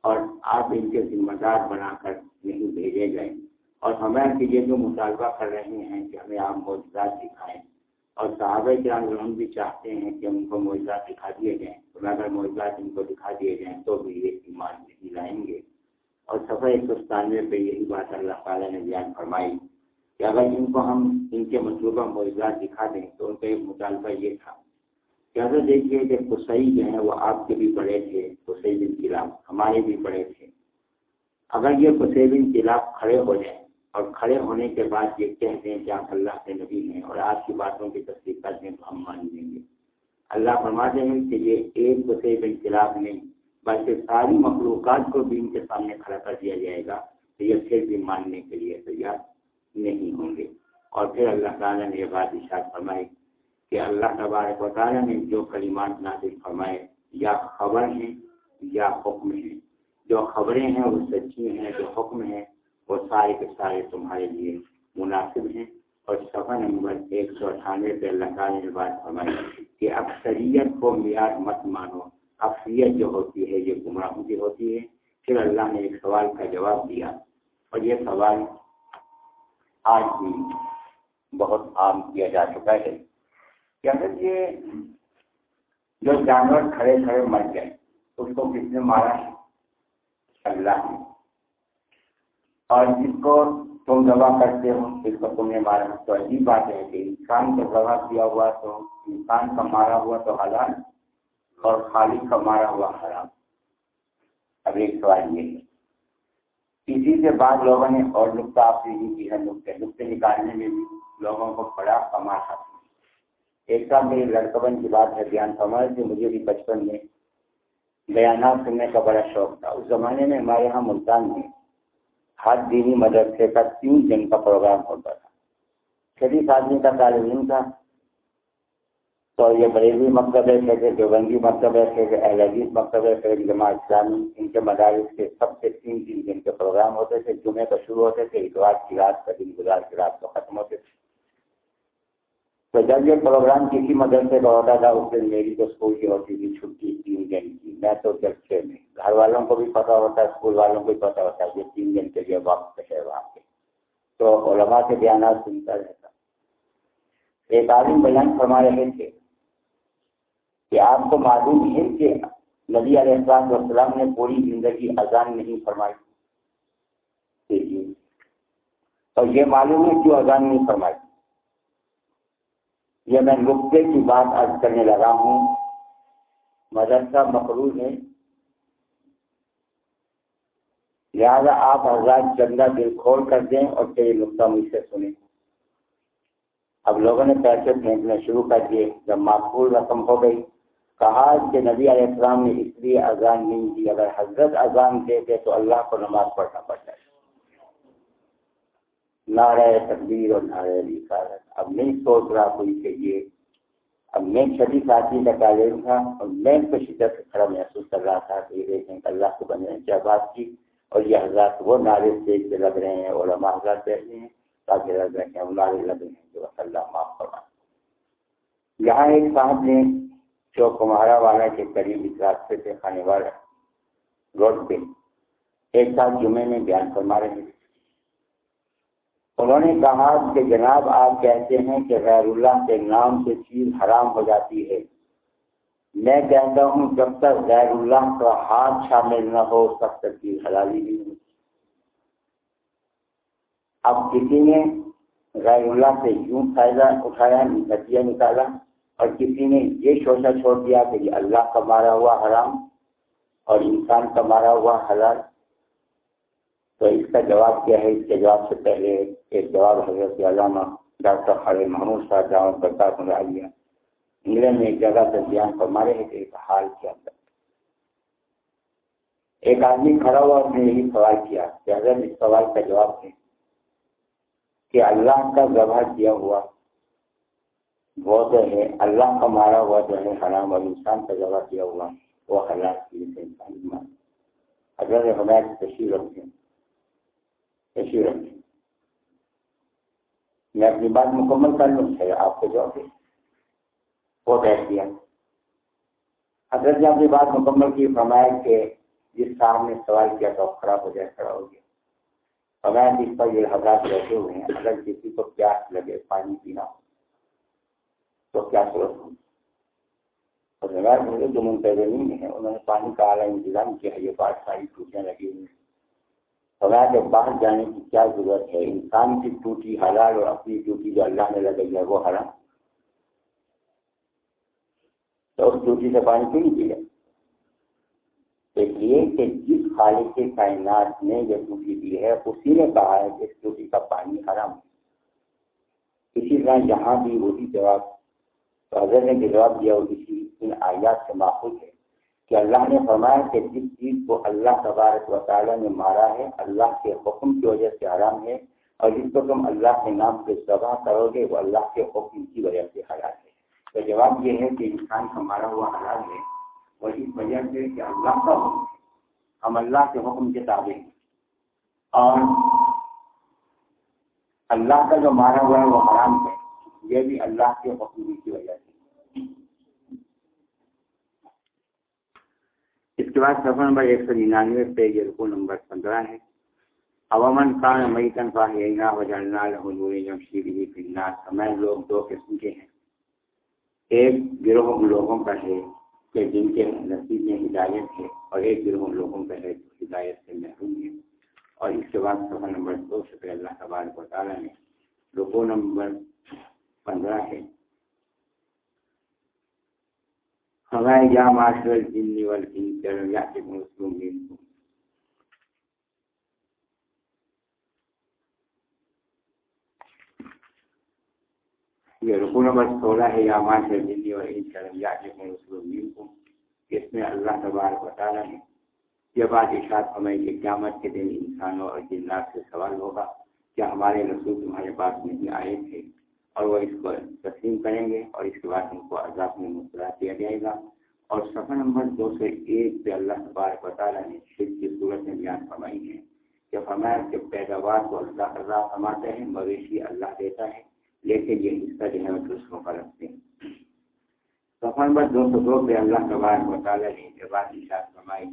اور آپ ان کے ذمہ دار بنا کر نہیں بھیجے گئے۔ اور ہمیں کہ یہ جو مطالبہ کر رہے ہیں کہ ہمیں آپ معجزات دکھائیں۔ اور صحابہ کرام ہم بھی چاہتے ہیں کہ ان کو معجزات دکھا دیے جائیں تو اگر معجزات ان کو دکھا دیے جائیں تو بھی یہ ایمان نہیں لائیں گے۔ اور سفر ایک سو ستانوے پہ یہی بات اللہ تعالیٰ نے بیان فرمائی کہ اگر ان کو ہم ان کے منصوبہ معجزات دکھا دیں تو ان کا ایک مطالبہ یہ تھا لہٰذا دیکھیے کہ کسئی جو ہے وہ آپ کے بھی بڑے تھے کسئی بن خلاف ہمارے بھی بڑے تھے۔ اگر یہ کسئی بن خلاف کھڑے ہو جائیں اور کھڑے ہونے کے بعد یہ کہہ دیں کہ آپ اللہ کے نبی ہیں اور آپ کی باتوں کی تصدیق کر دیں تو ہم مان دیں گے۔ اللہ فرماتے ہیں کہ یہ ایک کسئی بن خلاف نہیں، بلکہ ساری مخلوقات کو بھی ان کے سامنے کھڑا کر دیا جائے گا تو یہ پھر بھی ماننے کے لیے تیار نہیں ہوں گے۔ اور پھر اللہ تعالیٰ نے یہ بات اشاعت فرمائی کہ اللہ تبارک و تعالیٰ نے جو کلمات نازل فرمائے یا خبر ہیں یا حکم ہیں۔ جو خبریں ہیں وہ سچی ہیں، جو حکم ہیں وہ سارے کے سارے تمہارے لیے مناسب ہیں۔ اور صفحہ نمبر ایک سو اٹھانوے پہ اللہ تعالیٰ نے بات فرمائی کہ اکثریت کو معیار مت مانو۔ اکثریت جو ہوتی ہے، یہ گمراہوں کی ہوتی ہے۔ پھر اللہ نے ایک سوال کا جواب دیا۔ اور یہ سوال آج بھی بہت عام کیا جا چکا ہے۔ کہ اگر یہ جو جانور کھڑے کھڑے مر گئے اس کو کس نے مارا؟ ہے اللہ نے۔ اور جس کو تم دبا کرتے ہو جس کو تم نے مارا تو عجیب بات ہے کہ انسان کو دبا کیا ہوا تو، انسان کا مارا ہوا تو حلال اور خالق کا مارا ہوا حرام۔ اب ایک سوال یہ ہے۔ اسی سے بعد لوگوں نے اور نقطہ آپ سے یہ کی ہے نقطے نقطے نکالنے میں بھی لوگوں کو بڑا کما حاصل ایک سال میری لڑکپن کی بات ہے، بیان فرمائے تھے مجھے بھی بچپن میں بیانات سننے کا بڑا شوق تھا۔ اس زمانے میں ہمارے یہاں ملتان میں ہر دینی مدرسے کا تین دن کا پروگرام ہوتا تھا۔ شریف آدمی کا طالب علم تھا۔ تو یہ بریلی مکتب ہے تھے دیوبندی مکتب ہے تھے اہل حدیث مکتب ہے تھے جماعت اسلامی، ان کے مدارس کے سب سے تین تین دن کے پروگرام ہوتے تھے۔ جمعے کا شروع ہوتے تھے، اتوار کی رات کا دن گزار کی رات کو ختم ہوتے تھے۔ تو جب یہ پروگرام کسی مدرسے کا ہوتا تھا، اس دن میری تو اسکول کی ہوتی تھی، چھٹی تین دن کی۔ میں تو چھ میں گھر والوں کو بھی پتا ہوتا ہے اسکول والوں کو بھی پتا ہوتا ہے یہ تین دن کے لیے وقت ہے وہاں کے تو علماء کے بیانات سنتا رہتا۔ ایک عالم بیان فرما رہے تھے کہ آپ کو معلوم ہے کہ نبی علیہ السلام والسلام نے پوری زندگی اذان نہیں فرمائی۔ اور یہ معلوم ہے کیوں اذان نہیں فرمائی؟ یہ میں نقطے کی بات آج کرنے لگا ہوں۔ مدرسہ مقروض ہے لہذا آپ حضرات چندہ دل کھول کر دیں اور پھر یہ نقطہ مجھ سے سنیں۔ اب لوگوں نے پیسے پھینکنا شروع کر دیے۔ جب معقول رقم ہو گئی۔ کہا کہ نبی علیہ السلام نے اس لیے اذان نہیں دی۔ اگر حضرت اذان دیتے تو اللہ کو نماز پڑھنا پڑتا ہے۔ نعرہ تقدیر اور نعرہ رسالت۔ اب نہیں سوچ رہا کوئی کہ یہ اب میں چھٹی ساتھی کا تعلیم تھا اور میں تو شدت سے کھڑا محسوس کر رہا تھا کہ یہ دیکھیں کہ اللہ کو بننے کیا بات کی اور یہ حضرات وہ نعرے اسٹیج پہ لگ رہے ہیں، اور ہم حضرات بیٹھے ہیں تاکہ لگ رہے ہیں، وہ نعرے لگ رہے ہیں جو اللہ معاف کروا یہاں ایک صاحب نے جو کمہارا والا کے قریب اس راستے سے کھانے والا روڈ پہ ایک ساتھ جمعے میں بیان فرما رہے تھے۔ انہوں نے کہا کہ جناب آپ کہتے ہیں کہ غیر اللہ کے نام سے چیز حرام ہو جاتی ہے۔ میں کہتا ہوں جب تک غیر اللہ کا ہاتھ شامل نہ ہو، تب تک چیز حلالی نہیں ہوتی۔ اب کسی نے غیر اللہ سے یوں فائدہ اٹھایا، نتیجہ نکالا اور کسی نے یہ سوچا چھوڑ دیا کہ یہ اللہ کا مارا ہوا حرام اور انسان کا مارا ہوا حلال۔ تو اس کا جواب کیا ہے؟ اس کے جواب سے پہلے ایک جواب حضرت علامہ ڈاکٹر خالد محمود صاحب جامع برکات لیا۔ انگلینڈ میں ایک جگہ سے بیان پر مارے ہیں کہ ایک حال کیا تھا۔ ایک آدمی کھڑا ہوا اس نے یہی سوال کیا کہ حضرت اس سوال کا جواب ہے کہ اللہ کا ذبح کیا ہوا، وہ جو ہے اللہ کا مارا ہوا جو ہے حرام اور انسان کا ذبح کیا ہوا، وہ حالات کی انسان حضرت ہمارے تشریح رکھتے ہیں۔ میں اپنی بات مکمل کر لوں چاہیے آپ کو جو وہ بیٹھ دیا حضرت نے اپنی بات مکمل کی، فرمایا کہ جس صاحب نے سوال کیا تو خراب ہو جائے کھڑا ہو گیا۔ فرمایا جس پر یہ حضرات بیٹھے ہوئے ہیں۔ اگر کسی کو پیاس لگے، پانی پینا ہو، تو کیا ضرورت ہو جو منتظر نہیں ہے انہوں نے پانی کا اعلیٰ انتظام کیا، یہ بات ساری ٹوٹیاں لگی ہوئی خدا باہر جانے کی کیا ضرورت ہے؟ انسان کی ٹوٹی حلال اور اپنی ٹوٹی جو اللہ نے لگائی ہے وہ حرام؟ تو اس ٹوٹی سے پانی کیوں نہیں پیا اس لیے کہ جس خالق کے کائنات نے یہ ٹوٹی دی ہے، اسی نے کہا ہے کہ اس ٹوٹی کا پانی حرام اسی طرح جہاں بھی وہی جواب حضرت نے جو جواب دیا وہ کسی ان آیات سے ماحول ہے۔ کہ اللہ نے فرمایا کہ جس چیز کو اللہ تبارک و تعالیٰ نے مارا ہے، اللہ کے حکم کی وجہ سے حرام ہے اور جس کو تم اللہ کے نام سے تباہ کرو گے، وہ اللہ کے حکم کی وجہ سے حرام ہے۔ تو جواب یہ ہے کہ انسان کا مارا ہوا حرام ہے وہ اس وجہ سے کہ اللہ کا حکم ہے۔ ہم اللہ کے حکم کے تابع ہیں۔ اور اللہ کا جو مارا ہوا ہے، وہ حرام ہے۔ یہ بھی اللہ کے حکم کی وجہ سے۔ اس کے بعد سفر نمبر ایک سو ننانوے پہ یہ رکو نمبر پندرہ ہے۔ عوامن خان مئی تنخواہ سمے لوگ دو قسم کے ہیں۔ ایک گروہ لوگوں کا ہے کہ جن کے نصیب میں ہدایت ہے اور ایک گروہ لوگوں کا ہے جو ہدایت سے محروم ہے۔ اور اس کے بعد سفر نمبر دو سے پہ اللہ تبارک و تعالیٰ نے رکو نمبر پندرہ ہے۔ ہمارے یا معاشر جن والانس لم یعتم مسلم منکم یہ رکو نمبر سولہ ہے، یا معاشر جن والانس لم یعتم مسلم منکم اس میں اللہ تبارک و تعالیٰ نے یہ بات اشاعت ہمیں کہ قیامت کے دن انسانوں اور جنات سے سوال ہوگا کیا ہمارے رسول تمہارے پاس نہیں آئے تھے۔ اور وہ اس کو تسلیم کریں گے اور اس کے بعد ان کو عذاب میں مبتلا کیا جائے گا۔ اور صفحہ نمبر دو سو ایک پہ اللہ تبارک و تعالیٰ نے شرک کی صورت میں بیان فرمائی ہے کہ فرمایا کہ پیداوار کو اللہ اللہ فرماتے ہیں، مویشی اللہ دیتا ہے، لیکن یہ حصہ جو ہے وہ دوسروں کا رکھتے ہیں۔ صفحہ نمبر دو سو دو پہ اللہ تبارک و تعالیٰ نے یہ بات اشاعت فرمائی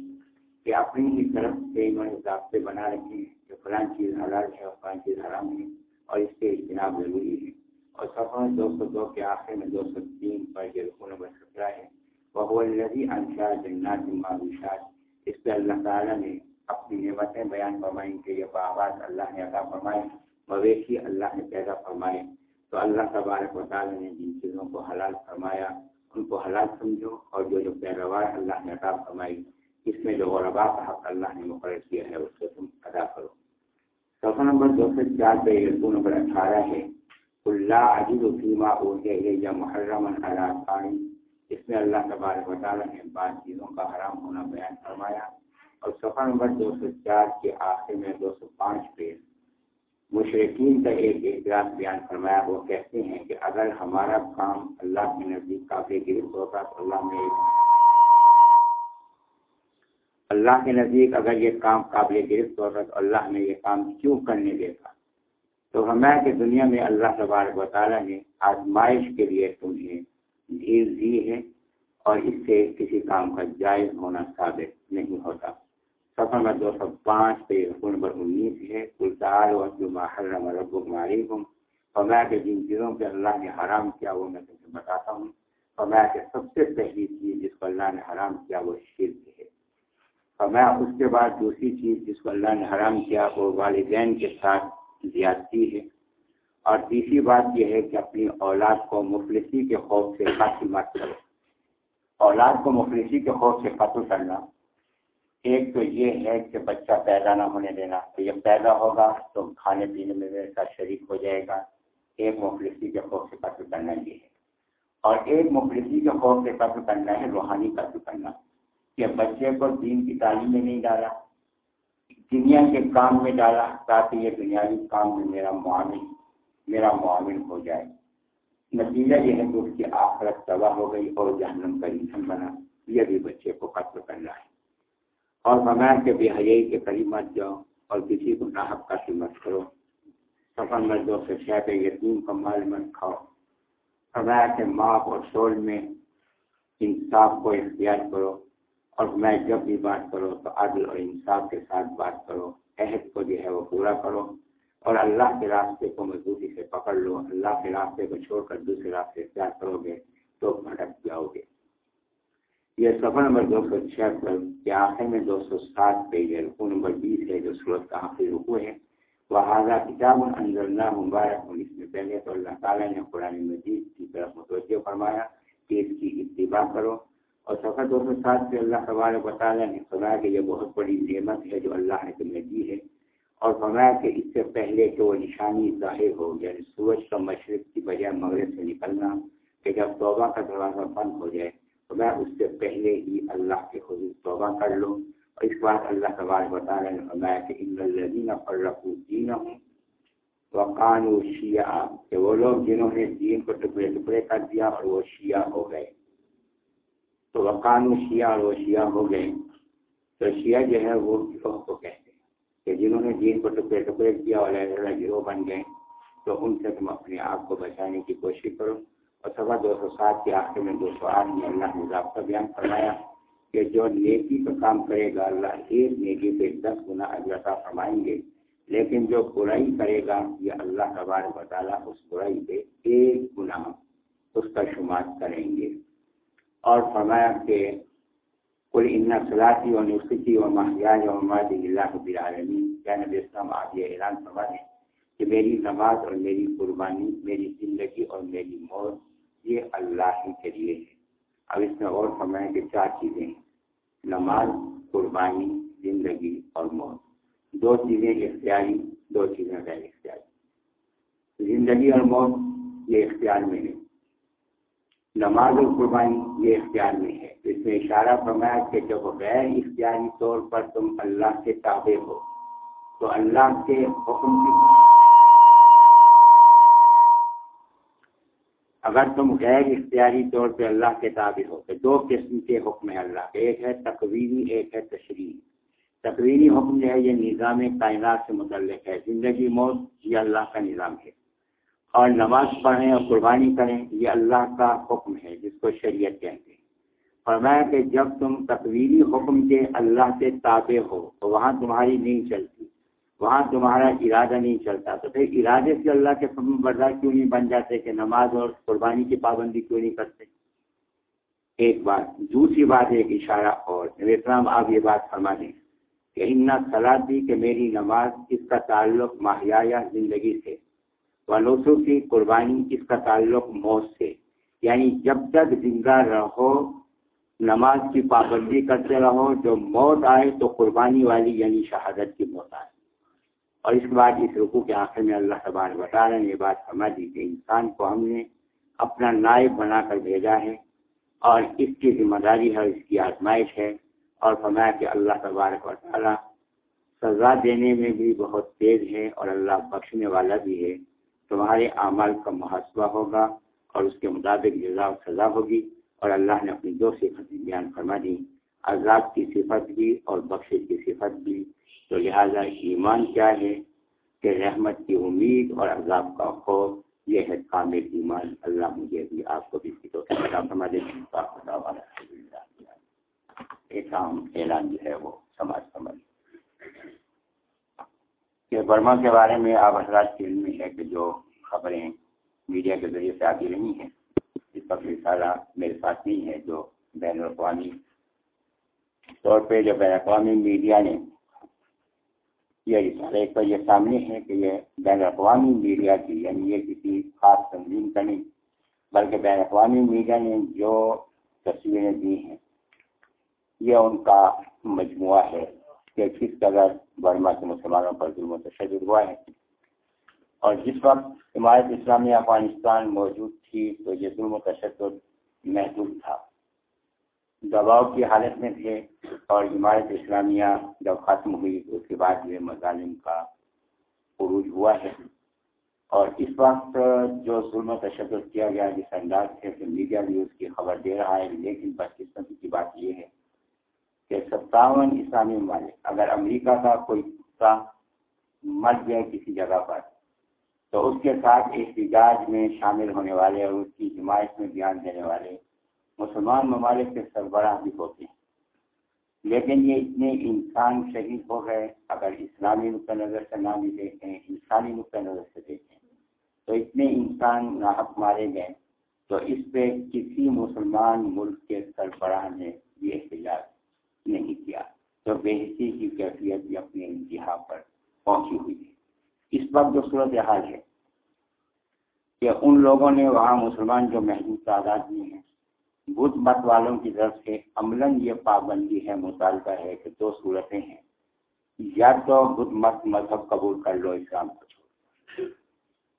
کہ اپنی ہی طرف سے انہوں نے ضابطے بنا رکھے ہیں کہ فلاں چیز حلال ہے اور فلاں چیز حرام ہے اور اس کے اجتناب ضروری ہے۔ اور سفر دو سو دو کے آخر میں دو سو تین پر یہ رکو نمبر سترہ ہے۔ وہ الذي انشا جنات معروشات۔ اس پہ اللہ تعالیٰ نے اپنی نعمتیں بیان فرمائیں کہ یہ باغات اللہ نے عطا فرمائے، مویشی اللہ نے پیدا فرمائے۔ تو اللہ تبارک و تعالیٰ نے جن چیزوں کو حلال فرمایا، ان کو حلال سمجھو اور جو جو پیداوار اللہ نے عطا فرمائی، اس میں جو غربا کا حق اللہ نے مقرر کیا ہے، اس کو تم ادا کرو۔ صفحہ نمبر دو سو چار پہ یہ رقو نمبر اٹھارہ ہے۔ اللہ عجیب الفیمہ یا محرم الحرام اس میں اللہ تبارک و تعالیٰ نے بعض چیزوں کا حرام ہونا بیان فرمایا. اور صفحہ نمبر دو سو چار کے آخر میں دو سو پانچ پہ مشرقین کا ایک اعتراض بیان فرمایا، وہ کہتے ہیں کہ اگر ہمارا کام اللہ کے نزدیک کافی گرفت ہوتا تو اللہ میں اللہ کے نزدیک اگر یہ کام قابل گرفت ہوتا تو اللہ نے یہ کام کیوں کرنے دیتا؟ تو ہمیں کہ دنیا میں اللہ تبارک و تعالیٰ نے آزمائش کے لیے تمہیں ڈھیل دی ہے اور اس سے کسی کام کا جائز ہونا ثابت نہیں ہوتا۔ سفر میں دو سو پانچ پہ نمبر انیس ہے الطار و محرم رب علیکم فرمایا کہ جن چیزوں پہ اللہ نے حرام کیا وہ میں تمہیں بتاتا ہوں۔ فرمایا کہ سب سے پہلی چیز جس کو اللہ نے حرام کیا وہ شرک ہے۔ فرمایا اس کے بعد دوسری چیز جس کو اللہ نے حرام کیا وہ والدین کے ساتھ زیادتی ہے۔ اور تیسری بات یہ ہے کہ اپنی اولاد کو مفلسی کے خوف سے قتل مت کرو۔ اولاد کو مفلسی کے خوف سے قتل کرنا ایک تو یہ ہے کہ بچہ پیدا نہ ہونے دینا۔ تو یہ پیدا ہوگا تو کھانے پینے میں میرے ساتھ شریک ہو جائے گا۔ ایک مفلسی کے خوف سے قتل کرنا یہ ہے۔ اور ایک مفلسی کے خوف سے قتل کرنا ہے روحانی قتل کرنا۔ کہ بچے کو دین کی تعلیم میں نہیں ڈالا۔ دنیا کے کام میں ڈالا تاکہ یہ دنیاوی کام میں میرا معامل میرا معامل ہو جائے۔ نتیجہ یہ ہے کہ اس کی آخرت تباہ ہو گئی اور جہنم کا انسان بنا۔ یہ بھی بچے کو قتل کرنا ہے۔ اور فرمایا کے بے حیائی کے قریب مت جاؤ اور کسی کو ناحب کا مت کرو۔ سفر میں دو سے شہ یتیم کا مال مت کھاؤ۔ فرمایا کے ماپ اور شول میں انصاف کو اختیار کرو۔ اور میں جب بھی بات کرو تو عدل اور انصاف کے ساتھ بات کرو، عہد کو جو ہے وہ پورا کرو اور اللہ کے راستے کو مضبوطی سے پکڑ لو، اللہ کے راستے کو چھوڑ کر دوسرے راستے اختیار کرو گے تو بھٹک جاؤ گے۔ یہ سفر نمبر دو سو چھہتر کے آخر میں دو سو سات پہ یہ رقو نمبر بیس ہے جو سورت کا آخری رقو ہے۔ وہ کتاب اندر مبارک اس میں پہلے تو اللہ تعالیٰ نے قرآن مجید کی طرف متوجہ فرمایا کہ اس کی اتباع کرو۔ اور سفر دو سو سات سے اللہ سوال بتایا نے فرمایا کہ یہ بہت بڑی نعمت ہے جو اللہ نے تمہیں دی ہے۔ اور فرمایا کہ اس سے پہلے کہ وہ نشانی ظاہر ہو یعنی سورج کا مشرق کی بجائے مغرب سے نکلنا، کہ جب توبہ کا دروازہ بند ہو جائے، تو میں اس سے پہلے ہی اللہ کے حضور توبہ کر لوں۔ اور اس بات اللہ سوال بتایا نے فرمایا کہ ان الدین پر رکھوں دین ہوں وقان و شیعہ، کہ وہ لوگ جنہوں نے دین کو ٹکڑے ٹکڑے کر دیا اور وہ شیعہ ہو گئے۔ تو وقان شیعہ اور وہ شیعہ ہو گئے۔ تو شیعہ جو ہے وہ گروہ کو کہتے ہیں کہ جنہوں نے دین کو ٹکڑے ٹکڑے کیا اور گروہ بن گئے، تو ان سے تم اپنے آپ کو بچانے کی کوشش کرو۔ اور سوا دو سو سات کے آخر میں دو سو آٹھ میں اللہ نے ضابطہ بیان فرمایا کہ جو نیکی کا کام کرے گا، اللہ ایک نیکی پہ دس گنا اجرتا فرمائیں گے۔ لیکن جو برائی کرے گا، یہ اللہ تبارک تعالیٰ اس برائی پہ ایک گنا اس کا شمار کریں گے۔ اور فرمایا کہ کل ان سلاسی و نسخی و محیا و ماد اللہ بالعالمین کیا نبی اسلام آپ یہ اعلان فرما دیں کہ میری نماز اور میری قربانی، میری زندگی اور میری موت، یہ اللہ ہی کے لیے ہے۔ اب اس میں اور فرمایا کہ چار چیزیں ہیں۔ نماز، قربانی، زندگی اور موت۔ دو چیزیں اختیاری، دو چیزیں غیر اختیاری۔ زندگی اور موت، یہ اختیار میں نہیں نماز و قربانی یہ اختیار میں ہے۔ اس میں اشارہ فرمایا کہ جب غیر اختیاری طور پر تم اللہ کے تابع ہو، تو اللہ کے حکم کی اگر تم غیر اختیاری طور پہ اللہ کے تابع ہو، تو دو قسم کے حکم ہے اللہ کے۔ ایک ہے تقویری ایک ہے تشریح تقویری حکم جو ہے، یہ نظام کائنات سے متعلق ہے۔ زندگی، موت، یہ اللہ کا نظام ہے۔ اور نماز پڑھیں اور قربانی کریں، یہ اللہ کا حکم ہے، جس کو شریعت کہتے ہیں۔ فرمایا کہ جب تم تقویری حکم کے اللہ سے تابع ہو، تو وہاں تمہاری نہیں چلتی، وہاں تمہارا ارادہ نہیں چلتا۔ تو پھر ارادے سے اللہ کے حکم بردار کیوں نہیں بن جاتے کہ نماز اور قربانی کی پابندی کیوں نہیں کرتے؟ ایک بات، دوسری بات، ایک اشارہ اور اسلام، آپ یہ بات فرما دیں کہ ان سلاد دی کہ میری نماز اس کا تعلق ماہیا زندگی سے ونوسو کی قربانی اس کا تعلق موت سے۔ یعنی جب تک زندہ رہو، نماز کی پابندی کرتے رہو، جو موت آئے تو قربانی والی یعنی شہادت کی موت آئے۔ اور اس کے بعد اس رکو کے آخر میں اللہ تبار بتا رہے ہیں یہ بات سمجھ کہ انسان کو ہم نے اپنا نائب بنا کر بھیجا ہے اور اس کی ذمہ داری ہے اس کی آزمائش ہے۔ اور فرمایا کہ اللہ تبارک و تعالیٰ سزا دینے میں بھی بہت تیز ہے اور اللہ بخشنے والا بھی ہے۔ تمہارے اعمال کا محاسبہ ہوگا اور اس کے مطابق جزا و سزا ہوگی اور اللہ نے اپنی دو صفتیں بیان فرما دی، عذاب کی صفت بھی اور بخش کی صفت بھی۔ تو لہٰذا ایمان کیا ہے کہ رحمت کی امید اور عذاب کا خوف، یہ ہے کامل ایمان۔ اللہ مجھے بھی آپ کو بھی فرما دے۔ ایک عام اعلان جو ہے وہ سماج سمجھ کہ برما کے بارے میں آپ حضرات کی علم ہے کہ جو خبریں میڈیا کے ذریعے سے آتی رہی ہیں، اس وقت رسالہ میرے ساتھ نہیں ہے، جو بین الاقوامی طور پہ جو بین الاقوامی میڈیا نے یہ رسالہ ایک پر یہ سامنے ہے کہ یہ بین الاقوامی میڈیا کی یعنی یہ کسی خاص تنظیم کا نہیں، بلکہ بین الاقوامی میڈیا نے جو تصویریں دی ہیں، یہ ان کا مجموعہ ہے۔ کہ کس قدر برما کے مسلمانوں پر ظلم و تشدد ہوا ہے۔ اور جس وقت عمارت اسلامیہ افغانستان موجود تھی، تو یہ ظلم و تشدد محدود تھا۔ دباؤ کی حالت میں تھے اور عمارت اسلامیہ جب ختم ہوئی تو اس کے بعد یہ مظالم کا عروج ہوا ہے۔ اور اس وقت جو ظلم و تشدد کیا گیا، جس انداز سے میڈیا بھی اس کی خبر دے رہا ہے، لیکن بدقسمتی کی بات یہ ہے کہ ستاون اسلامی ممالک اگر امریکہ کا کوئی حصہ مر جائے کسی جگہ پر، تو اس کے ساتھ احتجاج میں شامل ہونے والے اور اس کی حمایت میں بیان دینے والے مسلمان ممالک کے سربراہ بھی ہوتے ہیں۔ لیکن یہ اتنے انسان شہید ہو گئے، اگر اسلامی نقطۂ نظر سے نہ بھی دیکھیں، انسانی نقطۂ نظر سے دیکھیں، تو اتنے انسان ناحق مارے گئے، تو اس پہ کسی مسلمان ملک کے سربراہ نے یہ احتجاج۔ نہیں کیا، تو بےحسی کی کیفیت بھی اپنے انتہا پر پہنچی ہوئی ہے۔ اس وقت جو صورت حال ہے کہ ان لوگوں نے وہاں مسلمان جو محدود تعداد میں ہیں، بدھ مت والوں کی طرف سے عملاً یہ پابندی ہے، مطالبہ ہے کہ دو صورتیں ہیں۔ یا تو بدھ مت مذہب قبول کر لو، اسلام کو چھوڑ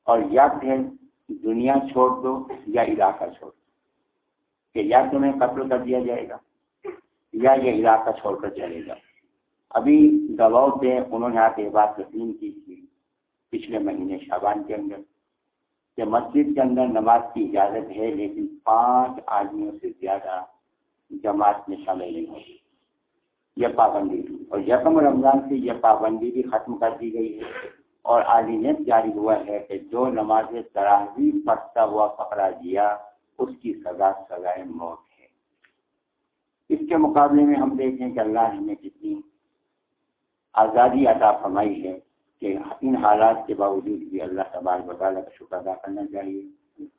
اور یا پھر دنیا چھوڑ دو یا علاقہ چھوڑ دو، کہ یا تمہیں قتل کر دیا جائے گا۔ یا یہ علاقہ چھوڑ کر چلے گا ابھی دباؤ سے انہوں نے آ کے بات تسلیم کی تھی پچھلے مہینے شابان کے اندر کہ مسجد کے اندر نماز کی اجازت ہے، لیکن پانچ آدمیوں سے زیادہ جماعت میں شامل نہیں ہوگی یہ پابندی تھی۔ اور یکم رمضان سے یہ پابندی بھی ختم کر دی گئی ہے۔ اور عالمیت جاری ہوا ہے کہ جو نماز تراہی پڑھتا ہوا پکڑا دیا اس کی سزا سزائے موت ہے۔ اس کے مقابلے میں ہم دیکھیں کہ اللہ نے کتنی آزادی عطا فرمائی ہے کہ ان حالات کے باوجود بھی اللہ تبار تعالیٰ کا شکر ادا کرنا چاہیے۔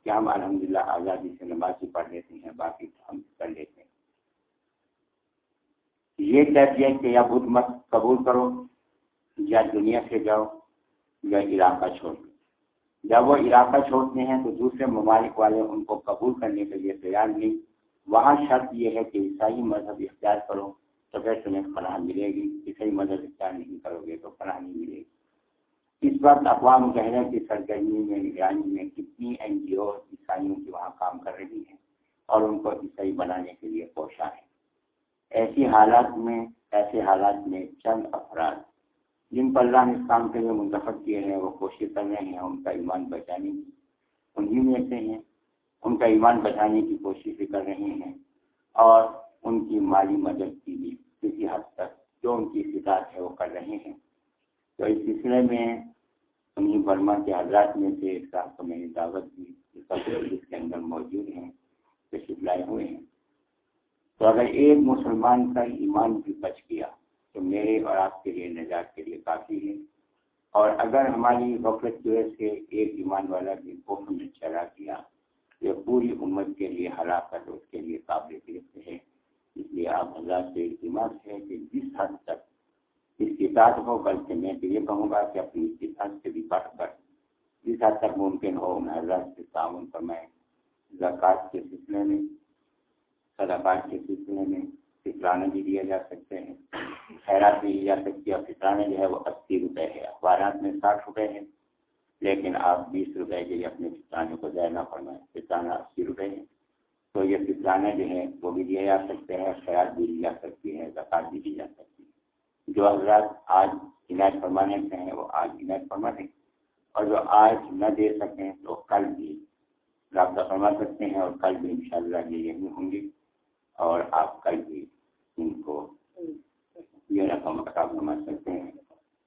کہ ہم الحمدللہ آزادی سے نمازی پڑھ لیتے ہیں، باقی ہم کر لیتے ہیں۔ یہ کیفیت کہ یا بدھ مت قبول کرو، یا دنیا سے جاؤ، یا علاقہ چھوڑ دو۔ جب وہ علاقہ چھوڑتے ہیں تو دوسرے ممالک والے ان کو قبول کرنے کے لیے تیار نہیں۔ وہاں شرط یہ ہے کہ عیسائی مذہب اختیار کرو تو پھر تمہیں فلاح ملے گی، عیسائی مذہب اختیار نہیں کرو گے تو فلاح نہیں ملے گی۔ اس وقت اقوام متحدہ کی سرگرمی میں، نگرانی میں کتنی این جی او عیسائیوں کی وہاں کام کر رہی ہیں اور ان کو عیسائی بنانے کے لیے کوشاں ہے ایسی حالات میں، ایسے حالات میں چند افراد جن پر اللہ نے اس کام کے لیے منتخب کیے ہیں، وہ کوشش کر رہے ہیں، ان کا ایمان بچانے کی۔ انہیں میں سے ہیں ان کا ایمان بچانے کی کوشش کر رہے ہیں اور ان کی مالی مدد کی بھی کسی حد تک جو ان کی استطاعت ہے وہ کر رہے ہیں۔ تو اس سلسلے میں انہیں برما کے حضرات میں سے ایک ساتھ کو میں نے دعوت دی جس کے اندر موجود ہیں، تشریف لائے ہوئے ہیں۔ تو اگر ایک مسلمان کا ایمان بھی بچ گیا تو میرے اور آپ کے لیے نجات کے لیے کافی ہے۔ اور اگر ہماری غفلت کی وجہ سے ایک ایمان والا بھی بہت میں چلا گیا یہ پوری امت کے لیے ہلاکت اس کے لیے قابل گرفت ہے۔ اس لیے آپ حضرات سے اعتماد ہے کہ جس حد تک اس کتاب ہو، بلکہ میں تو یہ کہوں گا کہ اپنی کتاب سے بھی بڑھ۔ کر جس حد تک ممکن ہو، میں حضرات سے تعاون فرمائیں زکوٰۃ کے سلسلے میں، صدقات کے سلسلے میں فطرانے بھی دیے جا سکتے ہیں۔ خیرات بھی دی جا سکتی ہے اور فطرانے جو ہے وہ اسی روپے ہے۔ اخبارات میں ساٹھ روپے ہے لیکن آپ بیس روپے کے لیے اپنے فطرانے کو ضائع نہ فرمائیں فطرانہ اسی روپے ہے تو یہ فطرانے جو ہیں، وہ بھی دیے جا سکتے ہیں، خیرات بھی دی جا سکتی ہے زکات بھی دی جا سکتی ہے جو حضرات آج عنایت فرمانے سے ہیں، وہ آج عنایت فرما دیں اور جو آج نہ دے سکیں تو کل بھی رابطہ فرما سکتے ہیں اور کل بھی انشاءاللہ یہ یہی ہوں گی اور آپ کل بھی ان کو یہ رقم عطا فرما سکتے ہیں۔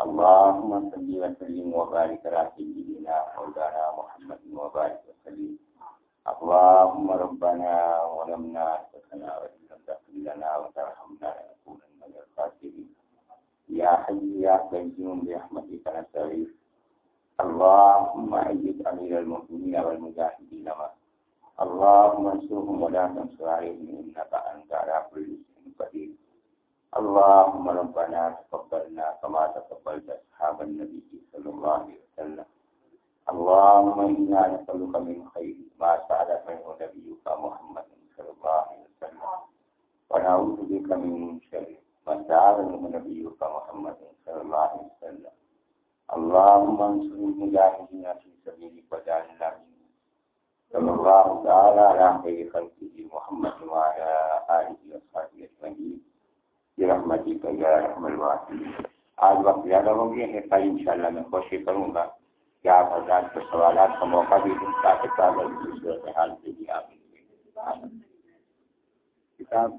اللهم صل وسلم وبارك على سيدنا مولانا محمد وبارك وسلم اللهم ربنا ظلمنا انفسنا وان لم تغفر لنا وترحمنا لنكونن من الخاسرين يا حي يا قيوم برحمتك نستغيث. اللهم ايد امير المؤمنين والمجاهدين معه اللهم انصرهم ولا تنصر عليهم انك انت على كل شيء قدير. اللهم ربنا تقبلنا كما تقبلت اصحاب النبي صلى الله عليه وسلم. اللهم انا نسالك من خير ما سالك منه نبيك محمد صلى الله عليه وسلم. ونعوذ بك من شر ما نبيك محمد صلى الله عليه وسلم۔ اللهم انصر المجاهدين في سبيلك وجعلنا منهم صلى الله تعالى على خير خلقه محمد وعلى اله وصحبه اجمعين برحمتی کا یا رحم الواحد آج وقت زیادہ ہو گئے ہیں کل انشاءاللہ میں کوشش کروں گا کہ آپ حضرات کو سوالات کا موقع بھی دوں تاکہ کاغذ کی صورت حال سے بھی آپ کتاب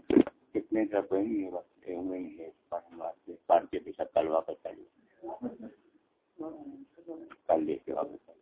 کتنے کا کوئی نہیں ہوگا بیٹھے ہوئے ہیں پڑھ مارتے پڑھ کے پیچھے کل واپس کر کل لے کے واپس کر لیں